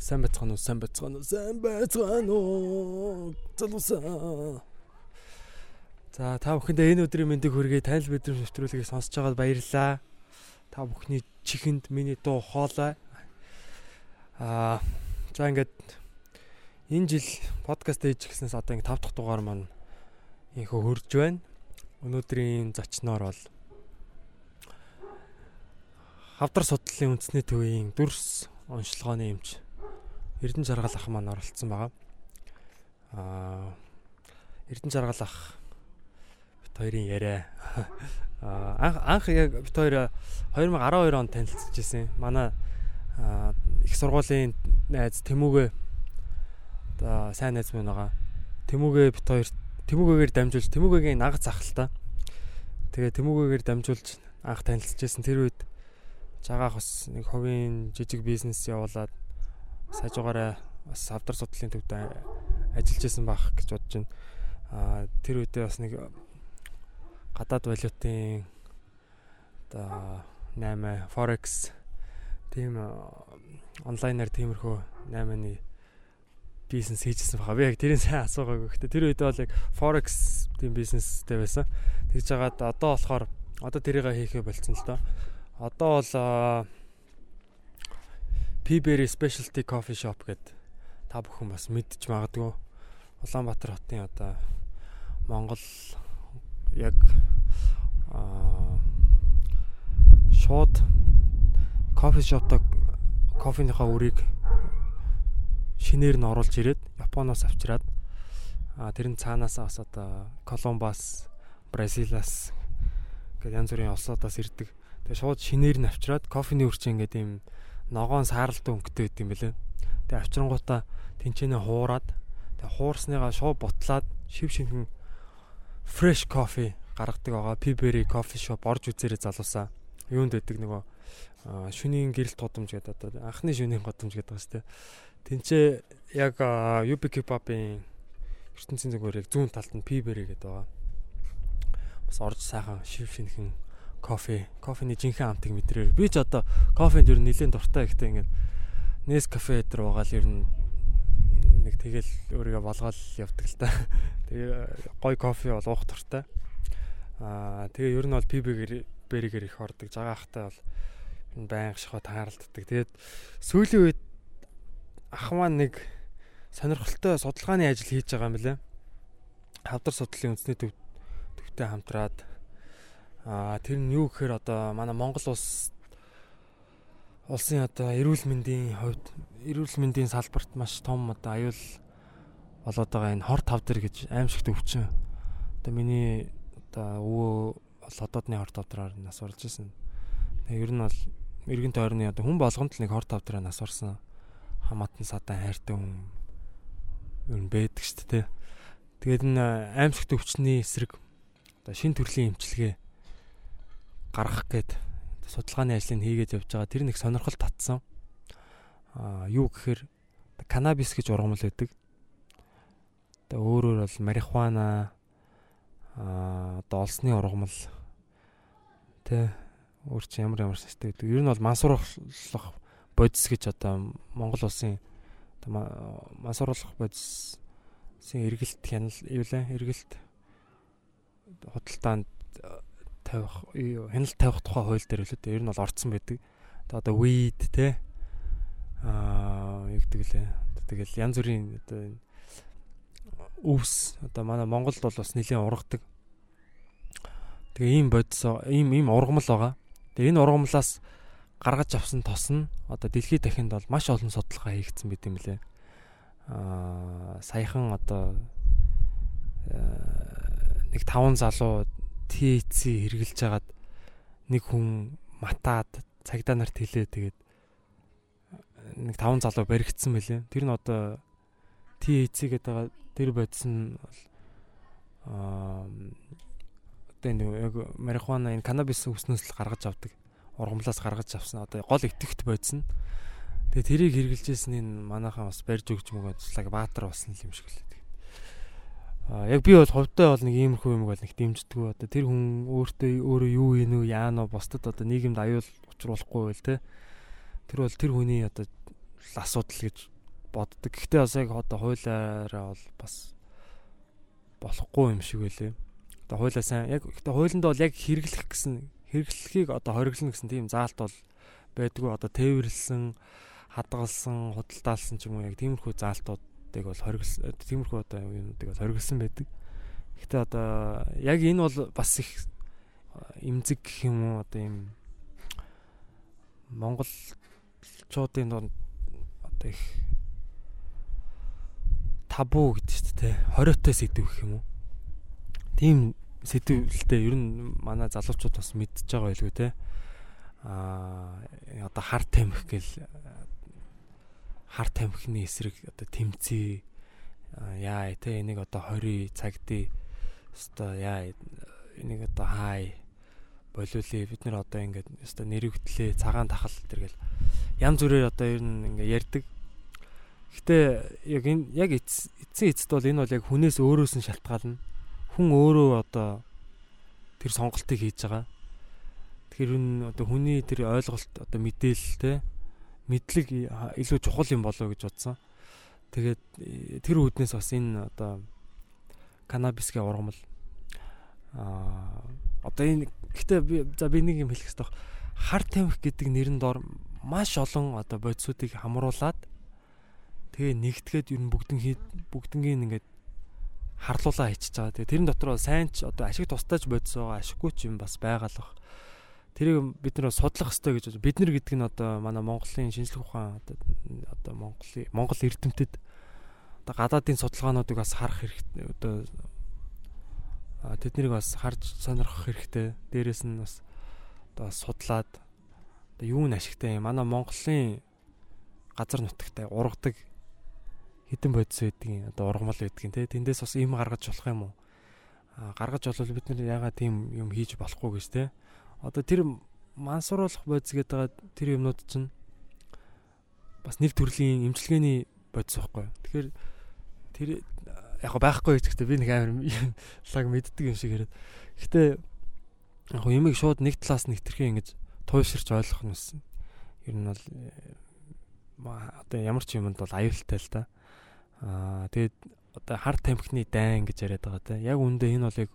Сайн байцгаана уу? Сайн байцгаана уу? Сайн байцгаана уу? Залуусаа. За та бүхэндээ энэ өдрийн мэндийг хүргэе. Танил бидний нэвтрүүлгийг сонсож байгаад баярлалаа. Та бүхний чихэнд миний дуу хоолой. Аа за ингээд энэ жил подкаст хийж гиснээс одоо ингээд 5 дахь дугаар маань инхөө хөрж байна. Өнөөдрийн зочноор бол хавдар судлалын үндэсний төвийн дүрс онцлогооны эмч Эрдэнэ жаргал ах маань оролцсон байгаа. Аа Эрдэнэ жаргал ах бит хоёрын яриа. Аа анх яг бит хоёр 2012 онд танилцж ирсэн. Манай их сургуулийн найз Тэмүүгээ одоо сайн найз минь байгаа. Тэмүүгээ бит хоёр Тэмүүгээгээр дамжуулж Тэмүүгээгийн л та. Тэгээ Тэмүүгээгээр дамжуулж анх танилцж ирсэн тэр үед жагаах бас нэг ховын жижиг бизнес явуулаад сайжуугаараа бас авдар судлалын төвд ажиллаж исэн байх гэж бодож байна. Аа тэр үедээ бас нэг гадаад валютын одоо 8 forex тийм онлайнаар тиймэрхүү 8-ны бизнес хийжсэн байгаа. Би яг тэрийг сайн асуугаагүй. Гэхдээ тэр үед бол яг forex тийм бизнестэй байсан. Тэгж жагаад одоо болохоор одоо тэрийг хийхээ болцсон л доо. Одоо бол Peaberry Specialty Coffee Shop гэдэг та бүхэн бас мэдж магадгүй. Улаанбаатар хотын одоо Монгол яг аа шууд кофе шопта кофеныхаа үрийг шинээр нь оруулж ирээд Японоос авчираад тэр нь цаанаас бас одоо Колумбас, Бразилаас гэдэг янз бүрийн улсуудаас ирдэг. Тэгээ шууд шинээр нь авчираад кофений үрчин гэдэг юм ногоон сааралтай өнгөтэй байт юм бэлээ. Тэгээ авчрангуудаа тэнцэнэ хуураад тэгээ хуурсныгаа шууд бутлаад шив шинхэн fresh coffee гаргадаг байгаа. Peaberry coffee shop орж үзээрэй залуусаа. Юунд байдаг нөгөө шүнийн гэрэлт годомж гэдэг одоо анхны шүнийн годомж гэдэг шүү дээ. Тинчээ яг UBK pub-ын ертөнцийн зүгээр яг зүүн талд нь Peaberry гэдэг байгаа. Бас орж сайхан шив шинхэн кофе, кофений жинхэнэ амтыг мэдрээр. Би ч одоо кофенд ер нь нэлээд дуртай ихтэй ингээд Нес кафе дээр байгаа л ер нь нэг тэгэл өөрийгөө болгоол явдаг л та. Тэгээ гой кофе бол уух дуртай. Аа тэгээ ер нь бол пибэгээр бэригээр их ордог. Жагаахтай бол байнга шахаа тааралддаг. Тэгээд сүүлийн үед ах маань нэг сонирхолтой судалгааны ажил хийж байгаа юм лээ. Хавдар судлалын үндэсний төв төвтэй хамтраад Аа тэр нь юу гэхээр одоо манай Монгол улс улсын одоо эрүүл мэндийн хувьд эрүүл мэндийн салбарт маш том одоо аюул болоод байгаа энэ хор тав дээр гэж аимшигт өвчин. Одоо миний одоо өвөө бол одоодны хор тав дээр нас орж исэн. Тэгээ ер нь бол эргэн тойрны одоо хүн болгонд л нэг хор тав дээр нас орсон хамаатан садан хайртай хүн ер нь байдаг шүү дээ. Тэгээд энэ аимшигт өвчний эсрэг одоо шин төрлийн эмчилгээ гаргах гээд судалгааны ажлыг хийгээд явж байгаа. Тэр нэг сонирхол татсан. Аа юу гэхээр канабис гэж ургамал байдаг. Тэгээ өөрөөр бол марихуана аа одоо олсны ургамал тэ өөр чи ямар ямар систем гэдэг. Ер нь бол мансууруулах бодис гэж одоо Монгол улсын мансууруулах бодисын эргэлт хяналт юу лээ эргэлт худалдаанд тавих хяналт тавих тухай хууль дээр үлээ. Ер нь бол орцсон байдаг. Одоо weed те аа гэдэг лээ. Тэгэл янз бүрийн одоо өвс одоо манай Монголд бол бас нэлийн ургадаг. Тэгээ ийм бодис ийм ийм ургамал байгаа. Тэгээ энэ ургамлаас гаргаж авсан тос нь одоо дэлхийд дахинд бол маш олон судалгаа хийгдсэн байт юм лээ. Аа саяхан одоо нэг таван залуу THC хэрглэж хагаад нэг хүн матаад цагдаа нарт хэлээ тэгээд нэг таван залуу баригдсан мөлий. Тэр нь одоо THC гэдэг байгаа тэр бодсон бол аа одоо нэг яг марихуана энэ канабис хүснөөс л гаргаж авдаг. Ургамлаас гаргаж авсан. Одоо гол итгэвт бодсон. Тэгээ тэрийг хэрглэжсэн энэ манайхан бас барьж өгч мөгөө туслаг баатар болсон юм шиг л яг би бол хувьдаа бол нэг иймэрхүү юм бол нэг дэмждэггүй одоо тэр хүн өөртөө өөрөө юу ийн үү яана бусдад одоо нийгэмд аюул учруулахгүй байл те тэр бол тэр хүний одоо асуудал гэж боддог. Гэхдээ бас яг одоо хуулиараа бол бас болохгүй юм шиг байлээ. Одоо хуулиа сайн яг гэхдээ хуулинд бол яг хэрэглэх гэсэн хэрэглэхийг одоо хориглоно гэсэн тийм заалт бол байдгүй. Одоо тээвэрлсэн, хадгалсан, худалдаалсан ч юм уу яг тиймэрхүү заалтуудыг бол хориглосон тиймэрхүү одоо юунуудыг бол хориглосон байдаг. Гэхдээ одоо яг энэ бол бас их имзэг гэх юм уу одоо юм монголчуудын донд одоо их табу гэдэг чинь те хориотой сэдв гэх юм уу. Тийм сэдвэлтэй ер нь манай залуучууд бас мэдчихэж байгаа байлгүй те. Аа одоо хар тамхи гэл хар тамхины эсрэг одоо тэмцээ яа те энийг одоо 20 цагтээ өстой яа энийг одоо хай болиулээ бид нэр одоо ингээд өстой нэрвгдлээ цагаан тахал тэргээл янз бүрээр одоо ер нь ингээ ярддаг Гэтэ яг энэ яг эцсийн эцэд бол энэ бол яг хүнээс өөрөөс нь шалтгаална. Хүн өөрөө одоо тэр сонголтыг хийж байгаа. Тэгэхээр энэ одоо хүний тэр ойлголт одоо мэдээлэл те мэдлэг илүү чухал юм болоо гэж бодсон. Тэгээд тэр үүднээс бас энэ одоо канабисгийн ургамал аа одоо энэ гэхдээ би за би нэг юм хэлэх хэрэгтэй. Хар тамхи гэдэг нэрэн дор маш олон одоо бодисуудыг хамруулад Тэгээ нэгтгээд ер нь бүгдэн бүгднгийн ингээд харлуулаа хийчихэж байгаа. Тэгээ тэрэн дотор сайн ч одоо ашиг тустаач бодис байгаа, ашиггүй ч юм бас байгалах. Тэрийг бид нэр судлах хэрэгтэй гэж бид нар гэдэг нь одоо манай Монголын шинжлэх ухаан одоо одоо Монголын Монгол эрдэмтэд одоо гадаадын судалгаануудыг бас харах хэрэгтэй одоо тэднийг бас харж сонирхох хэрэгтэй. Дээрээс нь бас одоо судлаад одоо юу н ашигтай юм. Манай Монголын газар нутагтай ургадаг хідэн бодис байдгийн одоо ургамал байдгийн те тэндээс бас им гаргаж болох юм уу гаргаж болвол бид нэр ягаад тийм юм хийж болохгүй гэж те одоо тэр мансууруулах бодис гэдэг байгаа тэр юмнууд чинь бас нэг төрлийн имчилгээний бодис байхгүй тэгэхээр тэр яг байхгүй гэхдээ би нэг амар лаг мэддэг юм шиг яриад гэхдээ яг юмыг шууд нэг талаас нэг төрхий ингэж туйширч ойлгох нь ер нь бол одоо ямар ч юмд бол аюултай л та. Аа тэгээд одоо хар тамхины дайн гэж яриад байгаа те. Яг үндэ энэ бол яг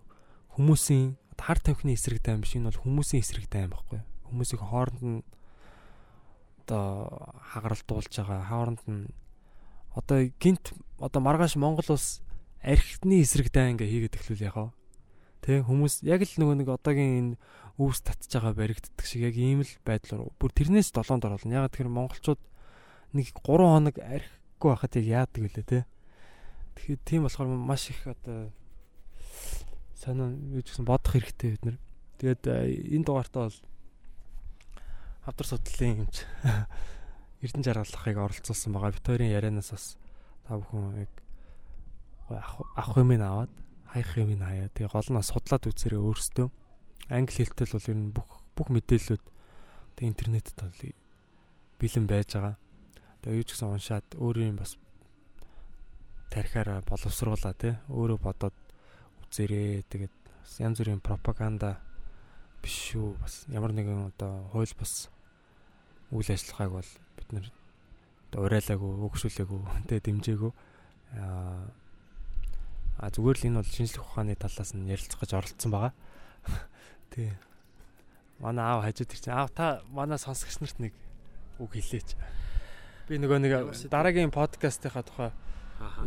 хүмүүсийн хар тамхины эсрэг дайн биш энэ бол хүмүүсийн эсрэг дайн байхгүй. Хүмүүсийг хооронд нь одоо хагаралдуулж байгаа хооронд нь одоо гинт одоо маргааш Монгол улс архитны эсрэг дайн ингээ хийгээд эхлүүл яхаа. Тэ хүмүүс яг л нөгөө нэг одоогийн энэ өвс татж байгаа баригддаг шиг яг ийм л байдлаар бүр тэрнээс долоонд оруулна. Яг тэгэхээр монголчууд нэг 3 хоног арх чадахгүй байхад яг яадаг вүлээ те. Тэгэхээр тийм болохоор маш их одоо сонио юу ч гэсэн бодох хэрэгтэй бид нар. Тэгээд э, энэ дугаартаа бол хавдар судлалын юмч эрдэн жаргалахыг оролцуулсан байгаа. Викторийн ярианаас бас та бүхэн яг ах юм аваад хаях юм хаяа. Тэгээ гол нь судлаад үзээрэй өөрсдөө. Англи хэлтэл бол ер нь бүх бүх мэдээллүүд тэг интернетэд бол бэлэн байж байгаа. Тэгээ юу ч гэсэн уншаад өөрийн бас тарихаараа боловсруулаа тий өөрөө бодоод үзээрээ тэгээд янз бүрийн пропаганда биш шүү бас ямар нэгэн одоо хууль бас үйл ажиллагааг бол бид нэр одоо урайлаагүй өгшүүлээгүй тэ дэмжээгүй а зүгээр л энэ бол шинжлэх ухааны талаас нь ярилцах гэж оролцсон байгаа. Тий. Манай аав хажууд ирсэн. Аав та манай сонсогч нарт нэг үг хэлээч. Би нөгөө нэг дараагийн подкастынхаа тухай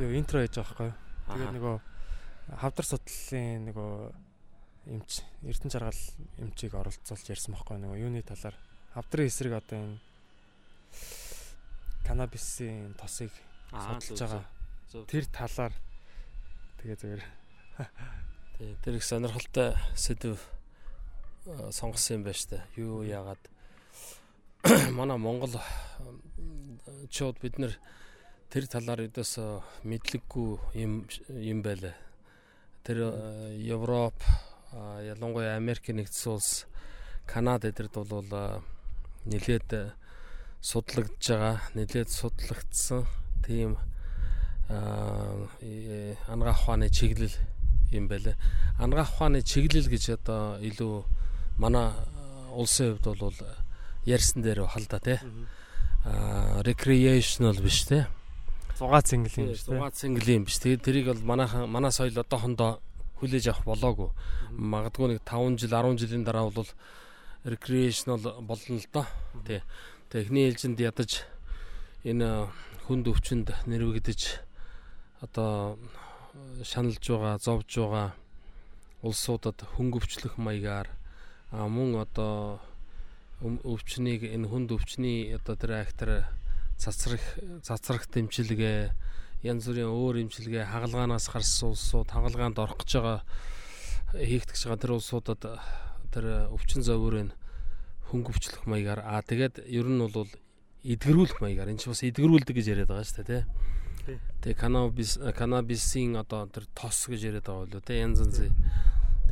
юу интро хийж байгаа байхгүй. Тэгээд нөгөө хавдар судлалын нөгөө эмч эрдэнэ жаргал эмчийг оролцуулж ярьсан байхгүй нөгөө юуны талаар хавдрын эсрэг одоо энэ канабисын тосыг судалж байгаа. Тэр талаар тэгээ зүгээр. Тий, тэр их сонирхолтой сэдв сонгосон юм байна штэ. Юу яагаад манай Монгол чууд бид нэр тэр талаар өдөөс мэдлэггүй юм юм байлаа. Тэр Европ ялангуяа Америк нэгдсэн улс Канада эдэрд бол нэлээд судлагдж байгаа, нэлээд судлагдсан тийм ангаах ухааны чиглэл юм байлаа. Ангаах ухааны чиглэл гэж одоо илүү манай улсын хувьд бол ярьсан дээр хал да тий. recreational биш те. 6 цэнгэл юм биш те. 6 цэнгэл юм биш. Тэгээд тэрийг бол манайхан манай соёл одоохондоо хүлээж авах болоогүй. Магадгүй нэг 5 жил 10 жилийн дараа бол recreational болно л доо. Тий. Техникийн ээлжинд ядаж энэ хүнд өвчнөд нэрвэгдэж одоо шаналж байгаа, зовж байгаа улсуудад хөнгөвчлөх маягаар мөн одоо өвчнийг энэ хүнд өвчний одоо тэр актер цацрах цацрах дэмчилгээ янз бүрийн өөр имчилгээ хагалгаанаас гарсан улсууд хагалгаанд орох гэж байгаа хийгдэж байгаа тэр улсуудад тэр өвчин зовёрын хөнгөвчлөх маягаар аа тэгээд ер нь бол эдгэрүүлэх маягаар энэ ч бас эдгэрүүлдэг гэж яриад байгаа шүү дээ тий. Тэгээ канабис канабисын одоо тэр тос гэж яриад байгаа болоо тий янз янз.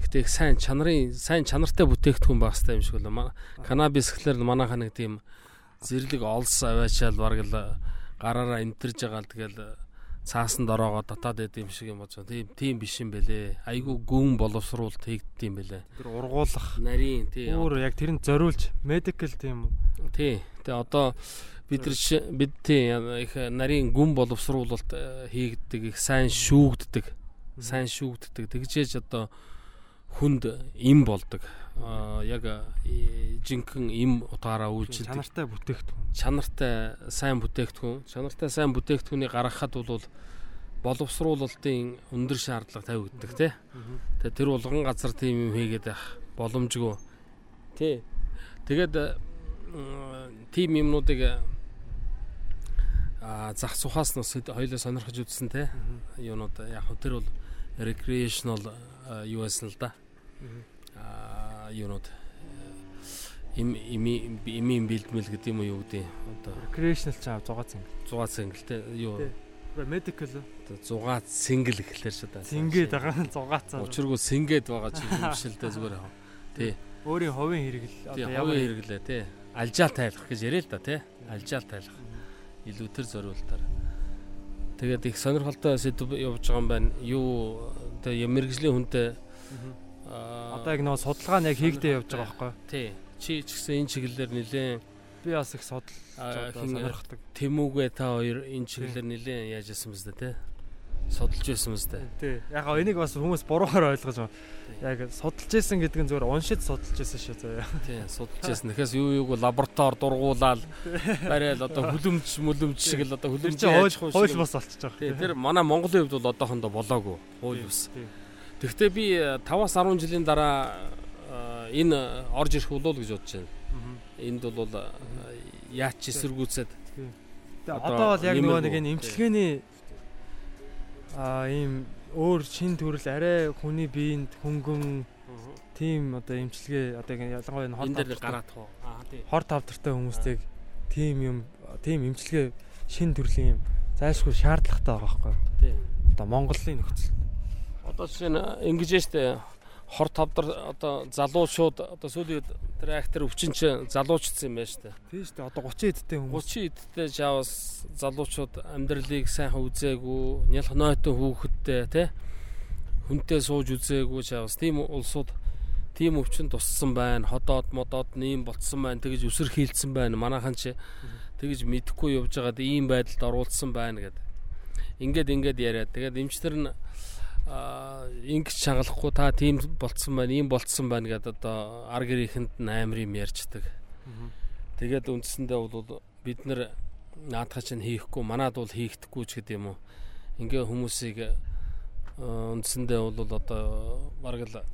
Гэхдээ их сайн чанарын сайн чанартай бүтээгдэхүүн байх хэрэгтэй юм шиг л канабис гэхэлэр манайхаа нэг тийм зэрлэг олс аваачаал бараг л гараараа энтерж байгаа л тэгэл цаасанд ороогоо татаад байд юм шиг юм бодсон. Тийм тийм биш юм бэлээ. Айгу гүн боловсруулалт хийгдд юм бэлээ. Тэр ургуулах нарийн тий. Өөр яг тэрэнд зориулж medical тийм үү? Тий. Тэгээ одоо бид бид тий их нарийн гүн боловсруулалт э, хийгддэг, их сайн шүүгддэг. Сайн шүүгддэг. Тэгжээж одоо хүнд им болдог. Яг жинхэнэ им утгаараа үйлчилдэг. Чанартай бүтээгдэхүүн. Чанартай сайн бүтээгдэхүүн. Чанартай сайн бүтээгдэхүүнийг гаргахад бол боловсруулалтын өндөр шаардлага тавигддаг тий. Тэгээ тэр булган газар тийм юм хийгээд байх боломжгүй. Тий. Тэгээд тийм юмнуудыг а зах сухаас нь хоёлоо сонирхож үзсэн те юунууд яг тэр бол recreational юу байсан л да юунууд им ими ими бэлдмэл гэдэг юм уу юу гэдэг? Одоо recreational чаа 6 цэнгэл. 6 цэнгэлтэй юу? Medical 6 цэнгэл гэхлээр ч одоо цэнгээд байгаа 6 цаа учиргүй цэнгээд байгаа ч юм шиг л дээ зүгээр яа тий. Өөрийн ховын хэрэгэл. Одоо ямар хэрэглээ тий. Алжаал тайлах гэж яриа л да тий. Алжаал тайлах. Илүү тэр зориултаар. Тэгээд их сонирхолтой сэдв явж байгаа юм байна. Юу одоо мэрэгжлийн хүнтэй Одоо яг нөгөө судалгаа нь яг хийгдээ явж байгаа байхгүй юу? Тий. Чи ч гэсэн энэ чиглэлээр нэлээд би бас их судалж сонирхдаг. Тэмүүгээ та хоёр энэ чиглэлээр нэлээд яаж яасан бэ те? Судалж байсан мэт те. Тий. Яг энийг бас хүмүүс буруугаар ойлгож байгаа. Яг судалж исэн гэдэг нь зүгээр уншиж судалж исэн шүү заяа. Тий, судалж исэн. Тэгэхээс юу юуг лаборатори дургуулаад барайл одоо хүлэмж мүлэмж шиг л одоо хүлэмж хууль бас болчихж байгаа. Тий, тэр манай Монголын хувьд бол одоохондоо болоогүй. Хууль бас. Тэгэхдээ би 5-аас 10 жилийн дараа энэ орж ирэх болов гэж бодож байна. Энд бол яач ч эсэргүүцээд одоо бол яг нөгөө нэг энэ имчилгээний а ийм өөр шин төрөл арай хүний биед хөнгөн тийм одоо имчилгээ одоо ялангуяа энэ хор дээр гараад хоо. Аа тий. Хор тавтартай хүмүүстийг тийм юм тийм имчилгээ шин төрлийн юм зайлшгүй шаардлагатай байгаа байхгүй юу? Тий. Одоо Монголын нөхцөл Одоо нь ингэж штэ хор тавдар одоо залуучууд одоо сүүлийн өвчин чи залуучдсан юм байна штэ. Тийм штэ одоо 30 эдтэй хүмүүс 30 эдтэй жаавас залуучууд амьдралыг сайхан үзээгүй, нялх нойтон хүүхэдтэй тий хүнтэй сууж үзээгүй жаавас тийм улсууд тийм өвчин туссан байна. Ходоод модоод нэм болцсон байна. Тэгэж өсөр хийлдсэн байна. Манайхан ч тэгэж мэдэхгүй явж байгаад ийм байдалд оруулсан байна гэдэг. Ингээд ингээд яриад. Тэгээд эмчтэр нь ингэж шагалахгүй та тийм болцсон байна, ийм болцсон байна гэдээ одоо ар гэрийнхэнд нь амар юм ярьцдаг. Тэгээд үндсэндээ бол бид нар наадах чинь хийхгүй, манад бол хийхдэггүй ч гэдэг юм уу. Ингээ хүмүүсийг үндсэндээ бол одоо бараг л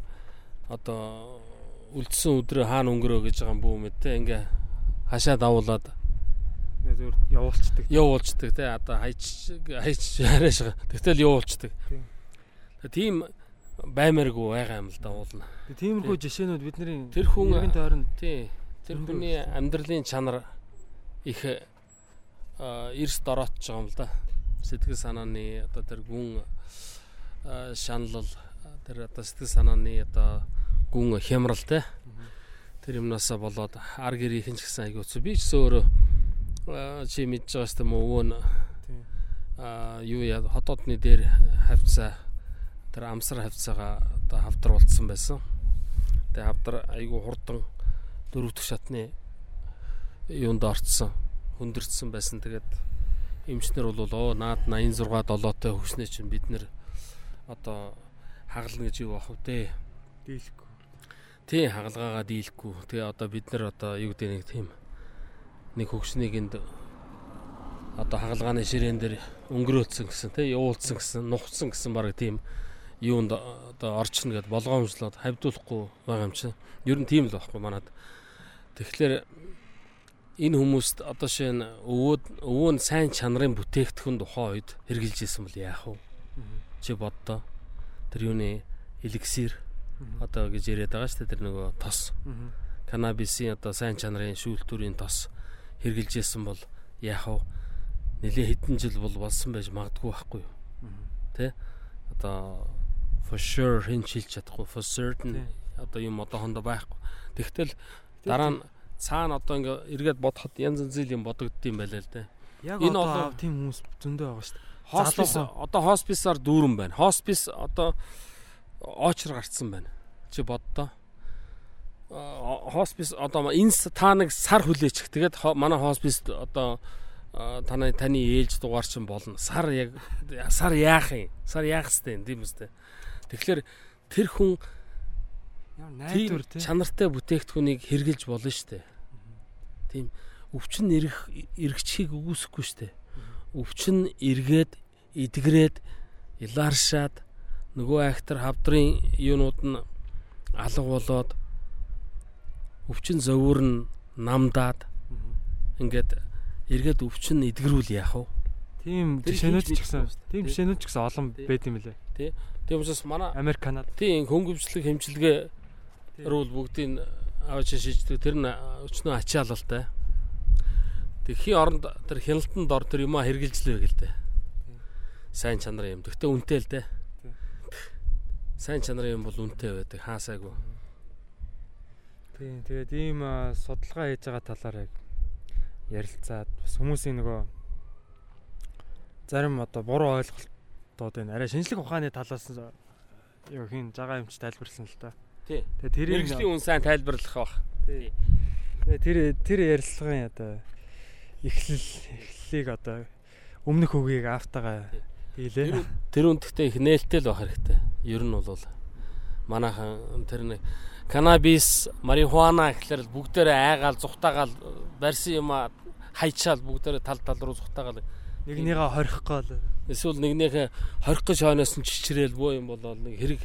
одоо үлдсэн өдрөө хаана өнгөрөө гэж байгаа юм бүү мэдээ ингээ хашаа давуулаад явуулцдаг. Явуулцдаг тий одоо хайч хайч харааш. Тэгтэл явуулцдаг. Тийм Тийм баймааргүй байгаа юм л да уулна. Тиймэрхүү жишээнүүд бидний тэр хүн тойронд тий тэр хүний амьдралын чанар их эрс дороотж байгаа юм л да. Сэтгэл санааны одоо тэр гүн шаналл тэр одоо сэтгэл санааны одоо гүн хямрал те. Тэр юмнасаа болоод ар гэрийнхэн ч гэсэн айгууц. Би ч өөрөө чи мэдж байгаа шүү дээ өвөө нь а юу яа хотоодны дээр хавцаа тэр амсар хавцаага одоо хавдар болцсон байсан. Тэгээ хавдар айгүй хурдан дөрөв дэх шатны юунд орцсон. хүндэрсэн байсан. Тэгээд эмчнэр бол оо наад 86 7-той хүснээ чинь бид нэр одоо хагална гэж юу бах вэ? Дийлэхгүй. Тий хагалгаагаа дийлэхгүй. Тэгээ одоо бид нар одоо юу гэдэг нэг тийм нэг хөгшнийг энд одоо хагалгааны ширээн дээр өнгөрөөцсөн гэсэн тий явуулсан гэсэн нухцсан гэсэн баг тийм юунд одоо орчно гэд болгоомжлоод хавдуулахгүй байгаа юм чинь. Ер нь тийм л байхгүй манад. Тэгэхээр энэ хүмүүст одоо шин өвөөд өвөө нь сайн чанарын бүтээгдэхүүн тухайн үед хэрглэж исэн бол яах вэ? Чи боддоо. Тэр юуны эликсир одоо гэж яриад байгаа шүү дээ тэр нөгөө тос. Канабисын одоо сайн чанарын шүүлтүүрийн тос хэрглэж исэн бол яах вэ? нэлээ хэдэн жил бол болсон байж магадгүй байхгүй юу. Тэ? Одоо for sure хэн шилж чадахгүй for certain одоо юм одоохондоо байхгүй. Тэгтэл дараа нь цаана одоо ингээ эргээд бодоход янз янз юм бодогддсон байлаа л дээ. Яг энэ одоо тийм хүмүүс зөндөө байгаа шүү дээ. Хоспис одоо хосписаар дүүрэн байна. Хоспис одоо очор гарцсан байна. Чи боддоо. Хоспис одоо энэ та нэг сар хүлээчих. Тэгээд манай хоспис одоо таны таны ээлж дугаар чинь болно. Сар яг сар яах юм? Сар яах хэвтэй тийм үстэй. Тэгэхээр тэр хүн найдвар тийм чанартай бүтээгдэхүүнийг хэрглэж болно штэ. Тийм өвчин эрэх эргэчихийг үгүйсэхгүй штэ. Өвчин эргээд эдгрээд илааршаад нөгөө актер хавдрын юунууд нь алга болоод өвчин зовөр нь намдаад ингээд эргээд өвчин эдгэрүүл яах вэ? Тийм жишээнүүд ч гэсэн тийм жишээнүүд ч гэсэн олон байд юм лээ. Тий. Тийм учраас манай Америк Канада тийм хөнгөвчлөг хэмжилгээ рүүл бүгдийг авч шийддэг. Тэр нь өчнөө ачаалалтай. Тэгхийн оронд тэр хяналтанд ор тэр юмаа хэрглэжлээ гэл дээ. Сайн чанарын юм. Тэгтээ үнэтэй л дээ. Сайн чанарын юм бол үнэтэй байдаг. Хаасаагүй. Тийм. Тэгээд ийм судалгаа хийж байгаа талаар яг ярилцаад бас хүмүүсийн нөгөө зарим одоо буруу ойлголтууд байна. Арай шинжлэх ухааны талаас юу хин жагаа юмч тайлбарлсан л та. Тий. Тэгээ тэрийг мэрэгжлийн үн сайн тайлбарлах бах. Тий. Тэгээ тэр тэр ярилцлагын одоо эхлэл эхлэлийг одоо өмнөх үгийг автагаа хийлээ. Тэр үндэгтээ их нээлттэй л байх хэрэгтэй. Ер нь бол манайхан тэр нэг канабис, марихуана гэхлээр бүгдээрээ айгаал, зүхтаагаал барьсан юм хайчаал бүгдээрээ тал тал руу зүхтаагаал нэгнийгээ хорих гол. Эсвэл нэгнийхээ хорих гэж хойноос нь чичрээл боо юм болол нэг хэрэг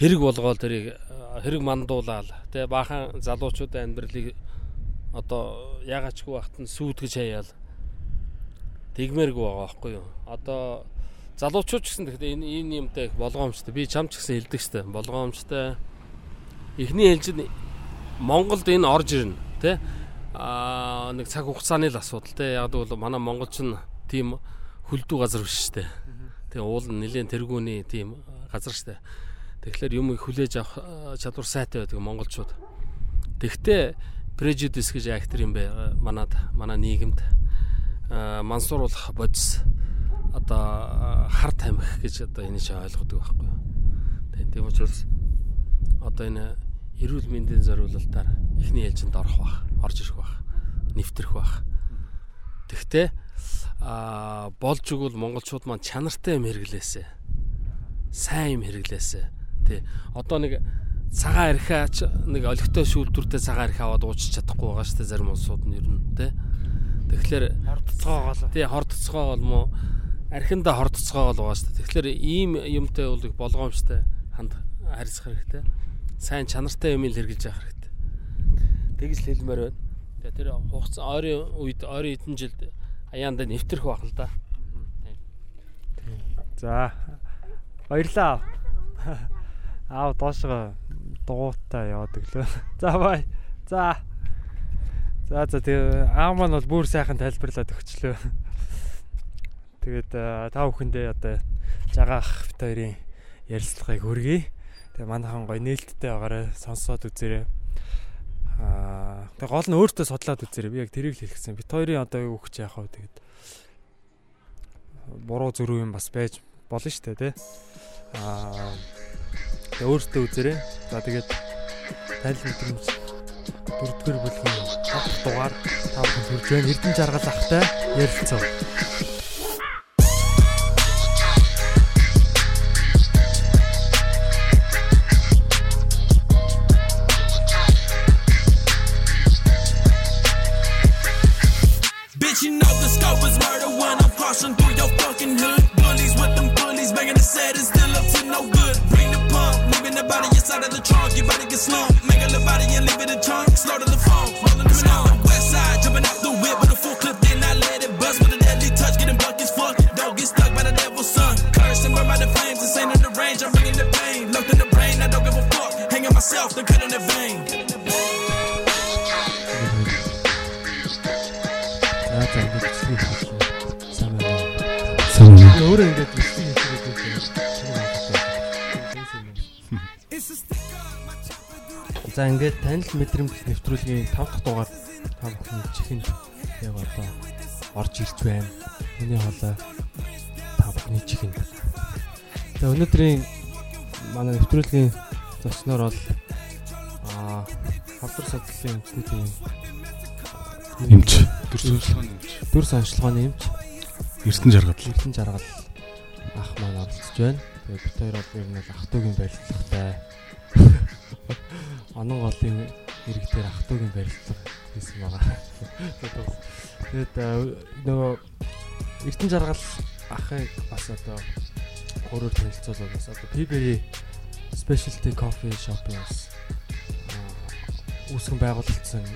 хэрэг болгоол тэрийг хэрэг мандуулаад тэгээ баахан залуучуудын амьдралыг одоо ягаачгүй бахт нь сүйтгэж хаяал тэгмээргүй байгаа байхгүй юу. Одоо залуучууд ч гэсэн тэгэхээр энэ энэ юмтай болгоомжтой. Би чам ч гэсэн хэлдэг штэ. Болгоомжтой. Эхний ээлжид Монголд энэ орж ирнэ, тэ? Аа нэг цаг хугацааны л асуудал тэ. Яг бол манай монголч нь тийм хөлдүү газар биш штэ. Тэгээ уул нь нэлээд тэргүүний тийм газар штэ. Тэгэхээр юм хүлээж авах чадвар сайтай байдаг монголчууд. Тэгтээ prejudice гэж актер юм бэ манад манай нийгэмд мансууруулах бодис одоо хар тамхи гэж одоо энийг ойлгодог байхгүй юу. Тийм учраас одоо энэ эрүүл мэндийн зориулалтаар эхний ээлжинд орох бах, орж ирэх бах, нэвтрэх бах. Тэгтээ а болж игэл монголчууд маань чанартай юм хэрэглээсэ. Сайн юм хэрэглээсэ. Тэ. Одоо нэг цагаан архиач нэг олигтой шүүлтүртэй цагаан архи аваад уучих чадахгүй байгаа шүү дээ зарим улсууд нь ер нь тэ. Тэгэхээр хордцоогоо. Тий хордцоогоо бол мó архинда хордцоогоо байгаа шүү дээ. Тэгэхээр ийм юмтай бол их болгоомжтой ханд харьцах хэрэгтэй сайн чанартай юм ил хэрглэж явах хэрэгтэй. Тэгж л хэлмээр байна. Тэгээ тэр хугацаа ойрын үед ойрын хэдэн жилд аяанда нэвтрэх байх л да. За. Баярлаа. Аав доошоо дугуйтаа яваад өглөө. За бай. За. За за тэгээ аав маань бол бүр сайхан тайлбарлаад өгчлөө. Тэгээд та бүхэндээ одоо жагаах бит хоёрын ярилцлагыг хүргэе. Тэгээ манайхан гоё нээлттэй байгаарай сонсоод үзээрэй. Аа тэгээ гол нь өөртөө судлаад үзээрэй. Би яг тэрийг л хэлчихсэн. Бит хоёрын одоо юу өгч яах вэ тэгээд буруу зөрүү юм бас байж болно шүү дээ тий. Аа тэгээ өөртөө үзээрэй. За тэгээд танил мэдрэмж дөрөвдүгээр бүлгийн дугаар та бүхэн хүрж байна. Эрдэнэ жаргал ахтай ярилцав. Police banging the set still up to no good. Bring the pump, the body inside of the trunk. Slumped. Body and leave it in chunks. Slow to the phone, rolling the snow. West side, jumping out the whip with a full clip, then I let it bust with a deadly touch. Getting buck as fuck, don't get stuck by the devil's son. Cursing, burn by the flames, this ain't in the range. I'm bringing the pain. Locked in the brain. I don't give a fuck. Hanging myself, cut in the vein. Okay, За ингээд танил мэдрэмж нэвтрүүлгийн 5 дахь дугаар та бүхэн чихэнд яг одоо орж ирж байна. Миний хоолой та бүхний чихэнд. Тэгээ өнөөдрийн манай нэвтрүүлгийн зочноор бол аа халдвар судлалын үндэсний Эмч. Дүр сурталчилгааны эмч. дүр санчлагын эмч Эрдэнэ жаргал. Эрдэнэ жаргал ах маань оролцож байна. Тэгээ бид хоёр бол ер нь ах トゥ угийн барилгатай. Онон голын иргэдээр ах トゥ угийн барилга хийсэн байгаа. Тэгээд нөгөө Эрдэнэ жаргал ахыг бас одоо өөрөөр танилцуулаад бас одоо Piberi Specialty Coffee Shop-ын бас үүсгэн байгуулагдсан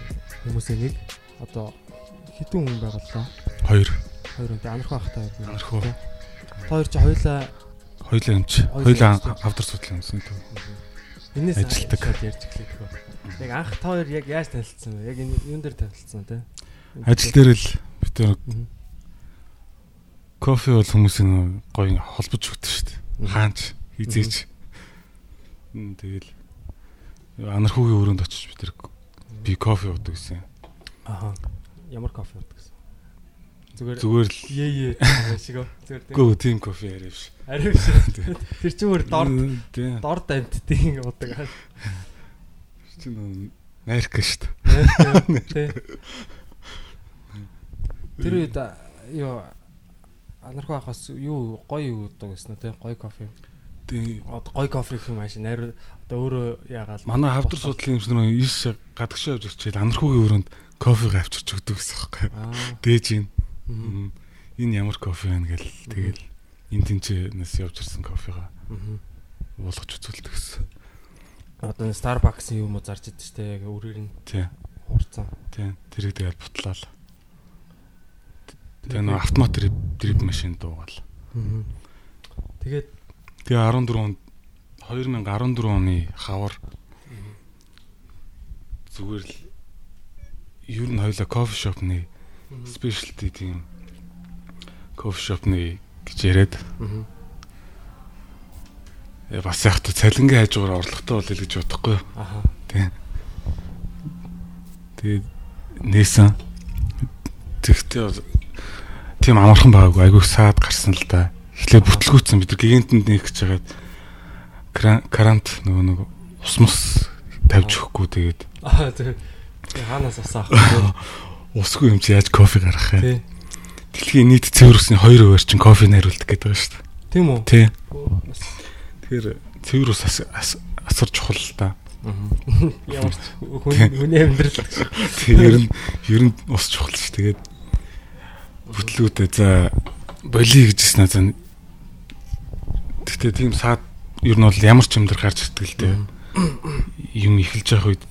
хүмүүсийн нэг одоо хэдэн хүн байгууллаа? Хоёр. Хоёр үнтэй амархан ахтай хоёр. Амархан. Хоёр чи хоёлаа Хоёлаа. Хоёулаа Хоёлаа авдар судлаа юмсан энэс Ажилтдаг. ярьж эхлэх хөө. Яг анх та хоёр яг яаж танилцсан вэ? Яг энэ юун дээр танилцсан те? Ажил дээр л бид Мгм. кофе бол хүмүүсийн гоё холбож өгдөг шүү дээ. Хаанч хизээч. Тэгэл анархуугийн өрөөнд очиж бид би кофе уудаг гэсэн. Аха. Ямар кофе уудаг. Зүгээр Зүгээр л Е е шиг үү? Зүгээр тийм. гөө тим кофе яриа биш. Ариу биш. Тэр чинь өөр дор Тийм. дор дамтдгийг уудаг. Чи нөө Америк шүү дээ. Тэ. Тэр үед юу анархуу ахаас юу гоё уудаг гэсэн үү? Гоё кофе. Тийм. Гоё кофе гэх юм ааш найр одоо өөрөө яагаад Манай хавдар судлалын юмс нөр иш гадагшаа явж ирчээд анархуугийн өрөөнд кофег авчирч өгдөг гэсэн юм байна. Дээж ин. Энэ ямар кофе вэ гэл тэгэл энэ тэнцэнээс явж ирсэн кофега уулгаж үзүүлдэг гэсэн. Одоо Starbucks-ийн юм уу зарж идэв штэ яг өөрөөр нь Тий. хуурцсан. Тий. Тэрийг тэгэл бутлаал. Тэгээ нөө автомат дрип машин дуугаал. Тэгээд Тэгээ 14 онд 2014 оны хавар зүгээр л ер нь хоёлаа кофе шопны спешиалти тийм кофе шопны гэж яриад мгм. э, бас яг та цалингийн хажуугаар орлоготой бол гэж бодохгүй юу. аха. Тэгээд нээсэн. Тэгтээ бол тийм амархан байгаагүй айгүй саад гарсан л да. Эхлээд бүтлгүүцсэн бид нар гигэнтэнд нэг гэж хагаад карант нөгөө нэг ус мус тавьж өгөхгүй тэгээд Аа тэр хаанаас асаах вэ? усгүй юм чи яаж кофе гаргах юм. Дэлхийн нийт цэвэр усны 2 хувиар чинь кофе найруулдаг гэдэг байгаа шүү дээ. Тийм үү? Тий. Тэгэхээр цэвэр ус ас- ас- асар чухал л да. Ямар ч хүний амьдрал Тэгээ ер нь ер нь ус чухал ш. Тэгээд бүтлгүүдээ за боли гэжсэн аа. Тэгтээ тийм саад ер нь бол ямар ч юм дээр гарч ирдэг л дээ. Юм эхэлж явах үед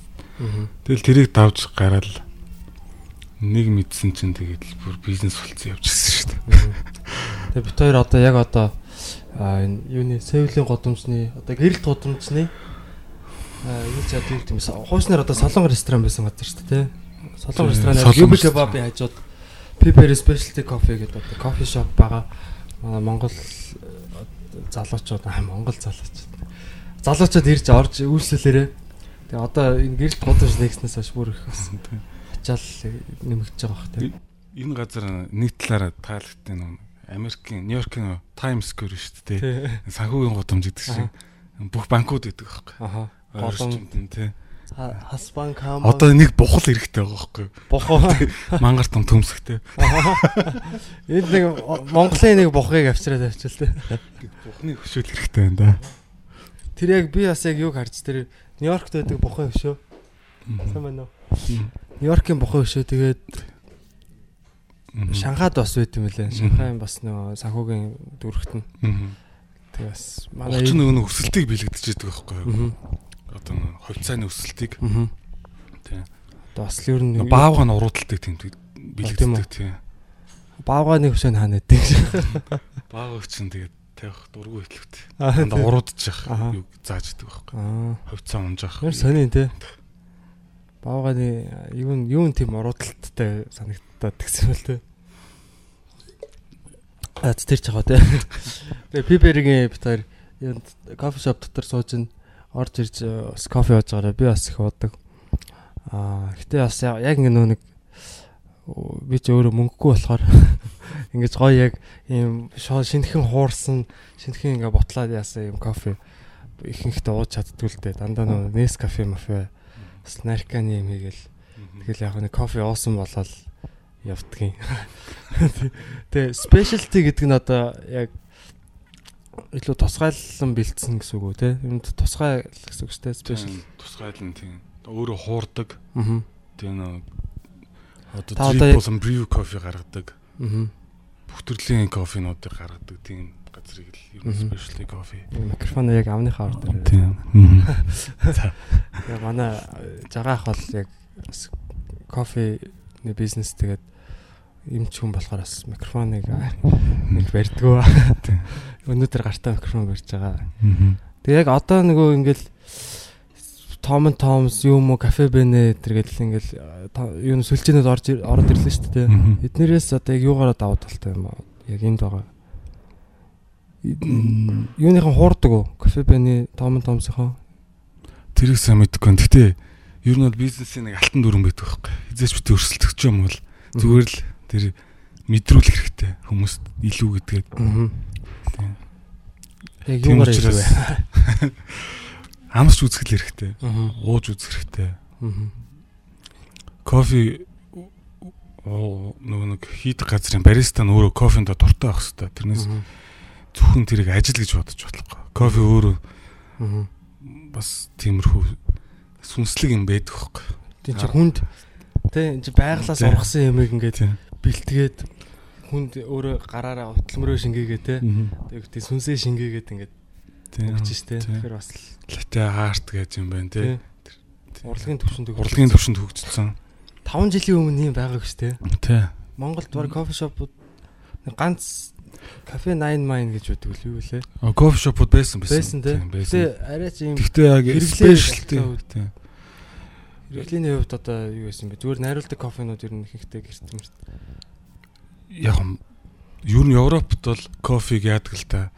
тэгэл тэрийг давж гараал нэг мэдсэн чинь тэгээд л бүр бизнес болцсон явж ирсэн шүү дээ. Мгм. Тэгээ бид хоёр одоо яг одоо энэ юуны Сеулийн годомчны одоо гэрэлт годомчны юу ч яд юм тийм хууснаар одоо солонгор ресторан байсан газар шүү дээ. Солонгор Тий, ресторан солонгор Юби кебабын хажууд Pepper Specialty Coffee гэдэг одоо кофе шоп байгаа. Манай Монгол залуучууд аа Монгол залуучууд. Залуучууд ирж орж үйлчлэлээрээ Тэгээ одоо энэ гэрэлт годомч нэгснээс хойш бүр их бас ачаал нэмэгдэж байгаа бах тий. Энэ газар нэг талаараа таалагтай нэг Америкийн Нью-Йоркийн Times Square шүү дээ. Санхүүгийн гудамж гэдэг шиг бүх банкуд гэдэг байхгүй. Аха. Голом тий. Хаспан кам. Одоо нэг бухал хэрэгтэй байгаа байхгүй. бохоо. Мангар том төмсгтэй. Энд нэг Монголын нэг бохыг авчираад авчил тээ. Бухны хөшөөл хэрэгтэй байна да. Тэр яг би бас яг юг харж тэр Нью-Йоркт байдаг бохын хөшөө. Сайн байна уу? Нью-Йоркийн бохын хөшөө тэгээд Шанхайд бас байт юм лээ. Шанхайн бас нөгөө санхүүгийн дүрхт нь. Тэгээ бас Манай ч нөгөө нэг өсөлтийг бэлэгдэж байдаг байхгүй юу? Одоо нөгөө хувьцааны өсөлтийг тий. Одоо бас л ер нь Баавга нь уруудалтай тийм Тийм бэлэгддэг тий. баавганы хөшөө хаана байдаг. Баавга чинь тэгээд тавих дургүй хөтлөгтэй. Аа, Дандаа тий. уруудчих юу зааж идэг байхгүй. Аа. Хувьцаа унжаах. Сонин те. Баавганы юу н юу н тийм уруудалттай санагдаад тэгсэн юм л те. А тэр ч жагаа те. Тэгээ пиперигийн битэр юунд кофе шоп дотор сууж ин орж ирж э, бас кофе ууж байгаараа би бас их уудаг. Аа гэтээ бас яг ингэ нөө нэг би ч өөрөө мөнгөгүй болохоор ингэж гоё яг ийм шинхэн хуурсан шинхэн ингээ ботлаад яасан юм кофе ихэнхдээ ууж чаддгүй л дээ. Дандаа нөө Нес кафе мафе бас нарканы юм хийгээл тэгэл яг нэг кофе уусан болол явдгийн. Тэгээ specialty гэдэг нь одоо яг илүү тусгайлан бэлдсэн гэсэн үг үү те? Юмд тусгай гэсэн үг шүү дээ. Special. Тусгайл нь тийм. Өөрөө хуурдаг. Аа. Тэгээ нөө одоо drip болон brew кофе гаргадаг. Аа. Бүх төрлийн кофенуудыг гаргадаг тийм газрыг л ер нь specialty кофе. Микрофон яг амныхаа ор дээр. Тийм. Тэгээ манай э, жагаах бол яг бас кофений бизнес тэгээд юм ч хүн болохоор бас микрофоныг нэг барьдгүй. Өнөөдөр гартаа микрофон барьж байгаа. Тэгээ яг одоо нөгөө ингээл Том Томс юм уу кафе бэнэ тэр гэдэл ингээл н сүлжээнүүд орж ороод ирлээ шүү дээ. Эднэрээс одоо яг юугаараа давуу талтай юм аа? Яг энд байгаа. Юуныхан хуурдаг уу? Кафе бэнэ Том Томсынхоо. Тэрийг сайн мэдгүй. Гэтэ ер нь бол бизнесийн нэг алтан дүрэн байдаг байхгүй. Хизээч бити өрсөлдөх юм бол зүгээр л тэр мэдрүүлэх хэрэгтэй. Хүмүүст илүү гэдгээд. Яг юугаараа учраас амсч үзэх хэрэгтэй. Ууж үзэх хэрэгтэй. Кофе оо нөгөө нэг хийдэг газрын бариста нь өөрөө кофенд дуртай байх хэрэгтэй. Тэрнээс зөвхөн тэрийг ажил гэж бодож болохгүй. Кофе өөрөө Аа. бас тиймэрхүү сүнслэг юм байдаг байхгүй. Тийм чи хүнд энэ чи байглаас Тийм. ургасан юмыг ингээд Тийм. бэлтгээд хүнд өөрөө гараараа хөтөлмөрөө шингээгээ тэ тэгээд тийм сүнсээ шингээгээд ингээд Тийм. өгч штэ Тийм. тэгэхээр бас Латте арт гэж юм байна тийм урлагийн төвшөнд Урлагийн төвшөнд хөгжсөн. 5 жилийн өмнө юм байгаа штэ Тий. Монголд баг кофе шопууд ганц кафе 9 mine гэж байдаг л юу лээ А кофе шопууд байсан байсан тэ Тийм, гэтээ арай ч юм Гэхдээ яг болтой. Тийм. хэрэглээний хувьд одоо юу байсан бэ зүгээр найруулдаг кофенууд ер нь ихэнхдээ гэрт мэрт Яг юм ер нь Европт бол кофег яадаг л та.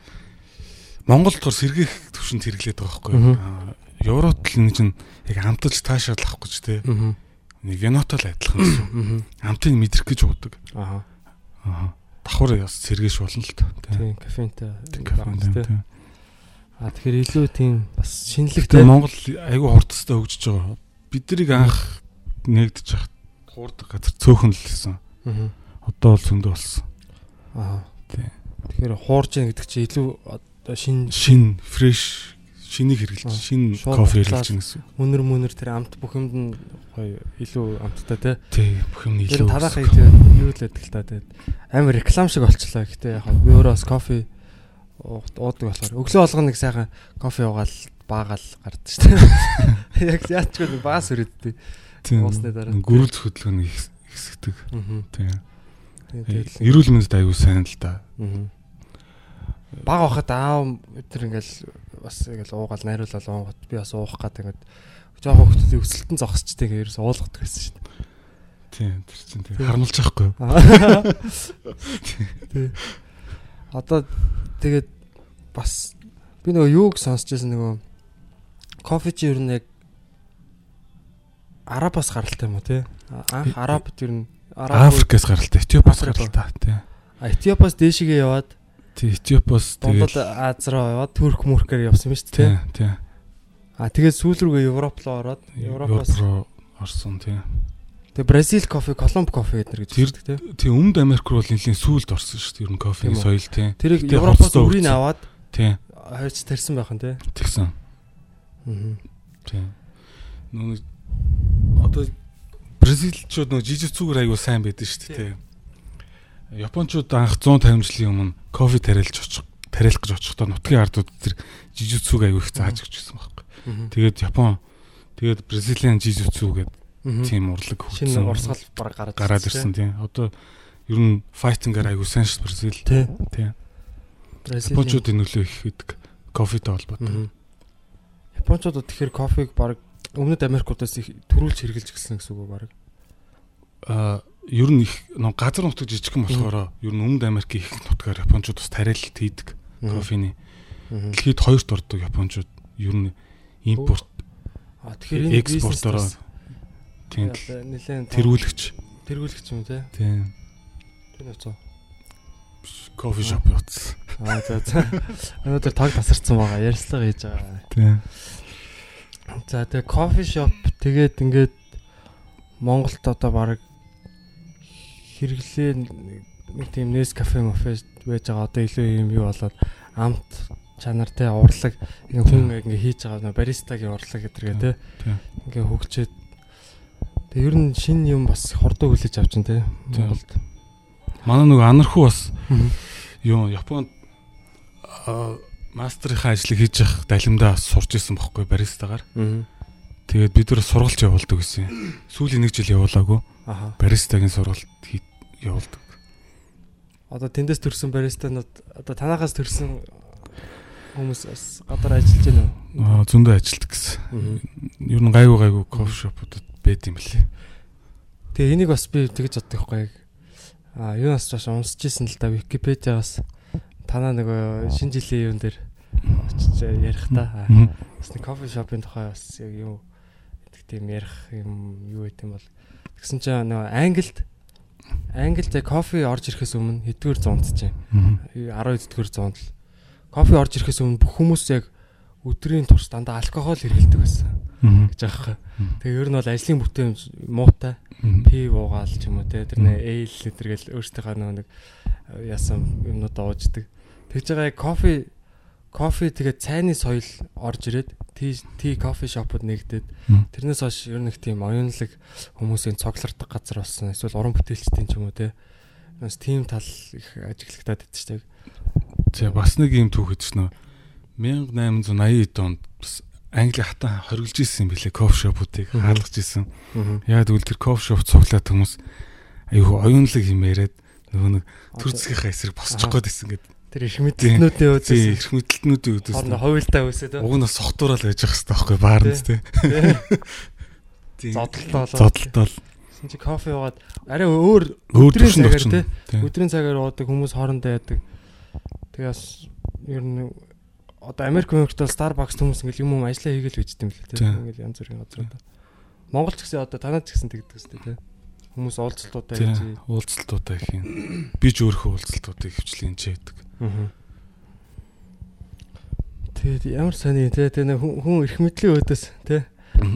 Монголд болохоор сэргийх төвшөнд хэрэглээд байгаа байхгүй юу? Европт л энэ чинь яг амталж таашаалах гэж тий. аа Нэг винотой л адилхан гэсэн. Амтыг мэдрэх гэж уудаг. аа Аа. Давхар яс сэргээш болно л та. Тий. тийм тий. тий. А тэгэхээр илүү тийм бас шинэлэг Гэтэ Монгол айгүй хурдтай хөгжиж байгаа. Бид нарыг анх нэгдэж хахад хуурдаг газар цөөхөн л хэлсэн. Аа. Одоо бол зөндөө болсон. Аа. Тий. Тэгэхээр хуурж яа гэдэг чинь илүү одоо шин Шин, фреш, шинийг хэрэглэж, шин шууд кофе хэрэглэж гэсэн. өнөр мөнөр тэр амт бүх юмд нь гоё илүү амттай те. Тий, бүх юм Тэр илүү. талаах өсөх. юм юу л байдаг л та тэгээд амар реклам шиг болчлаа. Гэтэ яг би өөрөө бас кофе уудаг болохоор өглөө болгоно нэг сайхан кофе уугаал баагаал гардаг шүү дээ. Яг яачгүй баас өрөддөө. Уусны дараа. Гүрэл хөдөлгөөний ихс- ихсгдэг. Аа. Тий. Тэгээд Эрүүл мэндэд аюу сайн л да. Баг байхад аав тэр ингээл бас ингээл уугаал найруулал уугаад би бас уух гад ингээд жоохон хүмүүсийн өсөлтөн зогсчтэй ингээд ерөөс уулгадаг байсан шүү дээ. Тий, тэр чинь тий. Тий. Харамлж байхгүй юу? Тий. Одоо тэгээд бас би нөгөө юуг сонсч байсан нөгөө кофе чи ер нь яг арабаас гаралтай юм уу те? Анх араб ер нь араб Африкаас гаралтай, Этиопоос гаралтай. Тий. А, Этиопоос дээшигээ яваад Тий, Этиопоос тэгээд Аз руу яваад Турк мөркээр явсан юм шүү дээ. тий, тий. А тэгээд сүүл рүүгээ Европ руу ороод Европоос Европ руу орсон тий. тэгээд Бразил кофе, Колумб кофе гэдэр гэж хэлдэг тий. Тий өмнөд Америк руу нэлийн сүулт орсон шүү дээ. Ер нь кофений соёл тий. Тэрийг Европоос үрийг аваад Тий. хойч тарьсан байх нь тий. Тэгсэн. Аа. Тий. Нүг одоо бразилчууд нөгөө жижигцүүгээр аягүй сайн байдаг шүү дээ тий. Япончууд анх 150 жилийн өмнө кофе тариалж очих тариалах гэж очихдоо нутгийн ардууд тэр жижигцүүг аягүй их зааж өгч байсан байхгүй. Тэгээд Япон тэгээд бразилийн жижигцүү гэдэг тийм урлаг шинэ хөгжсөн. урсгал баг гараад гараад ирсэн, тийм. Одоо ер нь файтингаар аягүй сайн шүү Бразил. тий. Тийм. Бразил. Япончуудын нөлөө их гэдэг кофетэй холбоотой. Япончууд тэгэхээр кофег баг өмнөд Америкуудаас их төрүүлж хэрглэж гисэн гэсэн үг баг. Аа ер нь их газар нутаг жижигхэн болохоор ер нь өмнөд Америкийн их нутгаар японочууд бас тариалт хийдэг кофений. Дэлхийд хоёрт ордог японочууд ер нь импорт тэгэхээр экспортороо тийм нэлээд тэргүүлэгч тэргүүлэгч юм тий. тийм Тэр нөцөө. кофе шоп явуулсан. Аа за за. Өнөөдөр таг тасарсан байгаа. Ярилцлага хийж байгаа. Тийм. За тэгээ кофе шоп тэгээд ингээд Монголд одоо баг хэрэглээ нэг тийм нэс кафе мафе байж байгаа. Одоо илүү юм юу болоод амт чанартай урлаг ингээ хүн ингээ хийж байгаа нөө баристагийн урлаг гэдэргээ те ингээ хөгжөөд тэг ер нь шин юм бас хурдан хүлээж авчин те. Монголд. Манай нөгөө анархуу бас юу Японд аа, мастрынхаа ажлыг хийж явах далимдаа сурч исэн бохоггүй баристагаар. Аа. Тэгээд бид нар сургалт явуулдаг гэсэн. Сүүлийн нэг жил явуулаагүй. Аха. Баристагийн сургалт явуулдаг. Одоо тэндээс төрсэн баристанууд одоо танахаас төрсэн хүмүүс бас гадар ажиллаж байна уу? Аа, зөндөө ажилтдаг гэсэн. Ер нь гайгүй гайгүй кофе шопуудад байд юм лээ. Тэгээ энийг бас би тэгж боддог байхгүй. Аа, юунаас ч бас унсч ирсэн л да Википедиас танаа нөгөө шинэ жилийн юун дээр очиж ярих та. Бас нэг кофе шопын тухай бас яг юу тийм ярих юм юу гэт юм бол тэгсэн чинь нөгөө Англид Англид кофе орж ирэхээс өмнө хэдгээр зуунд чинь. Мгм. 12 дэх зуунд л кофе орж ирэхээс өмнө бүх хүмүүс яг өдрийн турш дандаа алкогол хэргэлдэг байсан. Гэж аахгүй. Тэгээ ер нь бол ажлын бүтээн муутай пив уугаал ч юм уу те. Тэр нэг эйл литргээл өөртөөхөө нөгөө нэг яасан юмнууд ууждаг. Тэгж байгаа кофе кофе тэгээд цайны соёл орж ирээд ти ти кофе шопод нэгдээд тэрнээс хойш ер нь их тийм оюунлаг хүмүүсийн цоглордог газар болсон. Эсвэл уран бүтээлчдийн ч юм уу те. Бас тийм тал их ажиглагтаад байдаг шүү дээ. За бас нэг юм түүхэд ч нөө 1880 онд бас Англи хатан хоригдж исэн юм билээ кофе шопуудыг хаалгаж исэн. Яг тэгвэл тэр кофе шоп цуглаад хүмүүс аюу оюунлаг хэмээрэд нөгөө нэг төр зэхийнхаа эсрэг босчих гээд исэн гэдэг. Тэр их мэдлэгнүүдийн Тийм үүдээс их мэдлэлтнүүдийн үдээс хоорондоо хувилдаа үсээд уг нь сохтуурал байж байгаа хэрэгтэй байхгүй баарнд тий. Зодтолтоо. Гэсэн чи кофе уугаад арай өөр өдрийн цагаар Тийм. өдрийн цагаар уудаг хүмүүс хоорондоо яадаг. Тэгээс ер нь одоо Америк бол Starbucks хүмүүс ингээл юм юм ажиллаа хийгээл бичдэг юм лээ те. Тийм. Ингээл янз бүрийн газруудаа. Монгол ч гэсэн одоо танад ч гэсэн тэгдэг үстэй те. Хүмүүс уулзалтуудаа хийж. Уулзалтуудаа их юм. Би ч өөрөө уулзалтуудыг хвчлэн чийдэг. Тэгээд ямар сони те те нэг хүн их мэдлийн өөдөөс те.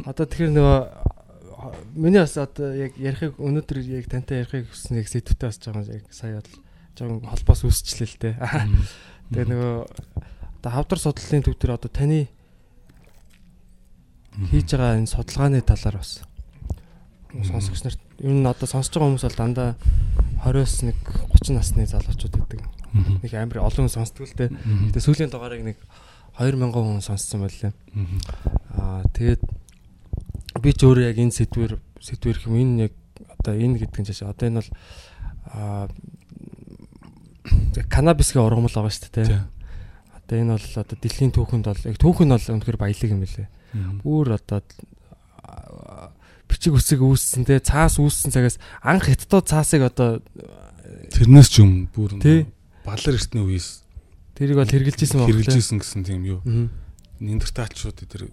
Одоо тэгэхээр нөгөө миний бас одоо яг ярихыг өнөөдөр яг тантай ярихыг хүссэн яг сэдвтэй бас жоохон яг сая бол жоохон холбоос үүсчлээ л те. Тэгээ нөгөө одоо хавдар судлалын төв дээр одоо таны хийж байгаа энэ судалгааны талаар бас сонсогч нарт ер нь одоо сонсож байгаа хүмүүс бол дандаа 20-с нэг 30 насны залуучууд гэдэг. Нэг амар олон хүн сонсдог л. Мгм. Тэгээ сүүлийн дугаарыг нэг 2000 хүн сонссон байлээ. Аа тэгээд би ч өөрөө яг энэ сэдвэр сэдвэр хэм энэ яг одоо энэ гэдэг нь чааш одоо энэ бол аа канабисгийн ургамал байгаа шүү дээ. Одоо энэ бол одоо дэлхийн түүхэнд бол түүх нь бол үнэхээр баялаг юм лээ. Мгм. Бүр одоо бичиг үсэг үүссэн те цаас үүссэн цагаас анх хятадууд цаасыг одоо Тэрнээс ч юм бүр Тий. Балар эртний үеэс тэрийг бол хэрглэж исэн байна. хэрэгжилж исэн гэсэн тийм юу. Аа. Нендерталчууд эдэр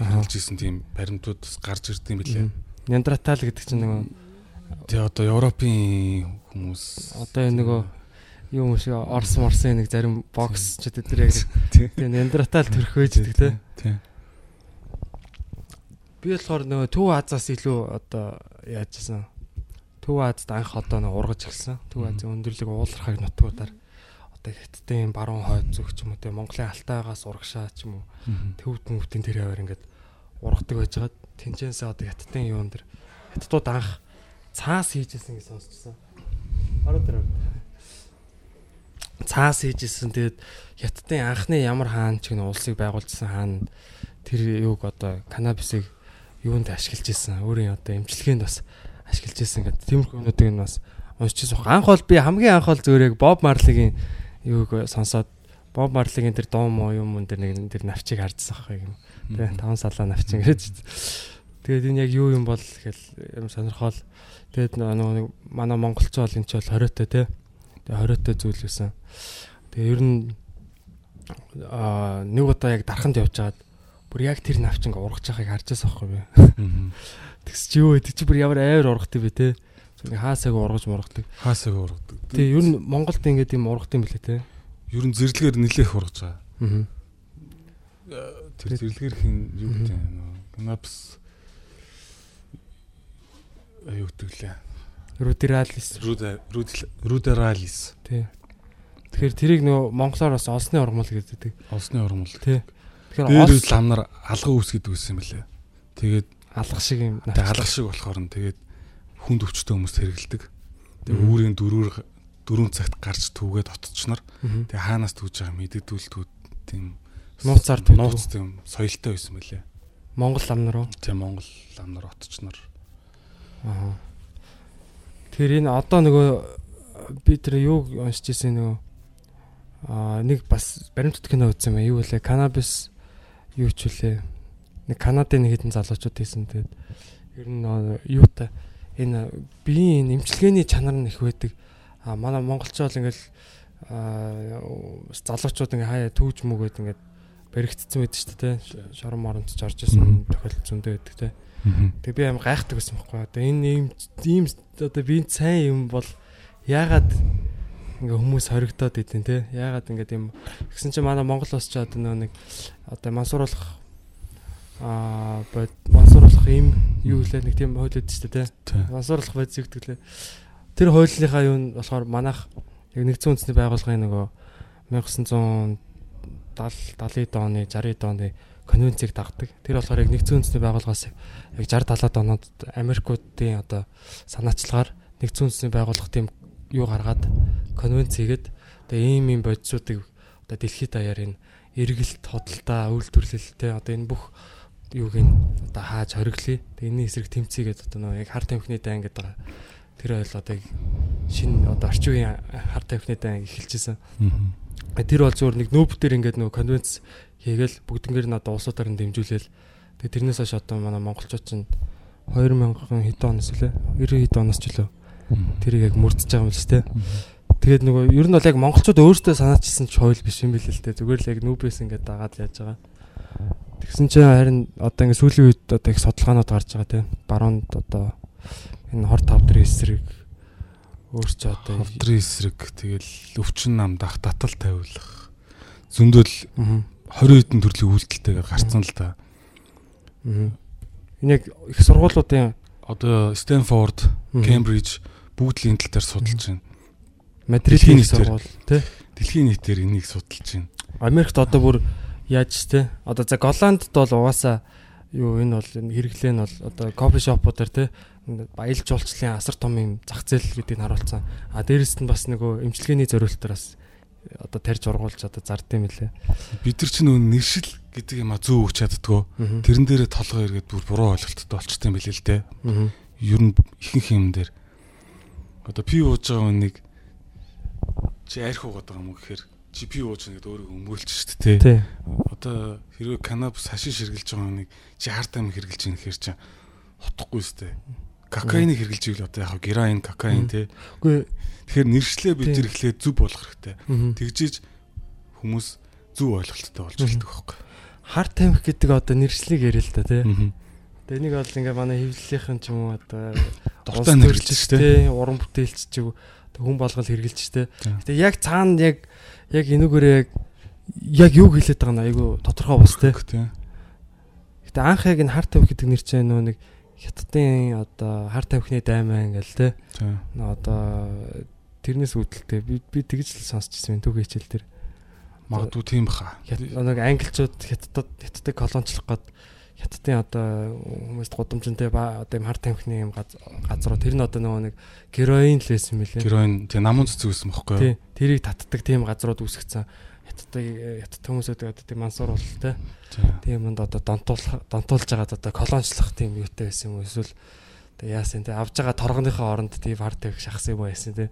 Аха. хэрэгжилж исэн тийм баримтууд гарч ирд юм билээ. Няндратал гэдэг чинь нөгөө Тэгээ одоо Европын хүмүүс одоо энэ нөгөө юу юм шиг Орс Морсын нэг зарим бокс ч тэр яг тий. Тэгээ Нендратал төрөх байж гэдэг те. Тий. Би болохоор нөгөө Төв Азаас илүү одоо яажсан. Төв Азад анх одоо нэг ургаж эхэлсэн. Төв Азийн өндөрлөг уулархаг нутгуудаар одоо хятадын баруун хойд зүг ч юм уу те Монголын алтайгаас урагшаа ч юм уу төвд мөвдийн тэр яваар ингээд ургадаг байжгаад тэнцэнсээ одоо хятадын юун дэр хятадууд анх цаас хийжсэн гэж сонсчихсан. Ороо дээр цаас хийжсэн тэгээд хятадын анхны ямар хаан ч гэн улсыг байгуулжсэн хаан тэр юуг одоо канабисыг юунд ашиглаж исэн өөрийн одоо эмчилгээнд бас ашиглаж исэн гэдэг тиймэрхүү юмнуудыг нь бас уншижсэн. Анх бол би хамгийн анх бол зөвөрийг Боб Марлигийн юуг сонсоод Боб Марлигийн тэр дом мó юм энэ тэр нэг тэр навчийг хардсан ахгүй юм. Тэгээ таван салаа навчин гэж. Тэгээд энэ яг юу юм бол гэхэл юм сонирхол. Тэгээд нөгөө нэг манай монголчууд бол энэ ч бол хориотой те. Тэгээ хориотой зүйл байсан. Тэгээ ер нь аа нэг удаа яг дарханд явжгаад бүр яг тэр навчин ургаж байгааг харж байсан байхгүй би. Тэгс чи юу вэ? Чи бүр ямар авир ургах юм бэ те? Зүг хаасааг ургаж мургадаг. Хаасааг ургадаг. Тэгээ ер нь Монголд ингээд юм ургах юм билээ те. Ер нь зэрлэгээр нилээх ургаж байгаа. Аа. Тэр зэрлэгээр хин юу гэдэг юм Канапс юу гэдэг лээ. Рудералис. Рудералис. Тий. Тэгэхээр тэрийг нөгөө монголоор бас олсны ургамал гэдэг. Олсны ургамал. Тий. Тэгэхээр олс лам нар алга үс гэдэг үс юм бэлээ. Тэгээд алгах шиг юм. тэг алга шиг болохоор нь тэгээд хүнд өвчтөе хүмүүст хэрэгэлдэг. Тэгээ үүрийн дөрөөр дөрөв цагт гарч түүгээд Мгм. тэгээ хаанаас түүж байгаа мэддүүлтүүд тийм Нууцаар нууц тийм соёлтой байсан бэлээ. Монгол лам нар уу? Тийм Монгол лам нар отчнаар. Аа. Тэр энэ одоо нөгөө би тэр юу уншиж ирсэн нөгөө аа нэг бас баримтат кино үзсэн юм. Юу вэ? Канабис юу ч үлээ. Нэг Канадын нэг хэдэн залуучууд хийсэн. Тэгээд ер нь нөгөө юу та энэ биеийн эмчилгээний чанар нь их байдаг. А манай монголчууд ингээл залуучууд ингээ хаяа түүж мүгээд ингээд баригдсан байдаг шүү дээ. Шорон моронт ч орж исэн тохиолдол зөндөө байдаг те. Тэг би аим гайхдаг байсан байхгүй. Одоо энэ ийм ийм одоо би сайн юм бол яагаад ингээ хүмүүс хоригдоод идэв те. Яагаад ингээд юм гэсэн чинь манай Монгол улс ч одоо нэг одоо мансууруулах аа бод мансууруулах юм юу лээ нэг тийм хууль өгдөө шүү дээ те. Тийм. Мансууруулах бод зэгтгэлээ. Тэр хуулийнхаа юу нь болохоор манайх яг нэгдсэн үндэсний байгууллагын нөгөө 1970 70-д оны 60-д оны конвенцийг дагдаг. Тэр болохоор яг нэгдсэн үндэсний байгууллагаас яг 60 70-ад оноод Америкуудын одоо санаачлагаар нэгдсэн үндэсний байгууллага тийм юу гаргаад конвенц хийгээд одоо ийм ийм бодисуудыг одоо дэлхийд даяар энэ эргэлт, тодалтаа, үйлдвэрлэлтэй одоо энэ бүх юуг нь одоо хааж хориглоё. Тэгээ энэний эсрэг тэмцээгээд одоо нөгөө яг хар тамхины дай ингээд байгаа. Тэр ойл одоо шинэ одоо орчин үеийн хар тамхины дай эхэлжсэн. Тэр бол зөвөр нэг нөөбтөр ингээд нөгөө конвенц хийгээл бүгднгээр нь одоо улсуудаар нь дэмжүүлээл. Тэгээ тэрнээс хойш одоо манай монголчууд чинь 2000 хэд оноос лээ 90 хэд оноос ч лөө тэрийг яг мөрдөж байгаа юм л тийм. Тэгээд нөгөө ер нь бол яг монголчууд өөрсдөө санаачилсан ч хууль биш юм билээ л дээ. Зүгээр л яг нүүбээс ингээд дагаад яаж байгаа. Тэгсэн чинь харин одоо ингээд сүүлийн үед одоо их судалгаанууд гарч байгаа тийм. Баруунд одоо энэ хор тавдрын эсрэг өөрч одоо Хордрын эсрэг тэгэл өвчин нам дах татал тавиулах зөндөл Аа. 20 хэдэн төрлийн үйлдэлтэйгээр гарцсан л да. Аа. Энэ яг их сургуулиудын Одоо Стэнфорд. Кембриж бүгд л энэ тал дээр судалж байна. Мадридын сургууль тий. Дэлхийн нийтээр энийг судалж байна. Америкт одоо бүр яаж те одоо за Голландд бол угаасаа юу энэ бол энэ хэрэглээ нь бол одоо кофе шопуудаар те баялж жуулчлалын асар том юм зах зээл гэдгийг харуулсан. А дээрэс нь бас нөгөө эмчилгээний зориултаар бас одоо тарьж ургуулж одоо зардсан юм лээ. Бид нар чинь нөө нэршил гэдэг юм а зөө өгч чаддгүй. Тэрэн дээрээ толгой эргээд бүр буруу ойлголттой болчтой юм билээ л дээ. Ер нь ихэнх юм дээр одоо пи ууж байгаа хүнийг чи арх уугаад байгаа юм гэхээр ууж байгаа гэдэг өөрийгөө өмгөөлч шүү дээ. Тий. Одоо хэрвээ канабис хашиш хэрглэж байгаа чи харт ам хэрглэж байгаа гэхээр чи утахгүй шүү дээ. Кокаиныг хэрглэж ивэл одоо яг героин, кокаин тий. Үгүй Тэгэхээр нэршлээ бид тэр эхлээд зүв болох хэрэгтэй. Тэгжиж хүмүүс зүв ойлголттой болж эхэлдэг байхгүй. хар тамхи гэдэг одоо нэршлиг ярил л да тий. Тэгээ энийг бол ингээ манай хөвлөлийнхэн ч юм уу одоо Дуртай нэрлэж шүү дээ. уран бүтээлч ч хүн болгол хэрглэж штэ. За. Гэтэ яг цаана яг яг энүүгээр яг яг юу хэлээд байгаа нь айгу тодорхой бас тий. Тий. Гэтэ анх яг энэ хар тамхи гэдэг нэр чинь нөө нэг хятадын одоо хар тамхины даймаа ингээл те. Тийм. Одоо тэрнээс үүдэлтэй би би тэгж л сонсчихсан юм түүх хичээл дээр. Магадгүй тийм баха. Нэг англичууд хятадд хятадыг колоничлох гээд хятадын одоо хүмүүст гудамжинтай ба одоо юм хар тамхины юм газ- газар тэр нь одоо нөгөө нэг героин л байсан мөлий. Героин тийм намун цэцэг байсан бохоггүй юу? Тэрийг татдаг тийм газрууд үүсгэсэн. Хятадыг хятад хүмүүсүүд одоо тийм мансуур бол те. Тийм. Юмд одоо донтуулах донтуулж байгаад одоо колоничлох тийм юутай байсан юм эсвэл одоо яасан те авж байгаа торгоныхоо оронд тийм хар тамхи шахсан юм байсан те.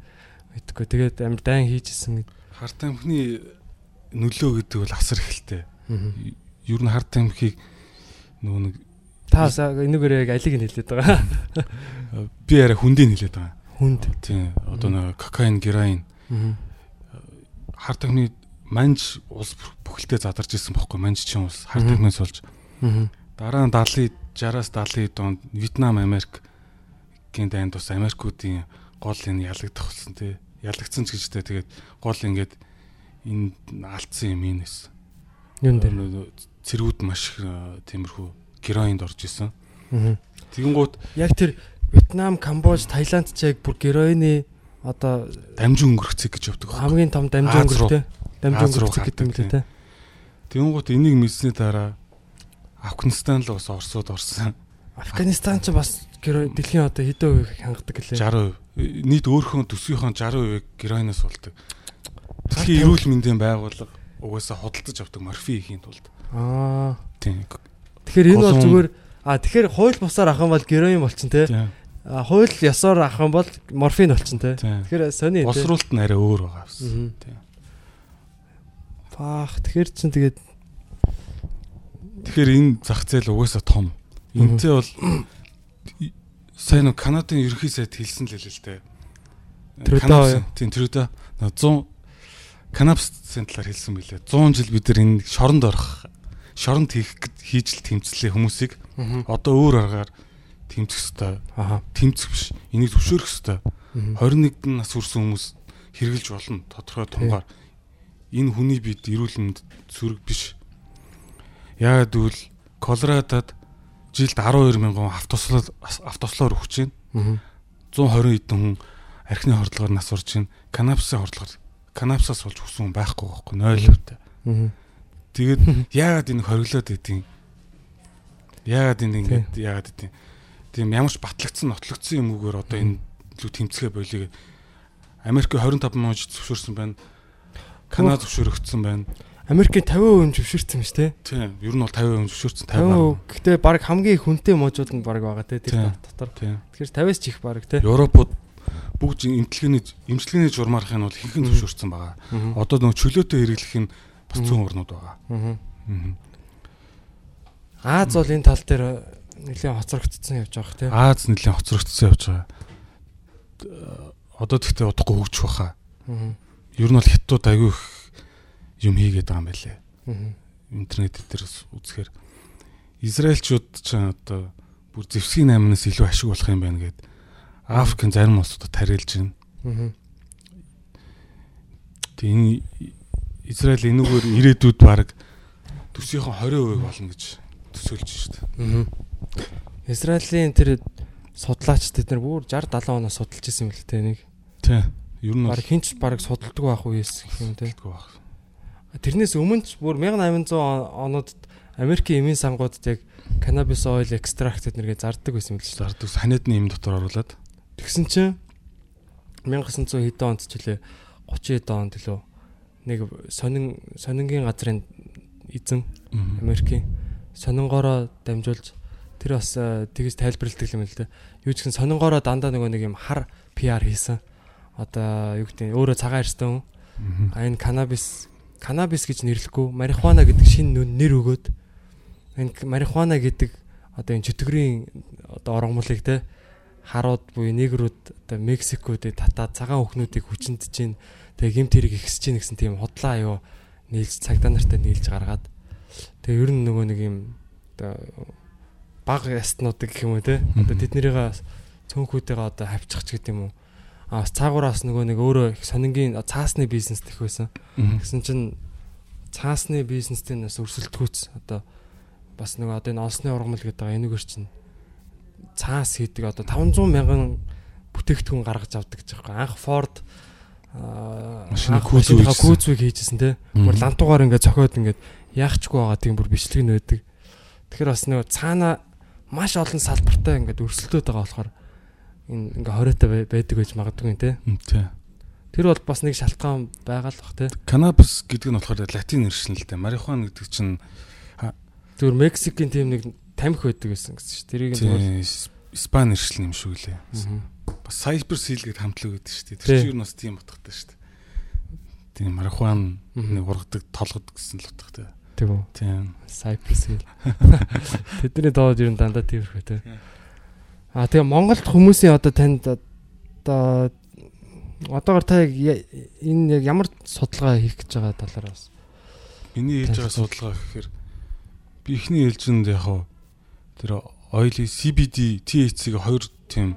Мэдгүй тэгээд амар дайн хийжсэн. Хар тамхины нөлөө гэдэг бол асар ихэлтэй. Ер нь хар тамхиг нөгөө нэг Та бас энэгээр яг алиг нь хэлээд байгаа. би арай хүндийг хэлээд байгаа. Хүнд. Тийм. Одоо нэг кокаин, героин хар тамхины манж улс бүхэлдээ задарч исэн бохоггүй манж чин улс хар болж Аа. дараа нь 70 60-аас 70 донд Вьетнам, Америк гин дайнд бас Америкуудын гол энэ ялагдах болсон тий. Ялагдсан ч гэжтэй тэгээд гол ингээд энэ алдсан юм инээс. Юун дээр цэргүүд маш э, тиймэрхүү героинд орж исэн. Тэгэнгүүт яг тэр Вьетнам, Камбож, Таиланд ч яг бүр героины одоо дамжин өнгөрөхцөг гэж явдаг. Хамгийн том дамжин өнгөрөхтэй. Дамжин өнгөрөхцөг гэдэг юм лээ те. Тэгэнгүүт энийг мэдсэний дараа Афганистан л бас Оросод орсон. Афганистан ч бас героин дэлхийн одоо хэдэн хувийг хангадаг гэлээ? 60%. Нийт өөрхөн төсгийнхөө 60%-ийг героиноос болдог. Дэлхийн эрүүл мэндийн байгууллага угаасаа худалдаж авдаг морфин ихийн тулд Аа. Тийм. Тэгэхээр энэ бол зүгээр а тэгэхээр хууль бусаар ах юм бол героин болчин те. А хууль ёсоор ах юм бол морфин болчин те. Тэгэхээр сони те. Боловсруулалт нь арай өөр байгаа авсан. Тийм. Фах тэгэхээр чин тэгээд Тэгэхээр энэ зах зээл угаасаа том. Энтэй бол сайн нэг Канадын ерөнхий сайд хэлсэн л хэлээ л дээ. Трюдо Канапс-? Тийм Трюдо 100 Канапсын талаар хэлсэн билээ. 100 жил бид нар энэ шоронд орох шоронд хийх хийж л тэмцлээ хүмүүсийг одоо өөр аргаар тэмцэх ёстой. аха. Тэмцэх биш. Энийг зөвшөөрөх. Мгм. 21 нас хүрсэн хүмүүс хэрэгжилж болно тодорхой тунгаар. Энэ хүний бид эрүүл мэнд зүрэг биш. Яагаад гэвэл Колорадод жилд 12 мянган автослоор автослоор өгч байна. Мгм. 120 хэдэн хүн архины хордлогоор нас орж байна. Канапсын хордлогоор канапсаас болж өгсөн хүн байхгүй байхгүй 0%тай. Мгм. Тэгээд яагаад энэ хориглоод байдیں۔ Яагаад энэ ингэж яагаад гэдэг. Тийм ямар ч батлагдсан, нотлогдсон юмгээр одоо энэ лүү тэмцгээ болиг. Америк 25 мянган жил зөвшөөрсөн байна. Канада зөвшөөрөгдсөн байна. Америкийн 50% зөвшөөрсөн шүү дээ. Тийм, ер нь бол 50% зөвшөөрсөн 50%. Гэхдээ баг хамгийн хүнтэй можууд нь баг байгаа те Тийм. тэр дотор. Тэгэхээр 50-аас ч их баг те. Европод бүгд имчилгээний имчилгээний бол ихэнх нь Мгм. зөвшөөрсөн байгаа. Одоо нөгөө чөлөөтэй хэрэглэх нь бас зүүн орнууд байгаа. Аз бол энэ тал дээр нэлээд хоцрогдсон явж байгаа те. Аз нэлийн хоцрогдсон явж байгаа. Э, Одоо тэгтээ удахгүй хөгжих баха. Ер нь бол хятад аягүй их юм хийгээд байгаа юм байлээ. Интернет дээр үзэхээр Израильчууд ч одоо бүр зэвсгийн 8-наас илүү ашиг болох юм байна гэд Африкийн зарим улсуудад тарилж байна. Тэгээ энэ Израиль энэгээр ирээдүйд баг төсвийнхөө 20% болно гэж төсөөлж шүү дээ. Израилийн тэр судлаач тэд нар бүр 60 70 оноос судалж исэн юм л те нэг. Тий. Ер нь Бараг хинч бараг судалдаг байх үеэс юм те. баг. Тэрнээс өмнө ч бүр 1800 оноод Америкийн эмийн сангуудад яг cannabis oil extract гэднэргээ зардаг байсан юм л. Зардагс ханиадны юм дотор оруулаад Тэгсэн чинь 1900 хэдэн онд ч үлээ 30 хэдэн онд лөө нэг сонин сонингийн газрын эзэн. Америкийн сонингороо дамжуулж тэр бас э, тэгж тайлбарладаг юм л да. Юу ч гэсэн сонингороо дандаа нөгөө нэг юм хар PR хийсэн. Одоо юу гэдэг нь өөрөө цагаан арьстай хүн. А энэ канабис канабис гэж нэрлэхгүй марихуана гэдэг шинэ нэр- өгөөд энэ марихуана гэдэг одоо энэ чөтгөрийн одоо оргомлыг те харууд буюу негрүүд одоо Мексикод татаад цагаан өхнүүдийг хүчиндж чинь тэгээ гимт хэрэг ихсэж чинь гэсэн тийм худлаа аюу нийлж цагдаа нартай нийлж гаргаад тэгээ ер нь нөгөө нэг юм одоо баг ястнуудыг гэх юм уу те одоо тэднэрийг цөөнхүүтэйгээ одоо хавчих ч гэдэг юм уу а бас цаагуураас нөгөө нэг өөрөө их сонингийн цаасны бизнес тэх байсан Мгм. Тэгсэн чинь цаасны бизнестэй нас өрсөлдөхүүц одоо бас нөгөө одоо энэ олсны ургамал гэдэг байгаа энэгээр чинь цаас хийдэг одоо 500 мянган бүтээгдэхүүн гаргаж авдаг гэж байгаа. Анх Ford Машины күүз үйжсэн. күүзвийг хийжсэн те. Бүр лантуугаар ингээд цохиод ингээд яахчгүй байгаа тийм бүр бичлэг байдаг. Тэгэхээр бас нөгөө цаана маш олон салбартай ингээд өрсөлдөд байгаа болохоор энэ ингээ хориотой байдаг гэж магадгүй те. Тий. Тэр бол бас нэг шалтгаан байгаа л бах те. Канабис гэдэг нь болохоор латин дээ. Марихуан гэдэг чинь Зүгээр Мексикийн тийм нэг тамхи байдаг гэсэн гэсэн чинь тэрийг нь Испани нэршил юм шүү лээ. Бас Cypress Hill гэдэг хамтлаг гэдэг шүү дээ. Тэр чинь юу нь бас тийм утгатай шүү дээ. Тийм марихуан нэг ургадаг, толгод гэсэн л утгатай. тийм үү. Тийм. Cypress Hill. Тэдний доод ер нь дандаа тиймэрхүү те. А тэгээ Монголд хүмүүсийн одоо танд одоо одоогор та яг энэ яг ямар судалгаа хийх гэж байгаа талаар бас. Миний хийж байгаа судалгаа гэхээр би ихний ээлжинд яг хав тэр оily CBD, THC-г хоёр тийм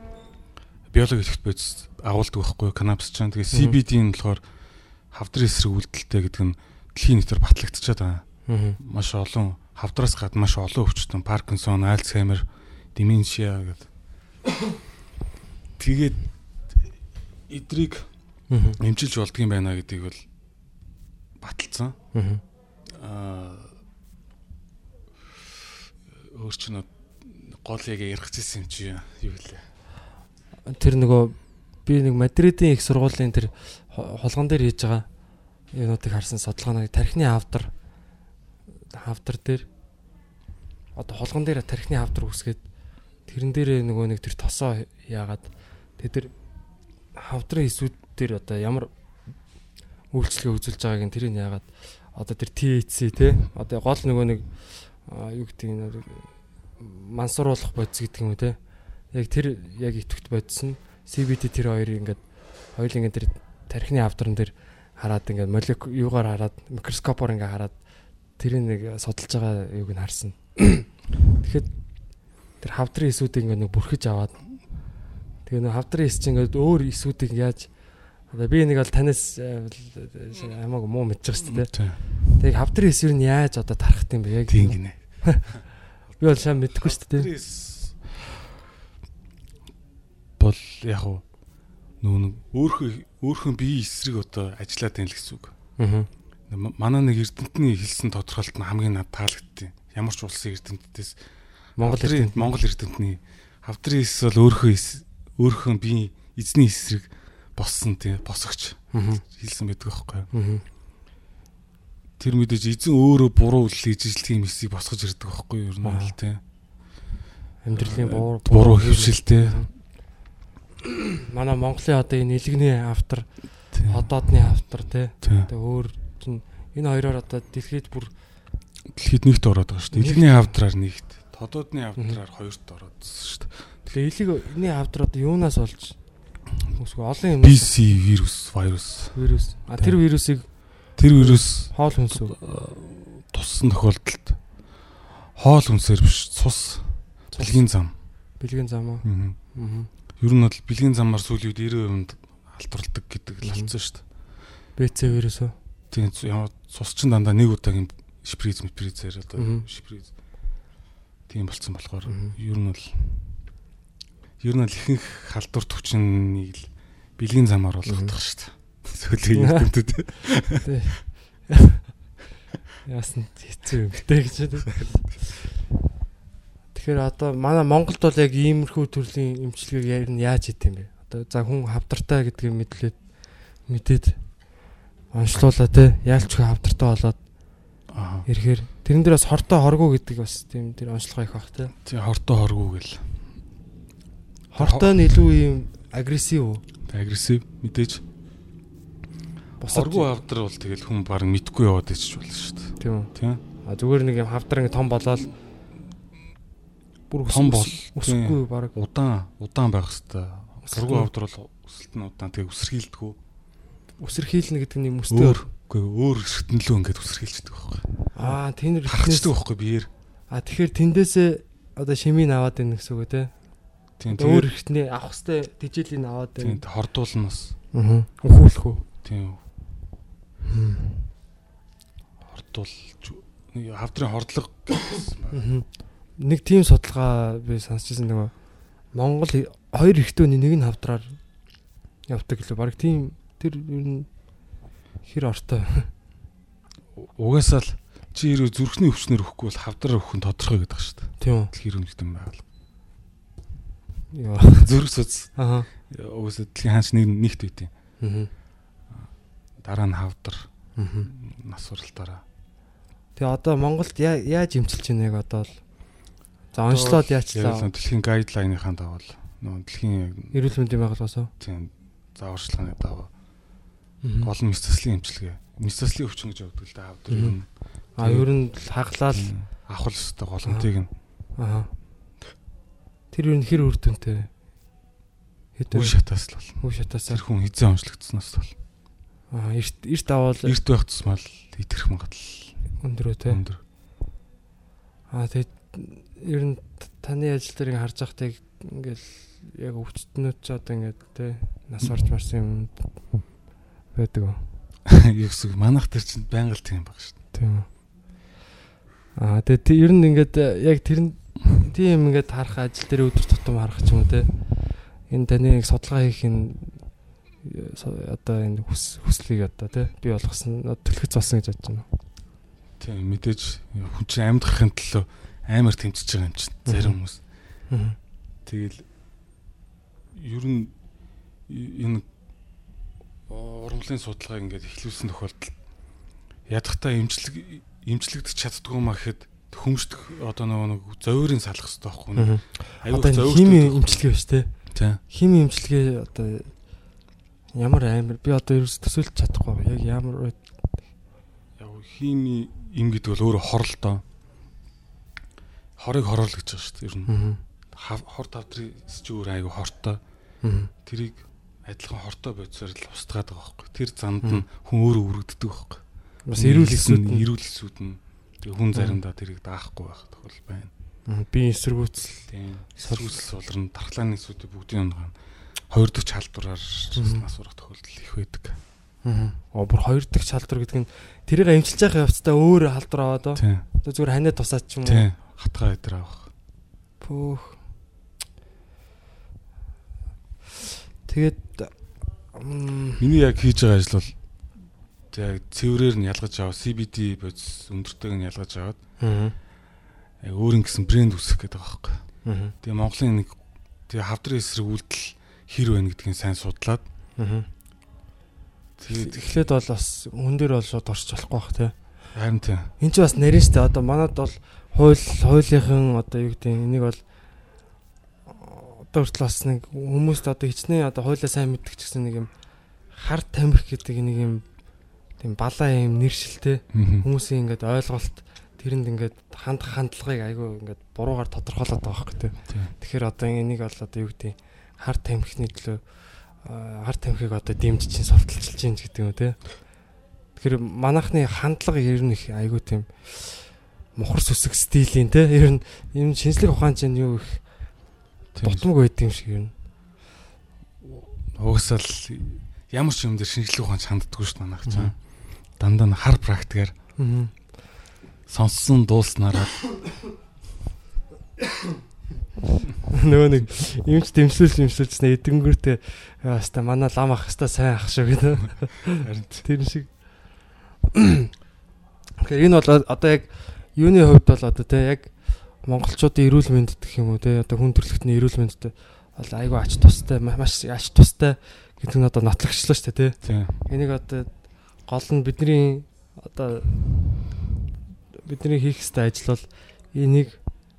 биологи хэлэхт бодис агуулдаг байхгүй канабис ч. Тэгээ CBD нь болохоор хавдрын эсрэг үйлдэлтэй гэдэг нь дэлхийн нийтээр батлагдчихад байгаа. Аа. Маш олон хавдраас гадна маш олон өвчтөн Паркинсон, Альцгеймер, деменшиа гэдэг. Тэгээд эдрийг эмчилж болдгийм байна гэдгийг бол баталсан. Аа. Аа өөр ч нөө гол яг ярих гэсэн юм чи юу гэлээ. Тэр нөгөө би нэг Мадридын их сургуулийн тэр хо- холгон дээр хийж байгаа юмнуудыг харсан судалгааныг тархины хавдар хавдар дээр одоо холгон дээр тархины хавдар үсгээд тэрэн дээрээ нөгөө нэг тэр тосоо яагаад тэр хавдрын эсүүд дээр одоо ямар үйлчлэгээ үзүүлж байгааг нь тэрийг яагаад одоо тэр THC те одоо гол нөгөө нэг юу гэдэг нь мансууруулах бодис гэдэг юм уу те яг тэр яг итгэвч бодис нь CBD тэр хоёрыг ингээд хоёулын ингээд тэр тархины авдран дээр хараад ингээд молекул юугаар хараад микроскопоор ингээд хараад тэрийг нэг судалж байгаа юуг нь харсан. Тэгэхэд тэр хавдрын эсүүдийг ингээд нэг бүрхэж аваад тэгээ нэг хавдрын эс чинь ингээд өөр эсүүдийг яаж одоо би нэг бол танаас э, хамаагүй муу мэдчихэж шүү дээ. Тэгээ хавдрын эсвэр нь яаж одоо тарах юм бэ яг Тийм гинэ. би бол сайн мэдэхгүй шүү дээ. Тэрээс бол яг уу нүүн өөрхөн өөрхөн биеийн эсрэг одоо ажиллаад байна л гэсэн үг. Аа. Манай нэг эрдэнтний хэлсэн тодорхойлт нь хамгийн над таалагдтыг. Ямар ч улсын эрдэнтдээс Монгол эрдэнэ. Монгол эрдэнтний хавдрын эс бол өөрхөн эс өөрхөн биеийн эзний эсрэг боссон тийм босогч Аа. хэлсэн байдаг байхгүй юу? Аа. Тэр мэдээж эзэн өөрөө буруу үйл хийжлэлийн эсийг босгож ирдэг байхгүй юу? Ер нь л тийм. Амьдралын буур буруу хөвшилтэй. Манай Монголын одоо энэ нэлгний автар, Тийм. ходоодны автар тий. Тэгээ өөр чинь энэ хоёроор одоо дэлхийд бүр Дэлхийд нэгт ороод байгаа шүү дээ. Нэгт. Илний хавдраар нэгт, тодоодны хавдраар хоёрт ороод шүү дээ. тэгээ элиг энэ автар одоо юунаас болж үсгүй олон юм BC вирус, вирус. вирус. А тэр вирусыг Тэр вирус хоол хүнсүү. туссан тохиолдолд хоол хүнсээр биш, цус, бэлгийн зам. Бэлгийн зам? Аа. Аа. Ер нь бол бэлгийн замаар сүүлийн үед 90% халдварладаг гэдэг л Мгм. алдсан шүү дээ. БЦ вирус уу? Тийм ямар цус чин дандаа нэг удаагийн шприц мприцээр одоо Мгм. шприц тийм болцсон болохоор ер нь бол ер нь л ихэнх халдвар төвчнийг л бэлгийн замаар болгодог шүү дээ. Сүүлийн. Тий. Яасан хэцүү юм бэ гэж. Тэгэхээр одоо манай Монголд бол яг иймэрхүү төрлийн эмчилгээг яг нь яаж хийх юм бэ? Одоо за хүн хавдартай гэдгийг мэдлээд мэдээд онцлуулаа те яалч хавдартай болоод ирэхээр тэрэн дээрээс хортой хоргоо гэдэг бас тийм тэр онцлогоо их бах те. Тий хортой хоргуу гэл. Хортой нь илүү ийм агрессив үү? Агрессив мэдээж. Хоргуу хавдар бол тэгэл хүн баг мэдгүй яваад ичж болно шүү дээ. тийм үү? Тийм. А зүгээр нэг юм хавдар ингэ том болоод бүр Том бол өсөхгүй баг удаан удаан байх хэвээр. Нь- хавдар бол өсөлт нь удаан тэгээ үсэрхийлдэг. өсөрхийлнэ гэдэг нь юм өстэй Өөр үгүй өөр шигтэнлүү ингээд үсэрхийлждэг байхгүй. Аа тэнэр Хагчдаг байхгүй биеэр. А тэгэхээр тэндээсээ одоо шимийг аваад байна гэсэн үг те. Тийм Өөр ихтний авах хэвээр тижээлийн аваад тийм байна. хордуулнаас Аа. Өхүүлэх үү? тийм хордуулж хавдрын хордлого гэсэн байна. Нэг тийм судалгаа би сонсчихсан нөгөө Монгол хоёр эрэгтөөний нэг нь хавдраар явдаг гэлээ. Бараг тийм тэр ер нь хэр ортой. Угаасаа л чи хэрэг зүрхний өвчнөр өгөхгүй бол хавдраар өгөх нь тодорхой гэдэг шүү дээ. Тийм үү. Дэлхийн хөрөмжтөн байгаль. Яа. Зүрх судас Аа. угаасаа дэлхийн хаач нэг нэгт үйт юм. Мгм. Дараа нь хавдар Мгм. нас уралтаараа. Тэгээ одоо Монголд яа- яаж имчилж байна яг одоо л За онцлоод яачлаа. Дэлхийн гайдлайныхаа дагуу л нөгөө дэлхийн Эрүүл мэндийн байгууллагаас. тийм зааварчилгааны дагуу Мгм. гол нь мэсцэслийн эмчилгээ. Мэсцэслийн өвчин гэж өгдөг л да ер нь. А ер нь л хаглаад Тийм, авах л өстой голомтыг нь аа. Тэр ер нь хэр үр дүнтэй. Хэд үе шатаас л болно. үе шатаасаа. Тэр хүн хизээ онцлогдсноос л болно. Аа эрт эрт авал Эрт байх тусмал итгэх магадлал өндөрөө те. өндөр. Аа тэгээд ер нь таны ажил дээр харж байхдаа ингээл яг өвчтнүүд ч одоо ингээд те нас орж марсан юм байдаг уу? Юусыг манах тэр чинь байнга л тийм баг шүү дээ. Тийм үү. Аа тэгээд тий- ер нь ингээд яг тэр тийм ингээд харах ажил дээр өдөр тутам харах ч юм уу те. Энэ таны нэг судалгаа хийх энэ одоо энэ хүс хүслийг одоо те бий болгосон төлөвлөж болсон гэж бодож байна. Тийм мэдээж хүн чинь амьдахын төлөө амар тэмцэж байгаа юм чинь зарим хүмүүс. Тэгэл ер нь энэ урамлын судалгааг ингээд эхлүүлсэн тохиолдолд ядахтаа имжлэг имжлэгдэж чаддгүй маа гэхэд хөмждөх одоо нөгөө нэг зовирын салах хэрэгтэй байхгүй юу? Аюу хими имчилгээ биш те. Хими имчилгээ одоо ямар амар би одоо ерөөс төсөөлж чадахгүй яг ямар Яг хими им гэдэг бол өөрөө хор л доо. Хорыг хороол гэж байгаа шүү дээ. Ер нь хор тавдрын счүүр аюу хортой. Аа. Тэрийг адилхан хортой бодисоор л устгаад байгаа байхгүй. Тэр занд нь хүн өөрөө өргөддөг байхгүй. Бас эрүүл хэсүүд нь эрүүл хэсүүд нь тэгээ хүн заримдаа тэрийг даахгүй байх тохиол байна. Би эсэргүүцэл Тийм. Сэрүүл суулрын тархлааны хэсүүдийн бүгдийн хоёр дахь халдвараар Мгм. нас урах тохиолдол их байдаг. Аа. Оо бүр хоёр дахь шалдвар гэдэг нь тэрийг амжилж явах явцдаа өөр халдвар аваад оо. Одоо зүгээр ханиад тусаад ч юм уу. Хатгаа өдр авах. Пүүх. Тэгээд Миний яг хийж байгаа ажил бол яг цэврээр нь ялгаж аваа CBD бодис өндөртэйг нь ялгаж аваад аа. яг өөрийн гэсэн брэнд үүсгэх гэдэг байгаа байхгүй. Тэгээ Монголын нэг тэгээ хавдрын эсрэг үйлдэл хэр байна гэдгийг сайн судлаад Аа. тэгээд Эхлээд бол бас хүн дээр бол шууд орч болохгүй бах те. харин тийм Энд ч бас нарийн штэ одоо манад бол хууль хуулийнхан одоо юу гэдэг энийг бол одоо хүртэл бас нэг хүмүүст одоо хичнээн одоо хуулиа сайн мэддэг ч гэсэн нэг юм хар тамхи гэдэг нэг юм тийм балаа юм нэршилтэй хүмүүсийн ингээд ойлголт тэрэнд ингээд хандах хандлагыг айгүй ингээд буруугаар тодорхойлоод байгаа хэрэг. Тийм. Тэгэхээр одоо энийг бол одоо юу гэдэг хар тамхины төлөө аа, хар тамхиг одоо дэмжиж чинь совтолчилж чинь гэдэг юм те. Тэгэхээр манайхны хандлага ер нь их айгүй тийм мухар сүсэг стилийн те. Ер нь энэ шинжлэх ухаан чинь юу их дутмаг байд юм шиг ер нь. Угсаал ямар ч юм дээр шинжлэх ухаан ханддаггүй шүү дээ чам. Дандаа хар практикаар Аа. сонссон дууснараа Нөгөө нэг юмч дэмслэл юмсэлжсэн эдэнгүүртээ хаста манай лам ах хаста сайн ах шүү гэдэг. харин Тэр шиг. Тэгэхээр энэ бол одоо яг юуны хувьд бол одоо те яг монголчуудын эрүүл мэнд гэх юм уу те одоо хүн төрөлхтний эрүүл мэндтэй бол айгүй ач тустай ма- маш ач тустай гэдэг нь одоо нотлогчлоо шүү дээ те. Энийг одоо гол нь бидний одоо бидний хийх ёстой ажил бол энийг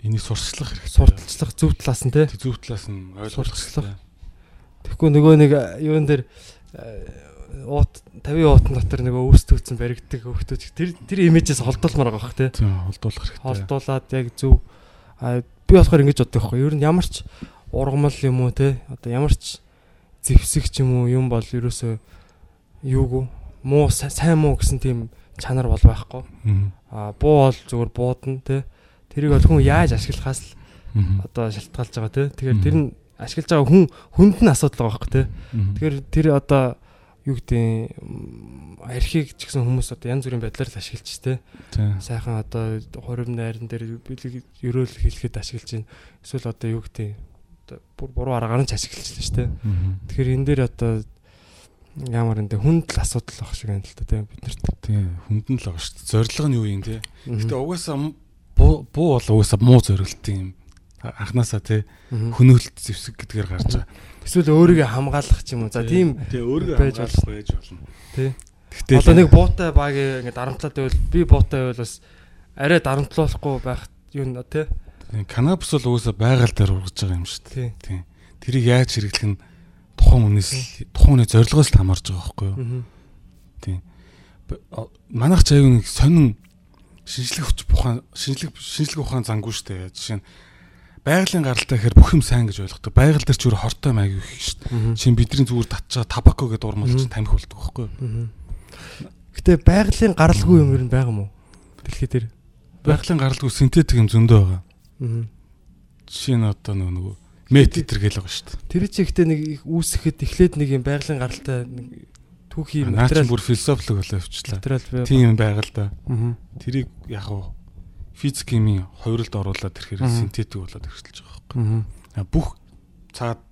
Энийг сурчлах хэрэгтэй. сурталчлах зөв талаас нь те. Зөв талаас нь ойлгох хэрэгтэй. Тэгэхгүй нөгөө нэг юун дээр э, уут 50 уутан дотор нөгөө үүсдүүлсэн баригддаг хөвгтүүд тэр тэр имижээс холдуулмаар байгаа бах те. Тийм холдуулах хэрэгтэй. Холдуулаад яг зөв би болохоор ингэж боддог байхгүй ер нь ямар ч ургамал юм уу те одоо ямар ч зевсэг ч юм уу юм бол ерөөсөө юугүй муу са- сайн муу гэсэн тийм чанар бол байхгүй. Мгм. а буу бол зүгээр буудна те тэрийг бол хүн яаж ашиглахаас л одоо шалтгаалж байгаа те тэгэхээр тэр нь ашиглаж байгаа хүн хүнд нь асуудал байгаа байхгүй те Мгм. Тэгэхээр тэр одоо юу гэдэг архийг ч гэсэн хүмүүс одоо янз бүрийн байдлаар л ашиглаж тэ. Тийм. Сайхан одоо хорим найран дээр бэлэг ерөөл хэлэхэд ашиглаж байна. Эсвэл одоо юу гэдэг одоо бүр буруу аргаар нь ч ашиглаж. Мгм. Тэгэхээр энэ дээр одоо ямар энэ хүнд л асуудал баг шиг байна л да тийм бид нарт. Тийм. Хүндэн л байгаа шүү дээ. Зорилго нь юу юм те? Гэтэ угаасаа буу бол угаасаа муу зорилт юм. Анханасаа те хөнөөлт зэвсэг гэдгээр гарч байгаа. Эсвэл өөрийгөө хамгаалах ч юм уу. За тийм байж болно. байж болно. Тий. Гэхдээ одоо нэг буутай баг ингээд дарамтлаад байвал би буутай байвал бас арай дарамтлуулахгүй байх юу нэ тий. канабис бол угаасаа байгаль дээр ургаж байгаа юм шүү дээ. Тий. Тэрийг яаж хэрэглэх нь тухайн хүнээс л тухайн хүний зорилгоос л хамаарж байгаа байхгүй юу? О- Манайх ч аюу нэг сонин шинжлэх хүч бухаан шинжлэх шинжлэх ухаан зангүй шүү дээ. Жишээ нь байгалийн гаралтай гэхээр бүх юм сайн гэж ойлгодог. Байгаль дээр ч өөр хортой маяг их шүү дээ. Нь бидний зүгээр татчаа табако гэдэг урмалч Мгм. тамхи болдог байхгүй юу? Гэтэ байгалийн гаралгүй юм ер нь байгаа мó? Дэлхий дээр. Байгалийн гаралгүй синтетик юм зөндөө байгаа. Нь одоо нөгөө нөгөө мет итер гэл байгаа шүү дээ. Тэр чи ихтэй нэг үүсэхэд эхлээд нэг юм байгалийн гаралтай нэг түүхий материал бүр философик болоо явчлаа. Тийм да. Мгм. Тэрийг яг уу физик химийн хувиралд оруулаад ирэхээр синтетик болоод ирчихэж байгаа байхгүй. Бүх цаад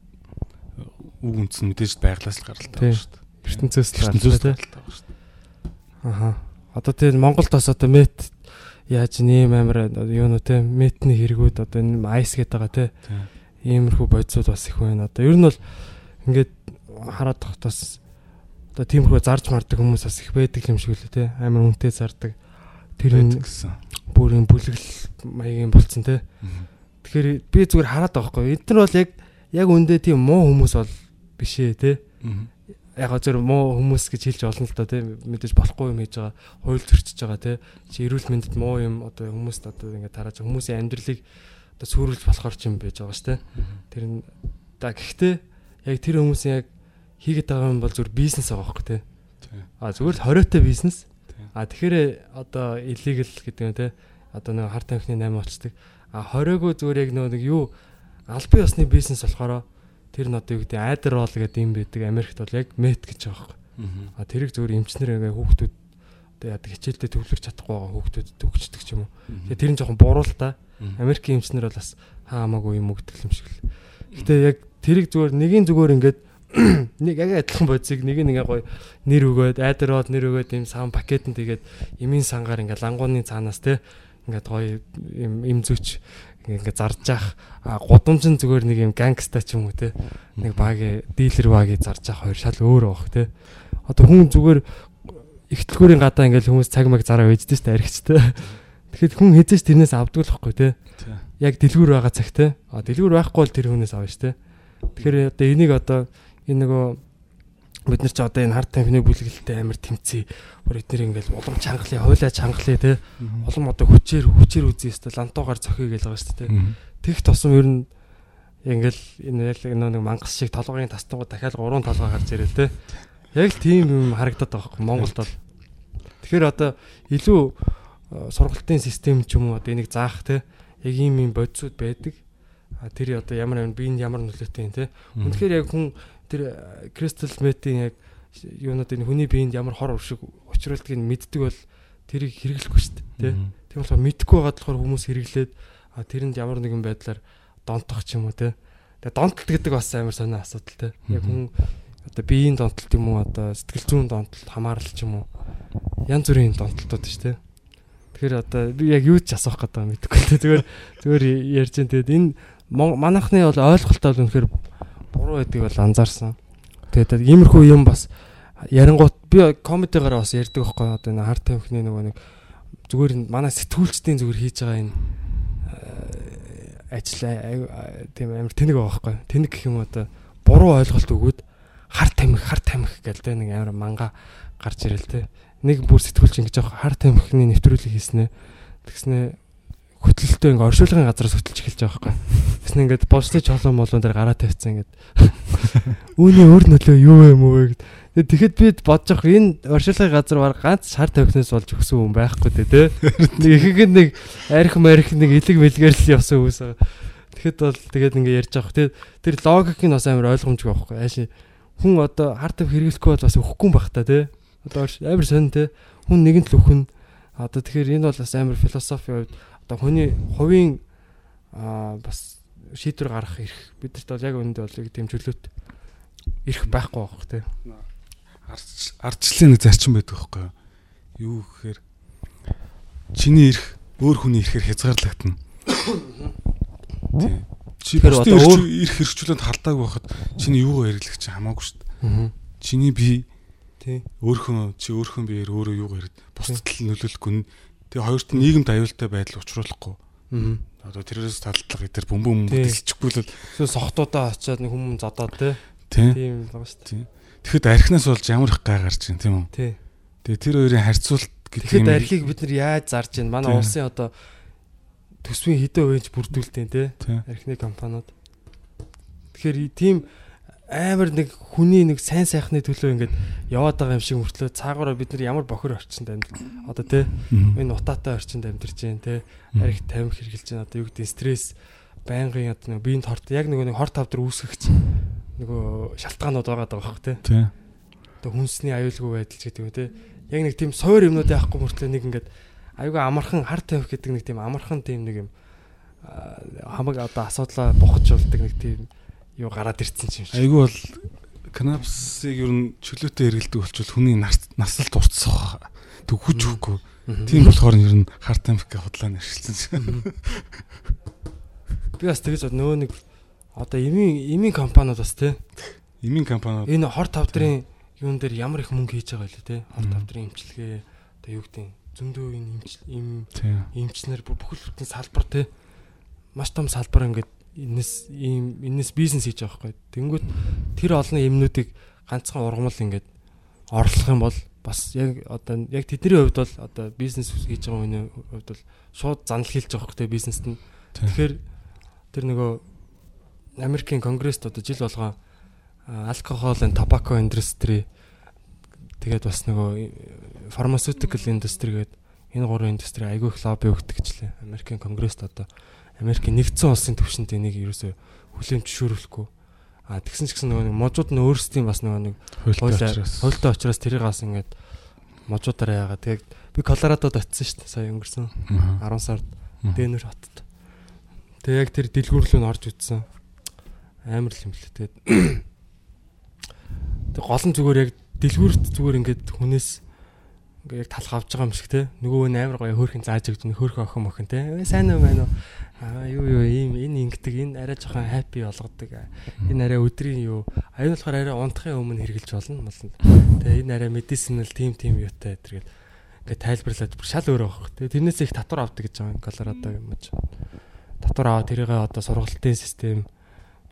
үг үндэс нь мэдээж байглаас л гаралтай байна шүү дээ. ертөнцөөс л гаралтай байгаа шүү дээ. Аха. Одоо тийм Монголд бас одоо мет яаж нэм амир юу нэ те метний хэрэгүүд одоо энэ айс гэдэг байгаа те иймэрхүү бодисууд бас их байна. Одоо ер нь бол ингээд хараад тахт бас одоо тиймэрхүү зарж мардаг хүмүүс бас их байдаг юм шиг лээ те амир үнэтэй зардаг. Тэр нь гэсэн. бүрийн бүлэгл маягийн болцсон те. Тэгэхээр би зүгээр хараад байгаа хгүй. Эдгээр бол яг яг үндэ тийм муу хүмүүс бол биш ээ те. Яг зөв муу хүмүүс гэж хэлж олно л доо тийм мэдээж болохгүй юм хийж байгаа хууль зөрчиж байгаа тийм чи эрүүл мэндэд муу юм одоо хүмүүст одоо ингээд тарааж хүмүүсийн амьдралыг одоо сүрүүлж болохоор ч юм байж байгаа ш тийм тэр нь да гэхдээ яг тэр хүмүүсийн яг хийгээд байгаа юм бол зүгээр бизнес байгаа байхгүй Тийм. а зүгээр л хориотой бизнес. А тэгэхээр одоо illegal гэдэг нь тийм одоо нэг хар тамхины 8 болцдог а хориогүй зүгээр яг нэг юу албан ёсны бизнес болохоор тэр нь одоо юу гэдэг айдерол гэдэг юм байдаг Америкт бол яг мет гэж байгаа Мгм. А тэрийг зөвөр эмчнэр ингээ хүүхдүүд одоо яадаг хичээлдээ төвлөрч чадахгүй байгаа хүүхдүүдэд төгчдөг юм уу. Тэгээ тэр нь жоохон буруу л. Мгм. Америкийн эмчнэр бол бас хаамаагүй юм өгдөг юм шиг л. Гэтэ яг тэрийг зөвөр нэгийн зүгээр ингээд нэг яг адилхан бодисыг нэг нэг гоё нэр өгөөд айдроод нэр өгөөд ийм сан пакетэн тэгээд эмийн сангаар ингээ лангууны цаанаас те ингээд гоё им им зүч ингээ зарж ах гудамж нь зүгээр нэг юм гангста ч юм уу те нэг багийн дилер багийг зарж ах хоёр шал өөр байх те. Одоо хүн зүгээр их төлхөөрийн гадаа ингээл хүмүүс цаг маг зараа үйддэг шүү дээ аригчтай тэгэхэд хүн хэзээ ч тэрнээс байхгүй те. Яг дэлгүүр байгаа цаг те. Дэлгүүр байхгүй бол тэр хүнээс авна те тэгэхээр одоо энийг одоо энэ нөгөө бид нар ч одоо энэ харт тамхины бүлгэлтэй амар тэмцээ бүр эдгээр ингээл улам чангалын хойлоо чангалын те улам одоо хүчээр хүчээр үзье өстой лантуугаар зохиё гэж байгаа шүү дээ. Тэгх тосом ер нь ингээл энэ яг нэг мангас шиг толгойн тастангууд дахиад гурван толгой гарч ирэл те. Яг л тийм юм харагдаад байгаа юм Монголд бол. Тэгэхээр одоо илүү э, сургалтын систем ч юм уу одоо энийг заах те. Яг ийм юм бодисууд байдаг. Тэр одоо ямар ямар биеинд ямар нөлөөтэй юм те. Үнэхээр яг хүн тэр кристал метийн яг юунууд энэ хүний биеинд ямар хор уршиг учруулдгийг мэддэг бол тэрийг хэрэглэхгүй шүү дээ. Тийм болохоор мэдхгүй байгаа болохоор хүмүүс хэрэглээд тэрэнд ямар нэгэн байдлаар донтох ч юм уу те. Тэгээ донтолт гэдэг бас амар сонио асуудал те. Яг хүн одоо биеийн донтолт юм уу одоо сэтгэл зүйн донтолт хамаарал ч юм уу. Янз бүрийн донтолтууд шүү те. Тэгэхээр одоо би яг юу ч асуух гэдэг юм мэдэхгүй те. Зүгээр зүгээр ярьж дээ. Тэгээд энэ манайхны бол ойлголтоо бол үнэхээр буруу байдгийг бол анзаарсан. Тэгээд иймэрхүү юм бас ярингуут би комедигаар бас ярьдаг байхгүй одоо энэ харт тавхины нөгөө нэг зүгээр манай сэтгүүлчдийн зүгээр хийж байгаа энэ э, ажил ай- тийм амар тэнэг байгаа байхгүй тэнэг гэх юм одоо буруу ойлголт өгөөд хар тамхи хар тамхи тэ нэг амар манга гарч ирэл тэ нэг бүр сэтгүүлч ингэж байгаа хар тамхины нэвтрүүлэг хийснэ. Тэгснэ хөтлөлтөө ингээ оршуулгын газараас хөтлж эхэлж байгаа байхгүй тэгснэ ингээд босны чолон молон дээр гараа тавьцсан ингээд үүний өөр нөлөө юу юм уу гэд Тэгэхэд би бодож явах энэ оршуулгын газар баг ганц шар тавхинаас болж өгсөн хүн байхгүй дээ тэ. Нэг ихэнх нэг арх марх нэг илэг мэлгээр л явсан хүмүүс. Тэгэхэд бол тэгээд ингээ ярьж авах тэ. Тэр логик нь бас амар ойлгомжгүй байхгүй. Ааши хүн одоо хард хэрэглэхгүй бол бас өхгүй юм бах та тий. Одоо амар сонь тий. Хүн нэгэнт л өхөн. Одоо тэгэхээр энэ бол бас амар философи хувьд одоо хүний хувийн бас шийдвэр гаргах эрх бидэрт бол яг үүнд бол тийм чөлөөт эрх байхгүй байх тий. Арч ардчлалын нэг зарчим байдаг байхгүй юу? Гэхээр чиний эрх өөр хүний эрхээр хязгаарлагдана. Тийм. Чи одоо эрх хэрэгжүүлэлт хардаагүй байхад чиний юугаар хэрэглэх чинь хамаагүй шүү дээ. Чиний бие Тий. өөрхөн чи өөрхөн биеэр өөрөө юугаар хэрэг бусдад л нөлөөлөхгүй. Тэгээ хоёрт нь нийгэмд аюултай байдал учруулахгүй. Аа. Одоо тэрээс талдлага идэр бөмбөм Тий. дэлчихгүй л сохтуудаа очиад нэг хүмүүс зодоод тий. тийм. Тийм байгаа шүү дээ. Тэгэхэд архинаас болж ямар их гай гарч байна тийм үү? Тий. Тэгээ тэр хоёрын харьцуулт гэдэг Тэгэхэд юм- архийг бид нар яаж зарж байна? Манай улсын одоо төсвийн хэдэн хувийнч бүрдүүлдэг. Тий. Архины компаниуд. Тэгэхээр тийм амар нэг хүний нэг сайн сайхны төлөө ингээд яваад байгаа юм шиг мөртлөө цаагаараа бид нар ямар бохор орчинд амьд. Одоо тий Мгм. энэ утаатай орчинд амьдарч जैन тий. Мгм. Арх тамхи хэрглэж जैन. Одоо юу гэдэг нь стресс байнгын одоо нэг биеийн хорт яг нөгөө нэг хорт тавдар үүсгэгч нөгөө шалтгаанууд байгаа даа бах тий. Тий. одоо хүнсний аюулгүй байдал ч гэдэг юм те. Яг нэг тийм суур юмнууд яахгүй мөртлөө нэг ингээд аюулгүй амархан хар тавих гэдэг нэг тийм амархан тийм нэг юм аа, хамаг одоо асуудлаа бухажуулдаг нэг тийм юу гараад ирсэн юм шиг. Айгүй бол канапсыг ер нь чөлөөтэй хэрэгэлдэг болчвол хүний нас насалт уртсах төгөж өгөхгүй. Тийм болохоор ер нь харт амфик худлаа нэршилсэн чинь. би бас тэгэж бод- нөгөө нэг одоо эмийн эмийн компаниуд бас те. Имийн компаниуд. Энэ хор тавдрын юун дээр ямар их мөнгө хийж байгаа вэ те? Хор тавдрын имчилгээ одоо юу гэдэг нь зөндөө энэ имчил им бүр бүхэл бүтэн салбар те. Маш том салбар ингээд энэс ийм энэс бизнес хийж байгаа байхгүй. Тэнгүүт тэр олон юмнуудыг ганцхан ургамал ингээд орлох юм бол бас яг одоо яг тэдний хувьд бол одоо бизнес хийж байгаа хүний хувьд бол шууд занал хийлж байгаа те бизнест нь. Тэгэхээр тэр нөгөө Америкийн конгресст одоо жил болгоо алкогол and tobacco industry тэгээд бас нөгөө pharmaceutical industry гэдэг энэ гурван индустри айгүй их лобби өгдөгчлээ. Америкийн конгресст одоо Америкийн нэгдсэн улсын түвшинд энийг ерөөсөө хүлээн зөвшөөрөхгүй. А тэгсэн ч гэсэн нөгөө нэг можууд нь өөрсдийн бас нөгөө нэг Хуйлтай хуйлаа учраас. тэрийг бас ингээд можуудаараа яагаад тэгээд би Колорадод очисон шүү дээ сая өнгөрсөн Аха. 10 сард Мгм. Дэнер хотод. Тэгээ яг тэр дэлгүүрлөө нь орж үзсэн. Амар л юм лээ. Тэгээд тэг гол нь зүгээр яг дэлгүүрт зүгээр ингээд хүнээс ингээд талх авж байгаа юм шиг те. Нөгөө нь амар гоё хөөрхөн зааж нэг хөөрхөн охин мохин те. Сайн уу байна уу? Аа юу юу ийм энэ ингэдэг энэ арай жоохон хаппи болгодог. Энэ арай өдрийн юу. Аюун болохоор арай унтахын өмнө хэрглэж болно болно. Тэгээ энэ арай медицинал тим тим юутай гэдэг. Ингээд тайлбарлаад бүр шал өөр хөөх. Тэгээ тэрнээс их татвар авдаг гэж байгаа Колорадо юм ч. Татвар аваа тэрийг одоо сургалтын систем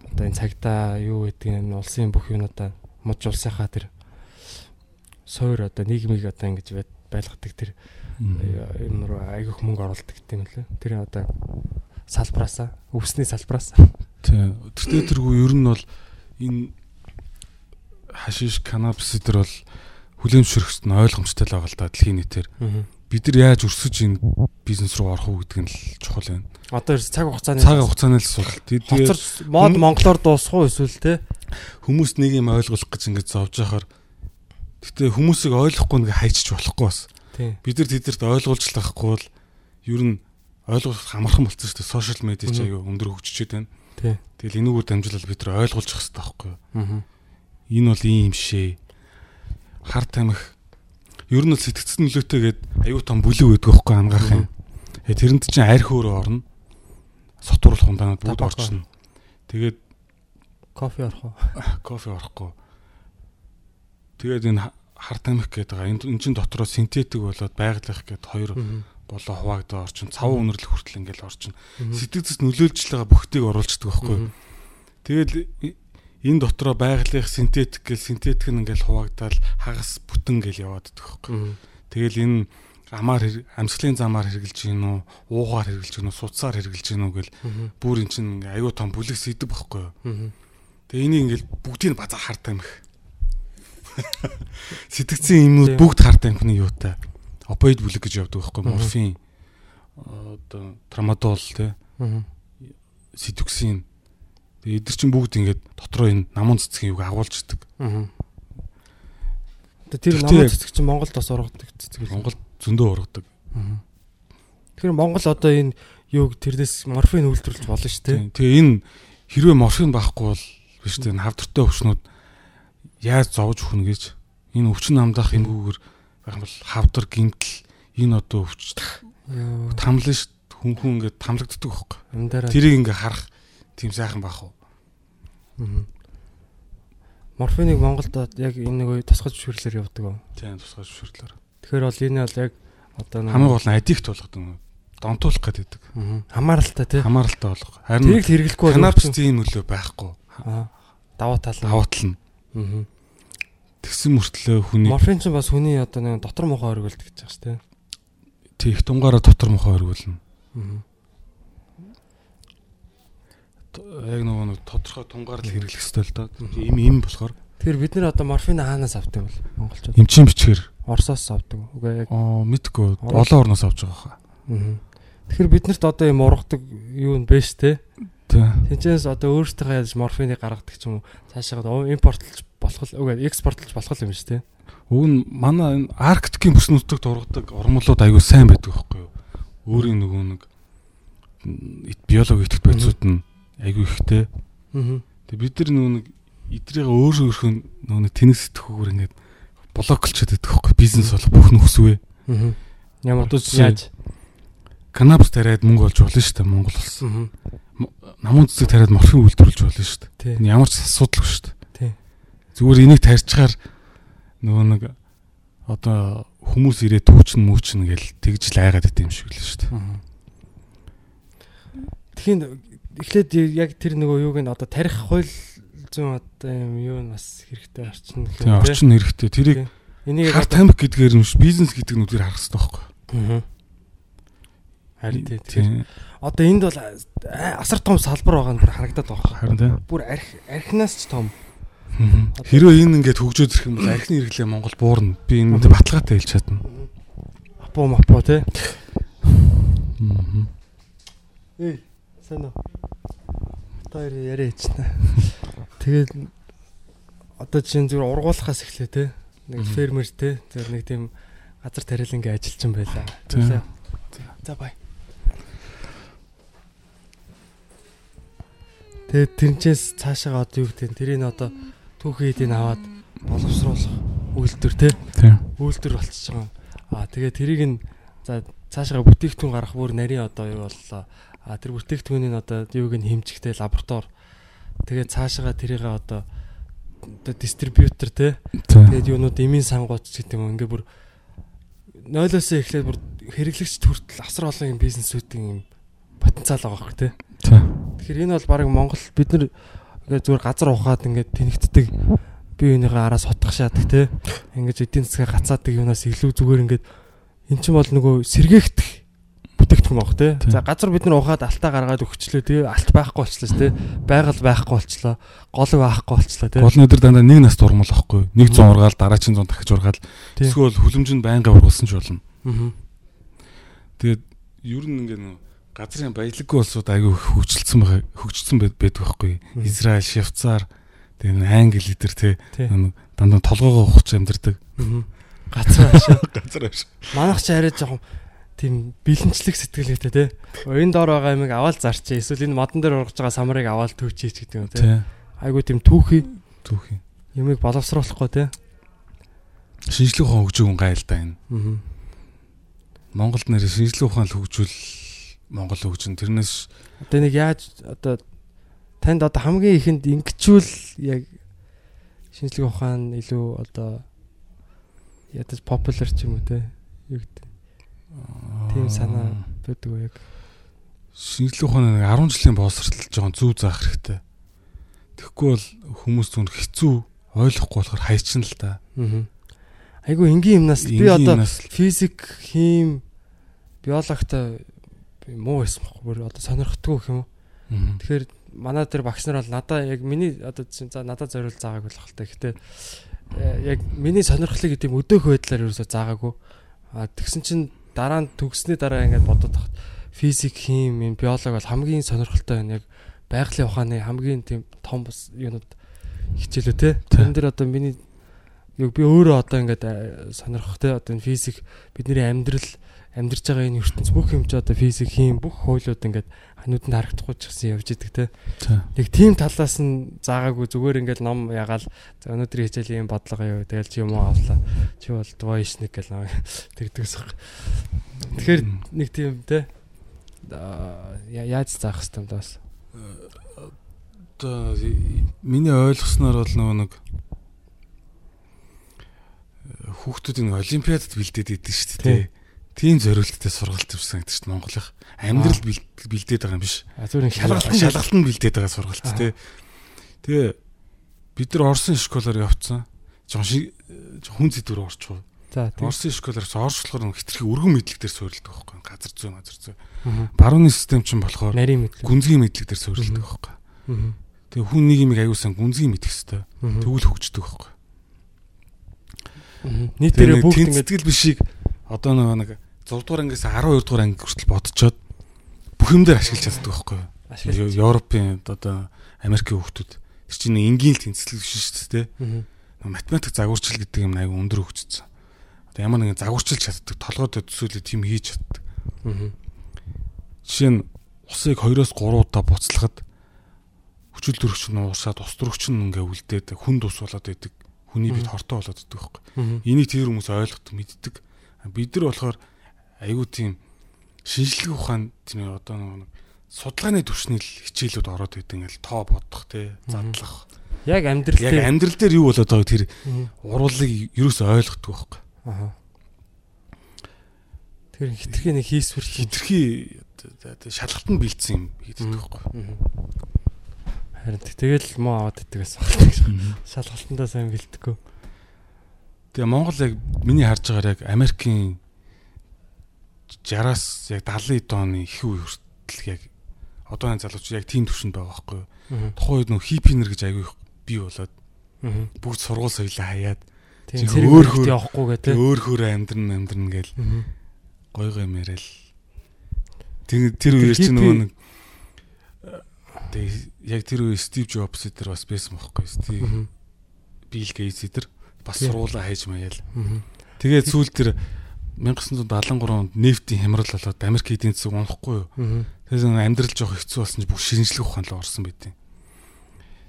одоо энэ цагтаа юу гэдэг нь улсын бүх юунуудаа мод улсынхаа тэр суур одоо нийгмийг одоо ингэж байлгадаг тэр юм руу айгүйх мөнгө оруулдаг гэдэг юм лээ. Тэр одоо салбраасаа өвсний салбраас. Тийм. Тэртээ тэргүй ер нь бол энэ хашиш канабис дээр бол хүлэмжшөрөхт нь ойлгомжтой л байгаа л да дэлхийн нийтээр. Бид нар яаж өрсөж энэ бизнес руу орох уу гэдэг нь л чухал байна. Одоо ер нь цаг хугацааны Цаг хугацааны л асуудал. Тэгээд мод монголоор дуусах уу эсвэл те хүмүүс нэг юм ойлгох гэж ингэж зовж яхаар гэтээ хүмүүсийг ойлгохгүй нэг хайчиж болохгүй бас. Бид нар тэдэрт ойлгуулж л байхгүй бол ер нь ойлгох амархан болсон шүү дээ. Сошиал медиа ч аяга өндөр хөгжиж байна. тийм Тэгэл энүүгээр дамжуулаад бид нар ойлгуулж явах хэрэгтэй байхгүй юу? аа Энэ бол ийм шээ. Хар тамхи ер нь л сэтгцэн нөлөөтэйгээд аюу тум бүлэг өгдөг байхгүй ангаах юм. Э тэрэнд чинь арх өөрөө орно. Сотуурл хундаанууд бүгд орчихно. Тэгээд кофе орох уу кофе орохгүй. Тэгээд энэ ха- хар тамхи гэдэг байгаа. Энд эн чин дотроо синтетик болоод байгалих гэд хоёр болоо хуваагдаа орчин. Цав үнэрлэх хүртэл ингээл орчин. Сэтгцэд нөлөөлж байгаа бүхтийг оруулцдаг байхгүй? Тэгэл энэ дотроо байгалих синтетик гэл синтетик нь ингээл хуваагдаад хагас бүтэн гэл яваад идэх байхгүй. Тэгэл энэ амаар амьсгалын замаар хэрглэж гин үү, уугаар хэрглэж гин үү, суцаар хэрглэж гин үү гэл бүр эн чин ингээ аюу тум бүлэг сэдв байхгүй? Тэгээ энийг ингээл бүгдийг нь базаа харт амих. Сэтгцэн юмнууд бүгд харт амхны юутай. Опиоид бүлэг гэж явдаг байхгүй морфин одоо трамадол те ситоксин Тэгээ эдгэр чинь бүгд ингээд дотроо энэ намун цэцгийн юг агуулждаг. Аа. Тэр яг- цэцэг чинь Монголд бас ургадаг цэцэг. Монгол зөндөө ургадаг. Тэгэхээр Монгол одоо энэ юуг тэрнээс морфин үйлдвэрлэж болно шүү дээ. Тэгээ энэ хэрвээ морфин байхгүй бол биш дээ энэ хавдартай өвчнүүд яаж зовж өгнө гэж энэ өвчин намдах эмгүүгээр байх юм бол хавдар гимтэл энэ одоо өвч тамлан ш хүн хүн ингээд тамлагддаг байхгүй. Тэрийг ингээ харах тийм сайхан байх уу? Морфиныг Монголд яг энэ нэг тусгаж зөвшөөрлөөр явуулдаг уу? Тийм тусгай зөвшөөрлөөр. Тэгэхээр бол энэ бол яг одоо Хамгийн гол нь аддикт болгох гэдэг. Донтуулах гэдэг. Аа. хамааралтай тий. Хамааралтай болгох. Тэрийг Харин л хэрэглэхгүй бол канабис тийм нөлөө байхгүй. Аа. Даваа тал. нь. Даваа тал нь. Аа. Тэгсэн мөртлөө хүний Морфин ч бас хүний одоо нэг дотор мохоо өргөлдөг гэж байгаа шүү дээ. тийх тунгаараа дотор мохоо өргүүлнэ. Аа. Яг нөгөө нэг тодорхой тунгаар л хэрэглэх хэрэгтэй л доо. Им им болохоор Тэгэхээр бид нар одоо морфин хаанаас авдаг бол монголчууд? эмчийн бичгээр Оросоос авдаг. Үгүй яг. оо мэдгүй олон орноос авч байгаа хаа. Аа. Тэгэхээр бид нарт одоо юм ургадаг юу нь биш те. Тинчээс одоо өөрсдөө яаж морфиныг гаргадаг ч юм уу цаашаа импортлж болох үгүй экспортлж болох юм шүү те. Уг нь манай энэ арктикийн бүс нутагт ургадаг ормолууд аягүй сайн байдаг байхгүй юу? Өөрийн нөгөө нэг биологи идэвхт байцууд нь аягүй ихтэй. Аа. Тэг бид нар нөгөө нэг идрийг өөр өөрхөн нөгөө нэг тэнэг сэтгүүгээр ингээд блоклчод байдаг байхгүй бизнес болох бүх нөхсвэ. Аа. Ямар жишээ- яаж? Канабис тариад мөнгө олж болно шүү дээ Монгол улс. Аа. Намун цэцэг тариад морфин үйлдвэрлэж болно шүү дээ. Ямар ч асуудалгүй шүү дээ. Тий. Зүгээр энийг тарьчаар нөгөө нэг одоо хүмүүс ирээ түүчин мүүчин гэл тэгж л айгаад идэм шиг л шүү дээ. Тэгэхээр эхлээд яг тэр нөгөө юуг нь одоо тарих хууль зүүн одоо юм юу нь бас хэрэгтэй орчин гэх юм орчин хэрэгтэй. Тэрийг Энийг хар тамхи гэдгээр юм ш бизнес гэдэг нүдээр харах хэрэгтэй байхгүй. Аа. Харин тий. Тийм. одоо энд бол а- асар том салбар байгаа нь бүр харагдаад байгаа. Харин тийм. Бүр арх архинаас ч том. Хэрвээ энэ ингээд хөгжөөд ирэх юм бол архины хэрэглээ Монгол буурна. Би энэ баталгаатай хэлж чадна. Апо мапо. Мгм. Эй, сайн уу? Тэр яриа чинь. Тэгээд одоо чинь зүгээр ургуулахаас эхлэв те. Нэг фермер те. Тэр нэг тийм газар тариалангийн ажилч юм байла. За бай. Тэгээд тэрнчээс цаашаага одоо юу гэдэг нь тэрийг одоо түүхий эдийг аваад боловсруулах үйлдвэр те. Тийм. үйлдвэр болчихж байгаа. Аа тэгээ тэрийг нь за цаашаа бүтээгдэхүүн гарах бүр нарийн одоо юу боллоо. Аа тэр бүтээгдэхүүнийг одоо юуг нь хэмжихтэй лаборатори. Тэгээ цаашаа тэрийг одоо одоо дистрибьютор те. Тийм. Тэгээд юунууд эмийн сангууд ч гэдэг юм ингээ бүр нойлоос эхлээд бүр хэрэглэгч хүртэл асар олон юм бизнесүүдийн юм потенциал байгаа хөх те. Тэгэхээр энэ бол баг Монгол бид нар ингээд зүгээр газар ухаад ингээд тэнэгддэг бие биенийхээ араас хотгох шаадаг те. Ингээд эдийн засгаа гацаадаг юунаас илүү зүгээр ингээд эн чинь бол нөгөө сэргээгдэх бүтээгдэхүүн баг те. За газар бид нар ухаад алтаа гаргаад өгчлөө те. Алт байхгүй болчлоо те. Байгаль байхгүй болчлоо. Гол байхгүй болчлоо те. Гол өдөр дандаа нэг нас дурмал ахгүй. Нэг 100 ургаал дараагийн 100 дахиж ургаал. Эсвэл хүлэмжинд байнга ургалсан ч болно. Аа. Тэгээд ер нь ингээ нөө газрын баялаггүй улсууд аягүй их хөгжилсэн байгаа хөгжсөн байд- байдаг байхгүй. Израиль, Швейцар тэгээд нөө Англи эдэр те дандаа толгоогоо ухаж амьдэрдэг. Газар ашаа. Газар авш. Манайх ч арай жоохон тийм бэлэнчлэг сэтгэлгээтэй те. Энэ доор байгаа юмыг аваад зарчээ. Эсвэл энэ модон дээр ургаж байгаа самарыг аваад төвчээч гэдэг юм те. Айгуу тийм түүхий Түүх юм. юмыг боловсруулахгүй те. Шинжлэх ухаан хөгжөөгөн гайл да энэ. Аа. Монголд нэр шинжлэх ухаан хөгжүүл Монгол хөгжин тэрнээс Одоо нэг яаж одоо танд одоо хамгийн ихэнд ингэчүүл яг шинжлэх ухаан илүү одоо ядаж популяр ч юм уу те. Юу гэдэг. Тийм санаа байдаг уу яг. шинжлэх ухааны нэг 10 жилийн боловсролд жоохон зүв заах хэрэгтэй. Тэгэхгүй бол хүмүүс зүн хэцүү ойлгохгүй болохоор хайчин л та. Аа. Айгуу энгийн юмнаас би одоо физик, хим, биологтой би муу байсан байхгүй бүр одоо сонирхдаггүй гэх юм. Тэгэхээр манай дээр багш нар бол надаа яг миний одоо за надад зориул заагаагүй л хальтай. Гэхдээ э, яг миний сонирхлыг гэдэм өдөөх байдлаар ерөөсөө заагаагүй. А тэгсэн чинь дараа нь төгссний дараа ингээд бодоод тахт физик, хим, юм биологи бол хамгийн сонирхолтой байна. Яг байгалийн ухааны хамгийн тийм том бас юунууд хичээлөө те. Тэрэн дээр одоо миний яг би өөрөө одоо ингээд э, сонирхох те одоо энэ физик бидний амьдрал амьдарч байгаа энэ ертөнц бүх юм чи одоо физик хийм бүх хуулиуд ингээд ханууданд харагдахгүй ч гэсэн явж идэг те. Нэг тийм талаас нь заагаагүй зүгээр ингээд ном ягаал за өнөөдрийн хичээл юм бодлого юу тэгэл чи юм уу авлаа. Чи бол двоишник гэл наа тэгдэгс. Тэгэхээр нэг тийм те яаж заах хэвээр юм даас. Одоо миний ойлгосноор бол нөгөө нэг хүүхдүүд нэг олимпиадад бэлдээд идэв шүү дээ. Тийм зориулттай сургалт явсан гэдэг чинь Монголынх амьдрал бэлдээд байгаа юм биш. Зүгээр Шалгалт шалгалт нь бэлдээд байгаа сургалт тий. Тэгээ бид нар Орсын школоор явцсан. Жон шиг хүн зэдвэр орчихоо. За тийм. Орсын школоор орчлохоор нэг хитрхи өргөн мэдлэг дээр суурилдаг байхгүй. Газар зүй газар зүй. Барууны систем чинь болохоор гүнзгий мэдлэг дээр суурилдаг байхгүй. Тэгээ хүн нэг юм аюулсан гүнзгий мэдэх хэвээр. Тэгвэл хөгждөг байхгүй. Нийтээрээ бүгд ингээд тэнцэтгэл бишийг одоо нэг 6 дугаар ангиас 12 дугаар анги хүртэл бодцоод бүх юм дээр ашиглаж чаддаг байхгүй. ашиглаж. Европын одоо Америкийн хүүхдүүд тэр чинь энгийн л тэнцэтгэл биш шүү дээ. Нөгөө математик загварчил гэдэг юм аяга өндөр хөгжсөн. Одоо ямар нэгэн загварчилж чаддаг, толгойд төсөөлөд тийм хийж чаддаг. Жишээ нь усыг 2-оос 3 удаа буцалгад хүчил төрөгч нь уусаад ус төрөгч нь ингээ үлдээд хүн дус болоод байдаг. Хүний бид хортой болоод байдаг байхгүй. Энийг тэр хүмүүс ойлгохдаг, мэддэг. Бид нар болохоор айгүй тийм шинжлэх ухаан тийм одоо нэг судалгааны түвшний хичээлүүд ороод байдаг ингээл тоо бодох Мгм. задлах. Яг амьдрал Яг дээр амьдрал дээр юу болоод байгааг тэр Мгм. уруулыг ерөөсөө ойлгохгүй байхгүй. Аха. Тэр хитрхи нэг хийсвэр хит. Хитрхи одоо шалгалт нь бэлдсэн юм хийдэг байхгүй. Харин тэгэл муу аваад байна. Шалгалтандаа сайн бэлдэхгүй. Тэгээ Монгол яг миний харж байгаагаар яг Америкийн 60-аас яг 70 дооны их үе хүртэл яг одооны залуучууд яг тийм төвшөнд байгаа байхгүй юу. Тухайн үед нөх хипинер гэж аягүй бий болоод бүгд сургууль соёлоо хаяад Тийм өөр өөр- явахгүй гэдэг. өөр хөөрэ амьдрын амьдрын гээл гой гой мэрэл. Тэр тэр үеэр чи хиппи- нөгөө нэг тэгээ яг тэр үе Стив Джобс эдэр бас байсан байхгүй. Стив. Билл Гейтс эдэр бас сургуулаа хайж маяал. Тэгээд сүүл тэр 1973 онд нефтийн хямрал болоод Америк эдийн засаг унахгүй юу. Тэгээс амьдрал жоох хэцүү болсон чи бүх шинжлэх ухаан руу орсон байдیں۔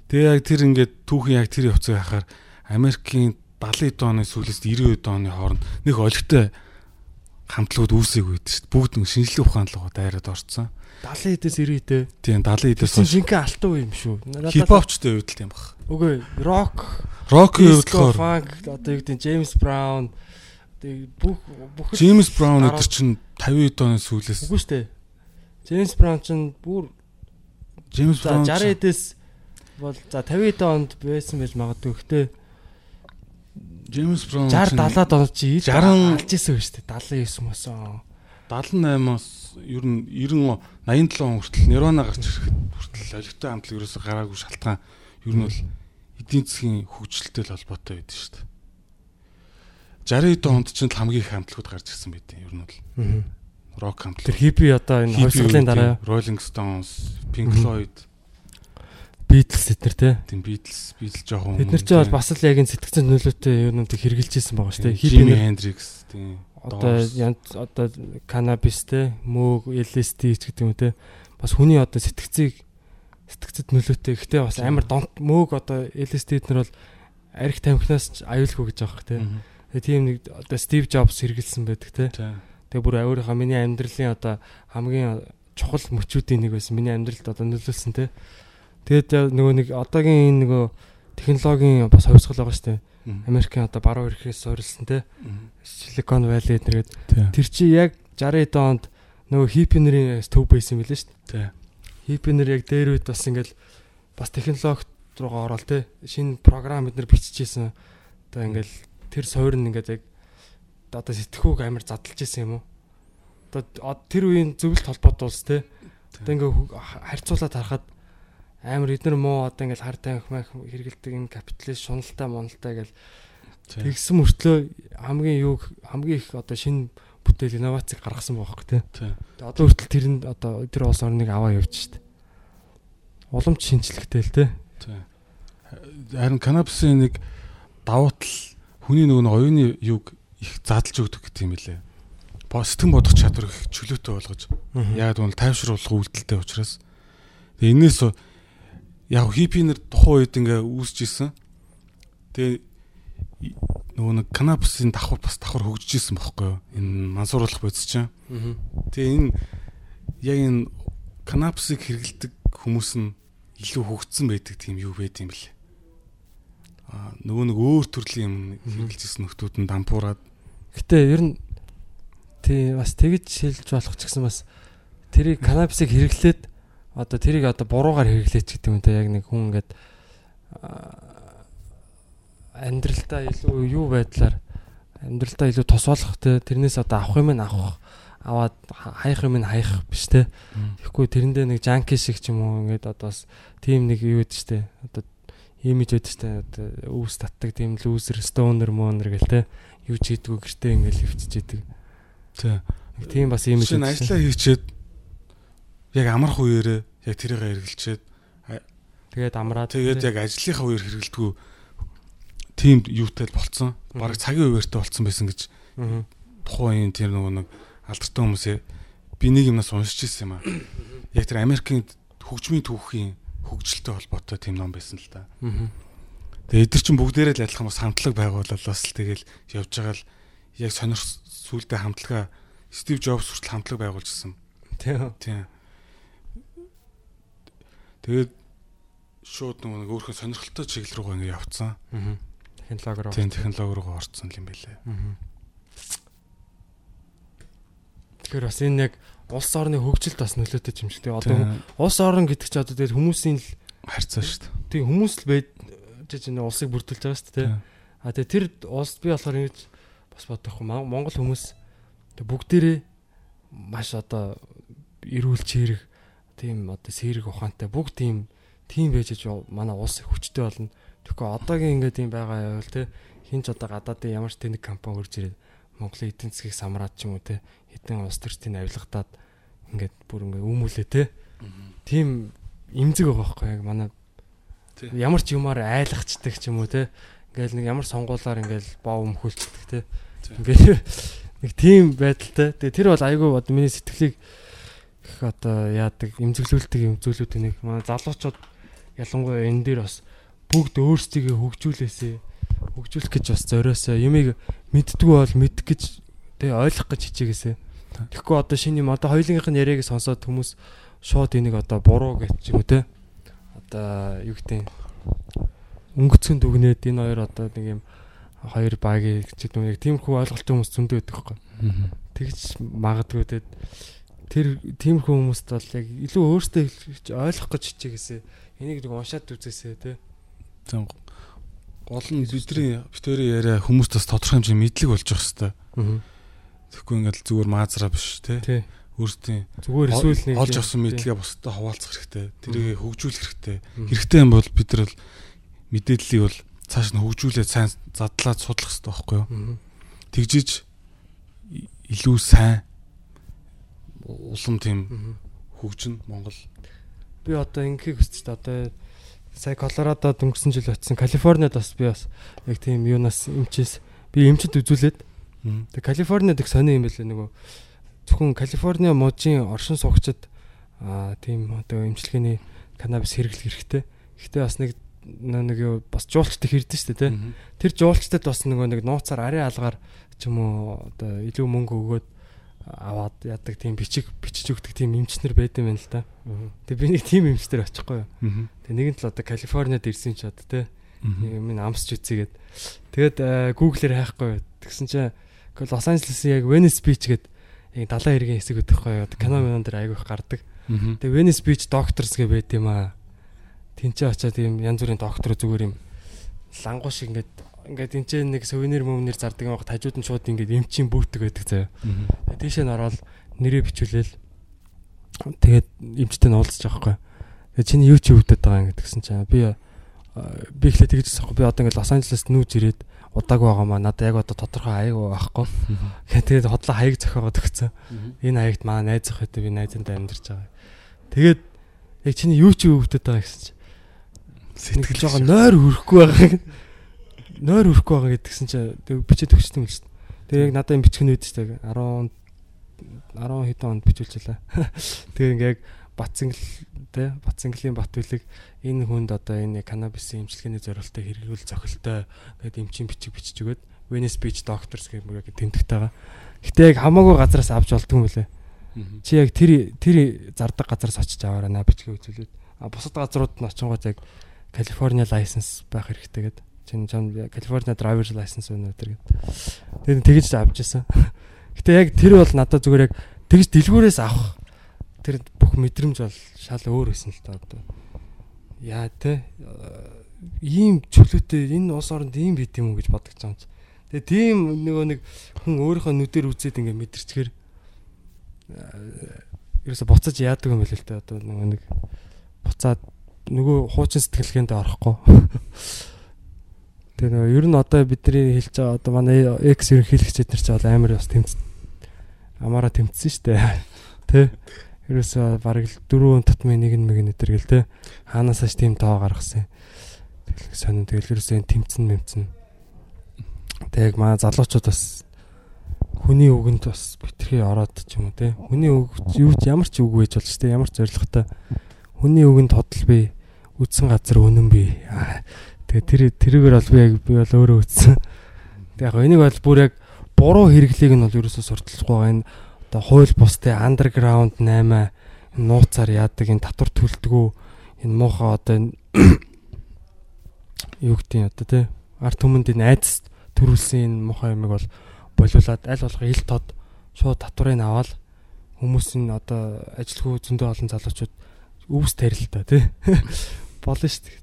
Тэгээ яг тэр ингээд түүхэн яг тэр явцыг хахаар Америкийн 70 оны сүүлээс 90 оны хооронд нэг олигтой хамтлагууд үүсээг үйдэж шүү дээ. Бүгд нэг шинжлэх ухаан руу дайраад орцсон. 70 эдээс 90 эдээ. Тийм 70 эдээс Тэсэн хойш жинхэнэ алтан үе юм шүү. Хипхопчтой үед л тийм баг. Үгүй рок, Рокийн үед болохоор одоо юу гэдэг нь Джеймс Браун тэг бүх бүх Джеймс Браун өдр чинь 50 оны сүүлээс Үгүй шүү дээ. Джеймс Браун ч бүр Джеймс Браун 60 эдээс бол за 50 онд байсан байж магадгүй. Гэтэ Джеймс Браун 60 70-аад онд чи 60 алж исэн байж тээ 79 мөс он. 78-аас ер нь 90 87 он хүртэл Нирвана гарч ирэхэд хүртэл олигтой хамтлаг ерөөсө гараагүй шалтгаан ер нь бол эдийн засгийн хөгжилтэй холбоотой байдаг шүү дээ. 60 онд ч хамгийн их хамтлагууд гарч ирсэн байт ер нь бол рок Тэр хамтлаг. хиппи одоо энэ хувьсгалын дараа Rolling Stones, Pink. Floyd, Beatles эднэр те. тийм Beatles, Beatles жоохон Бид нар ч бол бас л яг энэ сэтгцэн нөлөөтэй юмнуудыг хэрэгжилж ирсэн байгаа шүү дээ. Нэр Hendrix тийм одоо янз одоо канабис те, мөөг, LSD ч гэдэг юм те. Бас хүний одоо сэтгцийг сэтгцэд нөлөөтэй. Гэхдээ бас амар донт мөөг одоо LSD эднэр бол арх тамхинаас ч аюулгүй гэж аах те. Мгм. Тэгээ тийм нэг одоо Стив Джобс хэрэгэлсэн байдаг те. Тэгээ бүр өөрийнхөө миний амьдралын одоо хамгийн чухал мөчүүдийн нэг байсан. Миний амьдралд одоо нөлөөлсөн те. Тэгээд нөгөө нэг одоогийн энэ нөгөө технологийн бас хувьсгал байгаа шүү дээ. Америкийн одоо баруун эрхээс суурилсан те. Silicon Valley гэдэг. Тийм. Тэр чи яг 60 онд нөгөө хиппинерийн төв байсан юм лээ шүү дээ. Тийм. Хиппинер яг дээр үед бас ингээл бас технологи руугаа ороод те. Шинэ програм бид нар биччихсэн. Одоо ингээл тэр суур нь ингээд яг одоо сэтгхүүг амар задлж исэн юм уу? Одоо од- тэр үеийн зөвлөлт холбоотуулс те. Одоо ингээ ху- ха- харьцуулаад харахад амар эднэр муу одоо ингээл хар тамхи мах хэрэгэлдэг энэ капиталист шуналтай моналтай гэл тэгсэн мөртлөө хамгийн юу хамгийн их одоо шинэ бүтээл инновацийг гаргасан хөөх те. Тэгээ одоо хүртэл тэр нь одоо тэр улс орныг аваа явж штт. уламж шинжлэхтэй л те. Харин канабисын нэг давуу тал хүний нөгөө оюуны юг их задлж өгдөг гэдэг юм лээ. Сэтгэн бодох чадвар их чөлөөтэй болгож яг бол тайвшруулах үйлдэлтэй учраас тэгээ энээс яг хипинер тухайн үед ингээ үүсэж исэн. Тэгээ нөгөө нэг канабисын давхар бас давхар хөгжиж исэн бохоггүй юу? Энэ мансууруулах бодис чинь. Тэгээ энэ яг энэ канабисыг хэрэгэлдэг хүмүүс нь илүү хөгжсөн байдаг тийм юу байд юм бэл. Нөгөө нэг өөр төрлийн юм хэрэгжилсэн нөхдүүд нь дампуураад. Гэтэ ер нь тий бас тэгж шилж болох ч гэсэн бас тэрийг канабисыг хэрэглээд одоо тэрийг одоо буруугаар хэрэглээч гэдэг юм та яг нэг хүн ингээд амьдралдаа илүү юу байдлаар амьдралдаа илүү тусаалах те тэрнээс одоо авах юм авах аваад хаях юм хаях биш те. Тэгэхгүй тэрэндээ нэг жанки шиг ч юм уу ингээд одоо бас тийм нэг юу гэдэг чтэй одоо имиж байдаг чтэй одоо үүс татдаг тийм лүүзер стоунер мөнер гэл те. Юу ч хийдгүү гэртээ ингээд хөвчж идэг. Тий тийм бас имиж Шинэ ажиллаа хийчээд яг амрах үеэрээ яг тэрийг хэрэгэлчээд тэгээд амраад тэгээд яг ажлынхаа үеэр хэрэгэлдэггүй тийм юутай болцсон. Бараг цагийн үеэртэй болцсон байсан гэж тухайн тэр нөгөө нэг алдартай хүмүүсээ би нэг юмнаас уншиж ирсэн юм аа. Яг тэр Америкийн хөгжмийн түүхийн хөгжилтэй холбоотой тийм ном байсан л да. Тэгээ эдгэр чинь бүгдээрээ л адилхан бас хамтлаг байгуулалт бас л тэгэл явж байгаа л яг сонир сүулдэ хамтлага Стив Джобс хүртэл хамтлаг байгуулж ирсэн. Тийм. Тийм. Тэгээд шууд нэг өөрхөн сонирхолтой чиглэл рүүгээ ингэ явцсан. Аа. Технологи руу. Тийм технологи руугаа орцсон юм байлээ. Аа. Тэгэхээр бас энэ яг улс орны хөгжилд бас нөлөөтэй юм шиг. Тэгээ одоо улс орн гэдэг чинь одоо тэгээд хүмүүсийн л харьцаа шүү дээ. тийм хүмүүс л байж энэ улсыг бүрдүүлж байгаа шүү дээ. А тэгээ тэр улс би болохоор ингэж бас бодох юм. Монгол хүмүүс бүгдээрээ маш одоо эрүүл чирэг тийм одоо сэрэг ухаантай бүгд тийм тийм байж манай улс хүчтэй болно. Тэгэхээр одоогийн ингээд юм байгаа явал те хинч одоо гадаадын ямар ч тэнэг компани урж ирээд Монголын эдийн засгийг самраад ч юм уу те хэдэн улс төрчдийн авилгадаад ингээд бүр ингээд өмүүлээ те. Тийм имзэг байгаа байхгүй яг манай ямар ч юмар айлгачдаг ч юм уу те. Ингээл нэг ямар сонгуулаар ингээл боо өмхүүлчихдэг те. Ингээл нэг тийм байдалтай. Тэгээ тэр бол айгүй одоо миний сэтгэлийг их одоо яадаг имзэглүүлдэг юм зүйлүүд нэг манай залуучууд ялангуяа энэ дээр бас бүгд өөрсдийгөө хөгжүүлээсээ хөгжүүлэх гэж бас зориосоо юмыг мэддгүү бол мэдэх гэж тэг ойлгох гэж хичээгээсээ. Тэгэхгүй одоо шинэ юм одоо хоёулынх нь яриаг сонсоод хүмүүс шууд энийг одоо буруу гэж юм уу те. Одоо юу гэдэг өнгөцгөн дүгнээд энэ хоёр одоо нэг юм хоёр багийг ч гэдэг нэг тиймэрхүү ойлголттой хүмүүс зөндөө байдаг байхгүй. Тэгж магадгүй те тэр тиймэрхүү хүмүүст бол яг илүү өөртөө ойлгох гэж хичээгээсээ энийг нэг уншаад үзээсээ те. Гол нь бидний битүүрийн яриа хүмүүст бас тодорхой хэмжээ мэдлэг болж явах хэвээр. Тэгэхгүй ингээл зүгээр маазраа биш те. Өөрсдийн зүгээр эсвэл нэг олж авсан мэдлэгээ бусдад хуваалцах хэрэгтэй. Тэрийг хөгжүүлэх хэрэгтэй. Хэрэгтэй юм бол бид нар мэдээллийг бол цааш нь хөгжүүлээд сайн задлаад судлах хэрэгтэй байхгүй юу? Тэгжиж илүү сайн улам тийм хөгжин Монгол. Би одоо ингэхийг хүсэж та одоо сая Колорадод өнгөрсөн жил очисон Калифорниад бас би бас яг тийм юунаас эмчээс би эмчэд үзүүлээд тэг Калифорниад их сони юм байлаа нөгөө зөвхөн Калифорниа мужийн оршин суугчид аа тийм одоо эмчилгээний канабис хэрэглэх хэрэгтэй. Гэхдээ бас нэг нэг юу бас жуулчтай хэрдэн шүү дээ тий. Тэр жуулчтад бас нөгөө нэг нууцаар ари алгаар ч юм уу одоо илүү мөнгө өгөөд аваад яадаг тийм бичиг бичиж өгдөг тийм эмчнэр байд юм байна л да. Тэгээ би нэг тийм эмчтэр очихгүй юу. Тэгээ нэгэн тал одоо Калифорниад ирсэн ч одоо тий. Минь амсч үцгээд. Тэгээд Google-ээр хайхгүй. Тэгсэн чинь Лос Анжелесийн яг Venice Beach гэдэг яг далайн хэргийн хэсэг өдөхгүй юу. Кино минон дээр айгүйх гардаг. Тэгээ Venice Beach Doctors гэ байд юм аа. Тинчээ очиад тийм янз бүрийн доктор зүгээр юм лангуу шиг ингээд ингээд энэ ч нэг сувенир мөвнэр зардаг юм баг тажууд нь шууд ингээд эмчийн бүүтэг байдаг заяа. Тийшээ н ороод нэрээ бичүүлээл тэгээд эмчтэй нь уулзаж байгаа хгүй. Тэгээ чиний юу ч өвдөд байгаа юм гэдгсэн чинь би би ихлэ тэгжсэн би одоо ингээд Лос Анжелест нүүж ирээд удааг байгаа маа надад яг одоо тодорхой хаяг байхгүй. Тэгээд хотлоо хаяг зохиогоод өгсөн. Энэ хаягт маа найз зах хэвээр би найзантай амьдарч байгаа. Тэгээд Яг чиний юу ч өвдөд байгаа гэсэн чи. Нэг Сэтгэл жоохон нойр өрөхгүй байгаа. Нойр өрөхгүй байгаа гэдгсэн чи бичээд өгчтэй юм л шүү дээ. Тэгээ яг надад юм бичгэн үүд дээ. 10 10 хэдэн онд бичүүлчихлаа. Тэгээ ингээ яг Батцингл тэ Батцинглын бат үлэг энэ хүнд одоо энэ канабисын эмчилгээний зорилттой хэрэглүүл зохилтой гэдэг эмчийн бичиг бичиж өгöd Venice Beach Doctors гэх мэт тэмдэгтэй байгаа. Гэтэ яг хамаагүй газараас авч болдгүй мөлий. Чи яг тэр тэр зардаг газараас очиж аваарай наа бичгээ үзүүлээд. А бусад газрууд нь очингууд яг Калифорни license байх хэрэгтэй гэдэг. Чин чам Калифорни driver's license байна өдр гэдэг. Тэгээд тэгж авч ирсэн. Гэтэ яг тэр бол надад зүгээр яг тэгж дэлгүүрээс авах тэр бүх мэдрэмж бол шал өөр байсан л та одоо. Яа те ийм чөлөөтэй энэ улс оронд ийм бит юм уу гэж бодож байгаа юм чи. Тэгээ тийм нөгөө нэг хүн өөрийнхөө нүдээр үзээд ингээ мэдэрчгэр ерөөсө буцаж яадаг юм байл л те одоо нөгөө нэг буцаад нөгөө хуучин сэтгэлгээнд орохгүй. Тэгээ нөгөө ер нь одоо бидний хэлж байгаа одоо манай X ерөнхийлөгчид нар ч бол амар бас тэмц амаараа тэмцсэн шүү дээ. Тэ? Ерөөсө бараг л дөрөв татмын нэг нэг нэтэр гэл тэ. Хаанаас ч тийм тоо гаргасан. Тэгэл сонин тэгэл ерөөсө энэ тэмцэн мэмцэн. Тэг маа залуучууд бас хүний үгэнд бас битэрхий ороод ч юм уу те. Хүний үг юу ч ямар ч үг байж болж те. Ямар ч зоригтой. Хүний үгэнд тодл би үдсэн газар үнэн би. Тэгээ тэр тэрүүгээр бол би яг би бол өөрөө үтсэн. Тэг яг энийг бол бүр яг буруу хэрэглийг нь бол ерөөсөө сурталчгүй байгаа. Энэ одоо хууль бусдын андерграунд 8 нууцаар яадаг энэ татвар төлдгөө энэ муухай одоо энэ юу гэдэг одоо тий арт түмэнд энэ айдас төрүүлсэн энэ муухай юмыг бол болиулаад аль болох ил тод шууд татварыг аваад хүмүүсийн одоо ажилгүй зөндөө олон залуучууд өвс тарилтаа тий болно шүү дээ.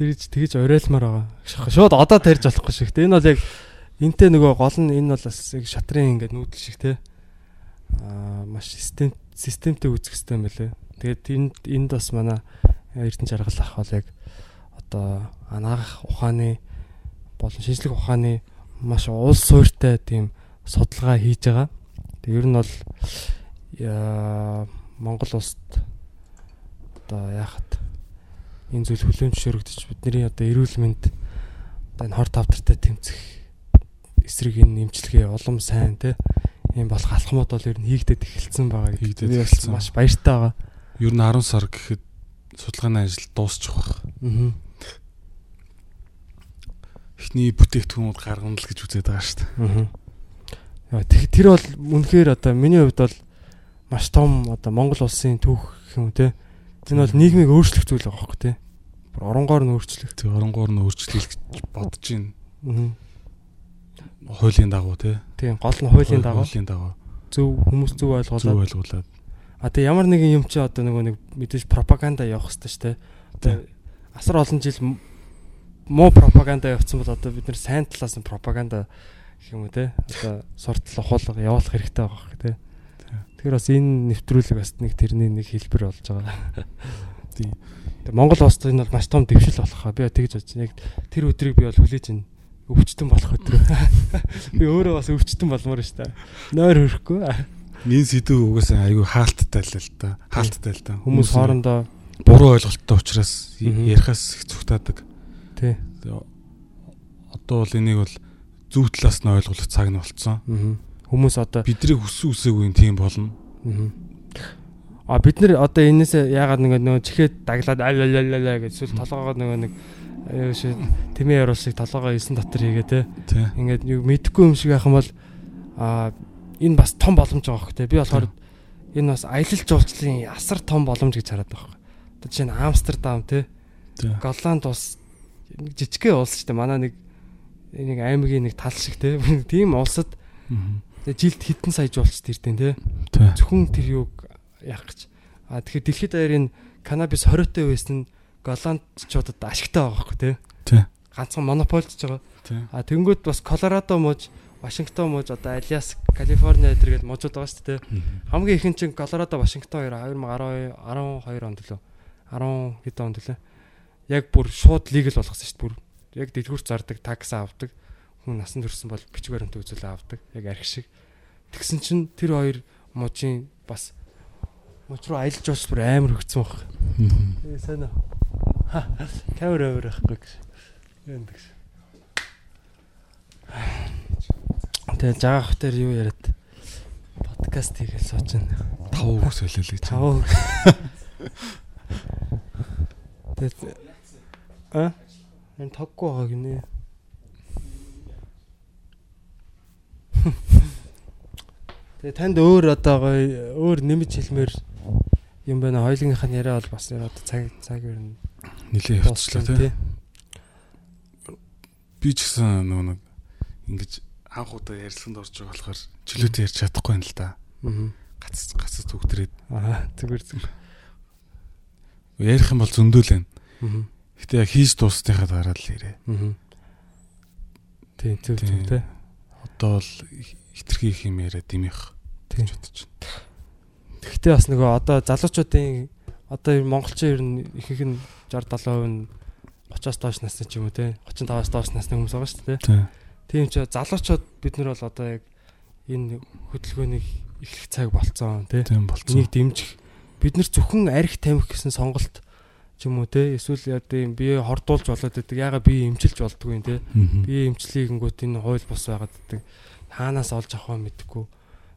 Тэгж тэгж оройлмаар байгаа. Шууд одоо тарьж болохгүй шиг энэ бол яг энтэй нөгөө гол нь энэ бол бас яг шатрын ингээд нүүдэл шиг тий аа маш систем системтэй үүсэх хэрэгтэй юм байлээ тэгээд энд энд бас манай эрдэнэ жаргал ах бол яг одоо анаах ухааны болон шинжлэх ухааны маш улс суурьтай тийм судалгаа хийж байгаа. Тэг ер нь бол Монгол улсад одоо яахад энэ зүйл хүлээн зөвшөөрөгдөж бидний одоо эрүүл мэнд одоо энэ хор тавдартай тэмцэх эсрэг энэ эмчилгээ улам сайн те ийм болох алхмууд бол ер нь хийгдээд эхэлсэн байгаа Хийгдээд Би бас эхэлсэн. маш баяртай байгаа. Ер нь 10 сар гэхэд судалгааны ажил дуусчих واخ. Аа. Эхний бүтээгдэхүүнүүд гаргана л гэж үзээд байгаа шүү дээ. Аа. Яа, тэг- Тэр бол үнэхээр одоо миний хувьд бол маш том одоо Монгол улсын түүх гэх юм те. Энэ бол нийгмийг өөрчлөх зүйл байгаа хөөхгүй те. Бүр оронгоор нь өөрчлөх. Тэг оронгоор нь өөрчлөлт гэж бодож байна. Аа. Хуулийн дагуу тий. Тийм гол нь хуулийн дагуу Хуулийн дагуу зөв хүмүүс зөв зөв ойлгуулад. ойлгуулад. А тэг ямар нэгэн юм чи одоо нөгөө нэг мэдээж пропаганда явах хэрэгтэй шүү те. Одоо асар олон жил муу пропаганда явуулсан бол одоо бид нэр сайн талаас нь пропаганда гэх юм уу те. Одоо суртал ухуулга явуулах хэрэгтэй байгаа хэрэг те. Тэгэхээр бас энэ нэвтрүүлэг бас нэг тэрний нэг хэлбэр болж байгаа. Тийм. Монгол улсад энэ бол маш том дэвшил болох хаа. Би тэгж бодож. Яг тэр өдрийг би бол хүлээж байна. Өвчтөн болох өдрөө. Би өөрөө бас өвчтөн болмоор шүү дээ. Нойр хөрөхгүй. Энэ сэдв угаасаа айгүй хаалттай л л да. Хаалттай л да. Хүмүүс хоорондоо буруу ойлголттой учраас ярихаас их зүгтаадаг. тий. Одоо бол энийг бол зөв талаас нь ойлгох цаг нь болцсон. Хүмүүс одоо Бидний хүссэн үсээгүй тийм болно. Аа бид нэр одоо энээсээ яагаад нэг нөгөө чихээд даглаад аль аль аль аль гэж эсвэл толгоогоо нөгөө нэг шиг тэмээ яруул шиг толгоогоо 9 дотор хийгээ те. Ингээд юу мэдэхгүй юм шиг байх юм бол аа энэ бас том боломж байгаа хөх те. Би болохоор энэ бас аялал жуулчлалын асар том боломж гэж хараад байгаа хөх. Одоо жишээ нь Амстердам те. Голланд улс нэг жижигхэн улс шүү дээ. Манай нэг нэг аймгийн нэг тал шиг те. Тийм улсад жилд хэдэн сая жуулчд ирдэн те. Зөвхөн тэр юуг яах гэж. А тэгэхээр дэлхийд даяарын канабис 20-тэй байсан нь голландчуудад ашигтай байгаа байхгүй тий. Тий. Ганцхан монополж байгаа. Тий. А тэнгууд бас Колорадо мууж, Вашингтон мууж одоо Аляск, Калифорни эдэргээл муужууд байгаа шүү дээ. Хамгийн ихэнх чинь Колорадо, Вашингтон хоёр 2012 12 онд лөө. 10 хэдэн онд лөө. Яг бүр шууд лигэл болгосон шүү дээ. Бүр яг дэлгүүрт зардаг, такс авдаг. Хүн насан турсан бол бичиг баримтаа үзүүлээ авдаг. Яг арх шиг. Тэгсэн чинь тэр хоёр мужийн бас муж руу аялж ууш бүр амар хөгцсөн баг. Э сайн уу. Камера аваар байхгүй гэж. Энд гэж. Тэгээ жаах дээр юу яриад подкаст хийгээл сууж байна. 5 үг солиол гэж. Тав. Тэгээ а энэ тоггүй байгаа гинэ. Тэгээ танд өөр одоо гоё өөр нэмж хэлмээр юм байна. Хоёлынгийнх нь яриа бол бас одоо цаг цаг ер нь Нилээ явчихлаа тий. Би ч гэсэн нөгөө нэг ингэж анх удаа ярилцлаганд орж байгаа болохоор чөлөөтэй ярьж чадахгүй юм л да. Аа. Гац гац төгтрээд Аа зүгээр зүгээр. ярих юм бол зөндөөл байна. Аа. Гэтэ яг хийж дуусныхаа дараа л ярэ. Аа. Тийм зөв зөв тий. Одоо л хитрхи их юм яриад димих Тийм. гэж бодож байна. Гэхдээ бас нөгөө одоо залуучуудын одоо монголчин ер нь ихэнх нь 60 70% нь 30-аас доош насны ч юм уу те 35-аас доош насны хүмүүс байгаа шүү дээ. Тий. Тийм ч залуучууд бид нар бол одоо яг энэ хөдөлгөөнийг эхлэх цаг болцсон те. Тийм болцсон. Энийг дэмжих бид нар зөвхөн арх тамхи гэсэн сонголт ч юм уу те эсвэл одоо юм бие хордуулж болоод байдаг ягаа бие эмчилж болдгүй юм те бие эмчлийг гингүүт энэ хууль бус байгаад байдаг хаанаас олж авах вэ мэдэхгүй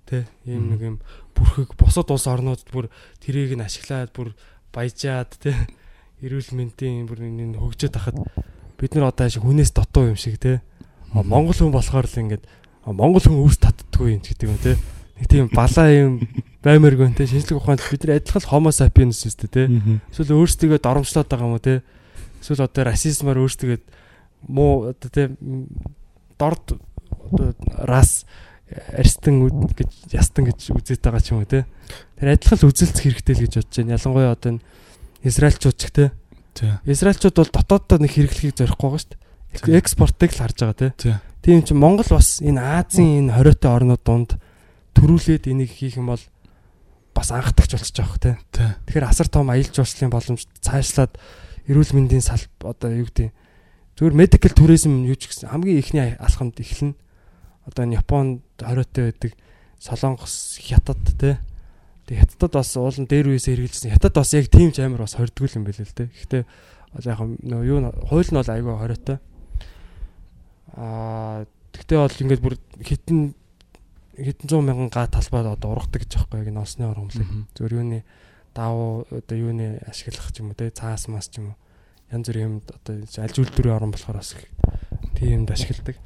тэ ийм нэг юм бүрхэг босод улс орнуудад бүр тэрийг нь ашиглаад бүр баяжаад тэ эрүүл мэндийн бүр энэ хөгжөөд тахад бид нар одоо ашиг хүнээс дотоо юм шиг А, монгол хүн болохоор л ингээд монгол хүн өөс татдаггүй юм гэдэг юм тэ. Нэг тийм балаа юм баймаргүй юм тэ. Шинжлэх ухаанд бид нар адилхан homo sapiens үстэй тэ. Мгм. эсвэл өөрсдөө доромжлоод байгаа юм уу те эсвэл одоо расизмаар өөрсдөө муу одоо те м, дорд одоо рас арстан гэж ястан гэж үзээд байгаа ч юм уу те. Тэр адилхан л үзэлцэх хэрэгтэй л гэж бодож байна. Ялангуяа одоо энэ израильчууд ч те. Израильчууд бол дотооддоо нэг хэрэглэхийг зорихгүй байгаа шүү дээ. Экспортыг л харж байгаа те. Тий. тийм чинь Монгол бас энэ Азийн энэ хориотой орнууд дунд төрүүлээд энийг хийх юм бол бас анхдагч болчих жоох те. Тэгэхээр асар том аялал жуулчлалын боломж цаашлаад эрүүл мэндийн салб одоо юу гэдэг зүгээр medical tourism юу ч гэсэн хамгийн ихний алхамд эхэлнэ. Одоо энэ Японд хориотой байдаг Солонгос, Хятад те. Тэгээ Хятадд бас уулын дээр үесээ хэрэгжилсэн. Хятад бас яг тийм ч амар бас хордггүй юм байл л те. Гэхдээ яг нөө юу хууль нь бол айгүй хориотой. Аа тэгтээ бол ингээд бүр хитэн хитэн 100 мянган га талбайд одоо ургадаг гэж аахгүй яг энэ осны ургамлыг зөв юуны давуу одоо юуны ашиглах ч юм уу те цаас мас ч юм уу янз бүрийн юмд одоо аль үйлдвэрийн орон болохоор бас их тийм юмд ашигладаг.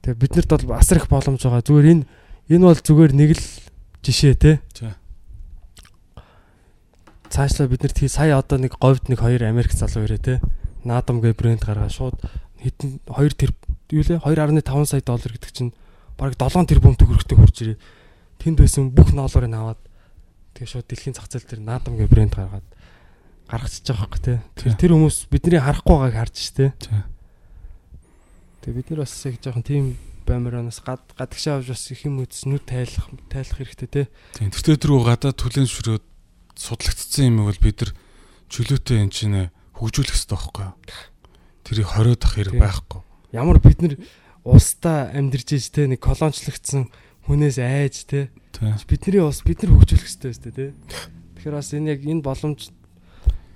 Тэгээ биднэрт бол асар их боломж байгаа. Зүгээр энэ энэ бол зүгээр нэг л жишээ те. Цаашлаа биднэрт хий сая одоо нэг говьд нэг хоёр Америк залуу ирээ те. Наадам гэ брэнд гаргаа шууд хитэн 2 тэр юу лээ 2.5 сая доллар гэдэг чинь бараг 7 тэрбум төгрөгтэй хурж ирээ. Тэнд байсан бүх ноолорыг аваад тэгээ шууд дэлхийн зах зээл дээр наадам гэ брэнд гаргаад гаргачихж байгаа хөөх те. Тэр тэр хүмүүс бидний харахгүй байгааг харж ш те. Тэгээ бид нар бас яг жоохон тийм баймаар бас гад гадагшаа авч бас их юм үз нүд тайлах тайлах хэрэгтэй те. Тийм. Тэгтээ тэрүү гадаад түлэн шүрөөд судлагдсан юм бол бид нар чөлөөтэй энэ чинь хөгжүүлэх хэрэгтэй байхгүй юу? Тэрийг хориод ах хэрэг байхгүй. Ямар бид нар улстай амьдарч иж те нэг колоничлогдсон хүнээс айж те. Бидний ус бид нар хөгжүүлэх хэрэгтэй өстэй те. Тэгэхээр бас энэ яг энэ боломж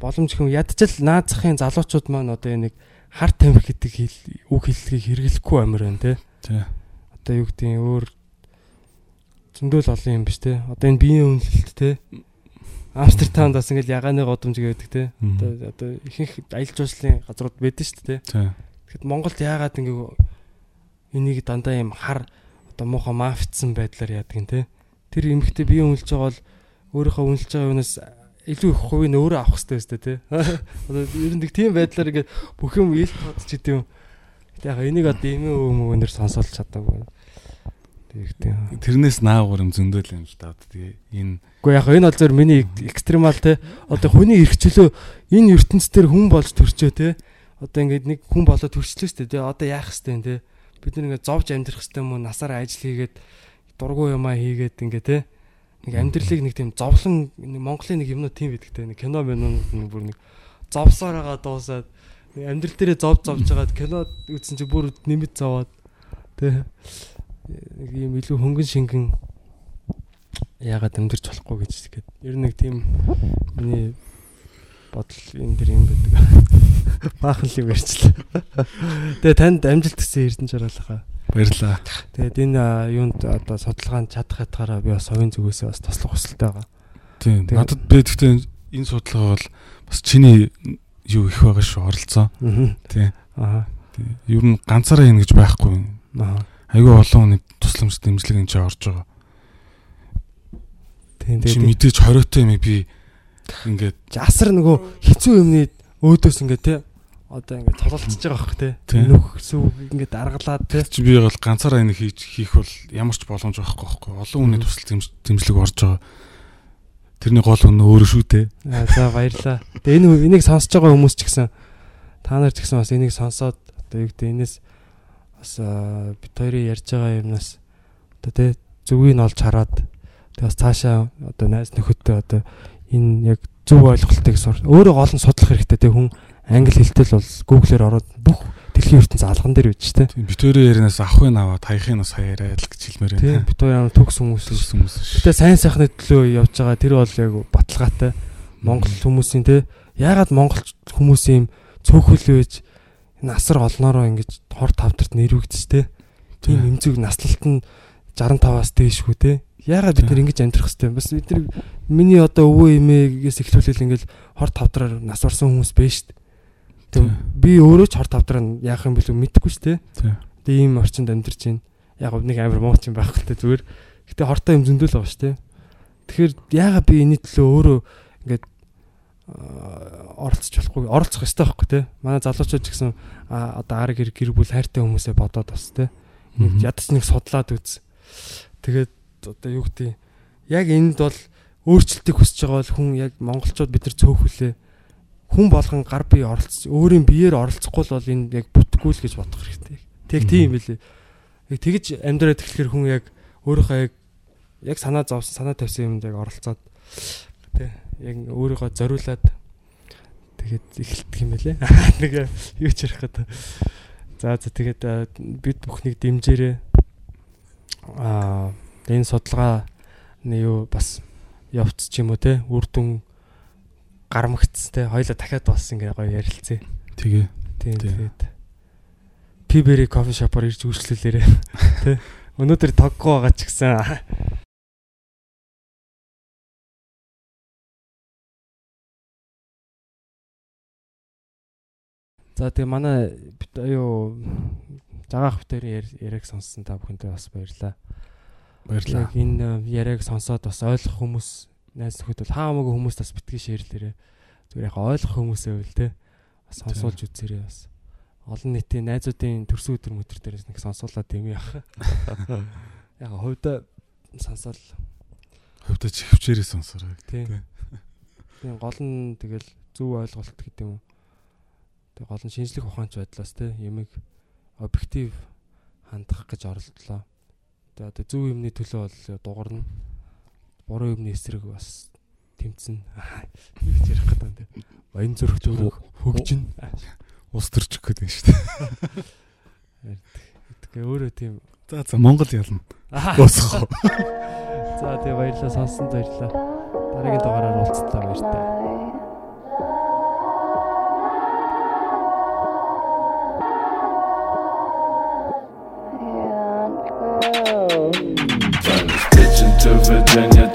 боломж хэм ядчил наазахын залуучууд маань одоо нэг хар тамхи гэдэг хэл үг хэллэгийг хэрэглэхгүй амир байна те. Тий. Одоо юу гэдэг нь өөр зөндөл олон юм биш те. Одоо энэ биеийн үнэлэлт те. Амстердамд бас ингээл ягааны годомж гэдэг те. Одоо одоо ихэнх аялал жуулчлалын газрууд байдаг шүү дээ те. Тэгэхэд Монголд яагаад ингээ энийг дандаа юм хар одоо муухай мафцсан байдлаар яадаг юм те. Тэр эмхтэй бие үнэлж байгаа бол өөрийнхөө үнэлж байгаа юунаас илүү их хувийг өөрөө авах хэрэгтэй өстэй те. Одоо ер нь нэг тийм байдлаар ингээ бүх юм ил тодч идэв юм. Гэтэ яг энийг одоо эмээ өвмөгөнөр сонсоолж чадаагүй. Тэгтээ. Тэрнээс наагур юм зөндөөл юм л да. Тэгээ энэ Гэхдээ яг энэ бол зөв миний экстремал те. Одоо хүний эрхчлөө энэ ертөнц дээр хүн болж төрчөө те. Одоо ингээд нэг хүн болоод төрчлөө штэ те. Одоо яах хэвтэй те. Бид нэг ингээд зовж амьдрах хэвтэй мөн насаараа ажил хийгээд дургу юмаа хийгээд ингээд те. Нэг амьдралыг нэг тийм зовлон нэг Монголын нэг юмнууд тийм те. Нэг кино мэнүүд нэг бүр нэг зовсоор байгаа дуусаад нэг амьдрал дээрээ зов зовж байгаад кино үзсэн чи бүр нэмэт зовоод те. Нэг юм илүү хөнгөн шингэн яагаад амьдрч болохгүй гэж тэгээд ер нь нэг тийм миний бодол энэ дэр юм байдаг. Баахан л юм ярьчлаа. Тэгээ танд амжилт гэсэн эрдэнэ жаргалахаа. Баярлаа. Тэгээд энэ юунд одоо судалгаанд чадах хатгаараа би бас соён зүгээсээ бас туслах хүсэлтэй байгаа. Тийм. Надад би гэхдээ энэ судалгаа бол бас чиний юу их байгаа шүү оролцоо. Аа. Тийм. Аа. Тийм. Ер нь ганцаараа юм гэж байхгүй. Аа. Айгүй олон хүний тусламж дэмжлэг энэ ч орж байгаа. Тийм Чи тийм. мэдээж хориотой юм би ингээд Асар нөгөө хэцүү юмны өөдөөс ингээ те одоо ингээ тололцож байгаа бох те. Тийм. Нүх сүв ингээ даргалаад те. чи би бол ганцаараа энэ хийж хийх бол ямар ч боломж байхгүй байхгүй. Олон хүний тусал дэмжлэг орж байгаа. Тэрний гол нь өөрөө шүү дээ. Аа за баярлаа. Тэгээ энэ энийг сонсож байгаа хүмүүс ч гэсэн та нар ч гэсэн бас энийг сонсоод одоо юу гэдэг энэс бас аа, бит хоёрын ярьж байгаа юмнаас одоо тэ зүгийг нь олж хараад тэгээ бас цаашаа одоо найз нөхөдтэй одоо энэ яг зөв ойлголтыг сур. Өөрөө гол нь судлах хэрэгтэй тэ хүн англи хэлтэл бол Google-ээр ороод бүх дэлхийн ертөнц алган дээр байж тэ. Тийм битүүрийн ярианаас авахын аваад хайхын нас хаяарай л гэж хэлмээр Тийм байна. бит хоёр амар төгс хүмүүс. Хүмүүс шүү. Гэтэ сайн сайхны төлөө явж байгаа тэр бол яг баталгаатай. Монгол хүмүүсийн те яагаад монгол хүмүүсийн цөөхөл байж энэ асар олноороо ингэж хор тавдарт нэрвэгдэж те тийм эмзэг наслалт нь 65-аас дээшгүй те яагаад бид Тийм. нэр ингэж амьдрах хэвтэй бас бид нар миний одоо өвөө эмээгээс эхлүүлэл ингээл хор тавдраар нас орсон хүмүүс байж штт Тийм. Би өөрөө ч хор тавдраа яах юм бэлээ мэдэхгүй те Тийм. Тэгээ ийм орчинд амьдарч байна. Яг нэг амар муу ч юм байхгүй те зүгээр. Гэтэ хортой юм зөндөл байгаа шүү те. Тэгэхээр яагаад би энэний төлөө өөрөө ингээд оролцож болохгүй оролцох ёстой байхгүй те. Манай залуучууд ч гэсэн одоо ар гэр гэр бүл хайртай хүмүүсээ бодоод бас те. Ядаж нэг судлаад үз. Тэгээд одоо юу гэдэг яг энд бол өөрчлөлтийг хүсэж байгаа бол хүн яг монголчууд бид нар цөөхөлээ хүн болгон гар бие оролцож өөрийн биеэр оролцохгүй л бол энэ яг бүтггүй л гэж бодох хэрэгтэй. Тэг тийм билээ. Яг тэгж амьдраад эхлэхээр хүн яг өөрийнхөө яг яг санаа зовсон санаа тавьсан юмд яг оролцоод тий яг өөрийгөө зориулаад тэгээд эхэлдэг юм байлээ. Нэг юу ч ярих гэдэг. За за тэгээд бид бүхнийг дэмжээрээ аа энэ судалгааны юу бас явц ч юм уу те үр дүн гармагц те хоёлаа дахиад бас ингээ гоё ярилцъя. Тэгээ. Тийм тэгээд Пибери кофе шопоор ирж үйлчлүүлээрээ тий. Өнөөдөр тоггүй байгаа ч гэсэн За тэгээ манай юу жагаах битэрийн яриаг сонссон та бүхэндээ бас баярлалаа. Баярлаа. Яг энэ э, яриаг сонсоод бас ойлгох хүмүүс найз нөхөд бол хаамаагүй хүмүүс бас битгий шеэрлээрээ зүгээр яг ойлгох хүмүүсээ үл те бас сонсуулж үзээрэй бас олон нийтийн найзуудын төрсөн өдөр мөтөр дээрээс нэг сонсуулаад юм яах. Яг хувьда сонсоол Хөвдө чи хөвчээрээ сонсороо. тийм. Тийм гол нь тэгэл зөв ойлголт гэдэг юм. Тэг гол нь шинжлэх ухаанч байдлаас те ямиг объектив хандах гэж оролдлоо. Тэгээ одоо зөв юмны төлөө бол дугарна. Буруу юмны эсрэг бас тэмцэн. Юу гэж ярих гэдэг юм те. Баян зүрх төрөг хөгжин. Ус төрчих гээд байна шүү дээ. Тэгээ өөрөө тийм. За за Монгол ялна. Босгоо. За тэгээ баярлалаа сонсон баярлалаа. Дараагийн дугаараар уулзлаа баяртай. Virginia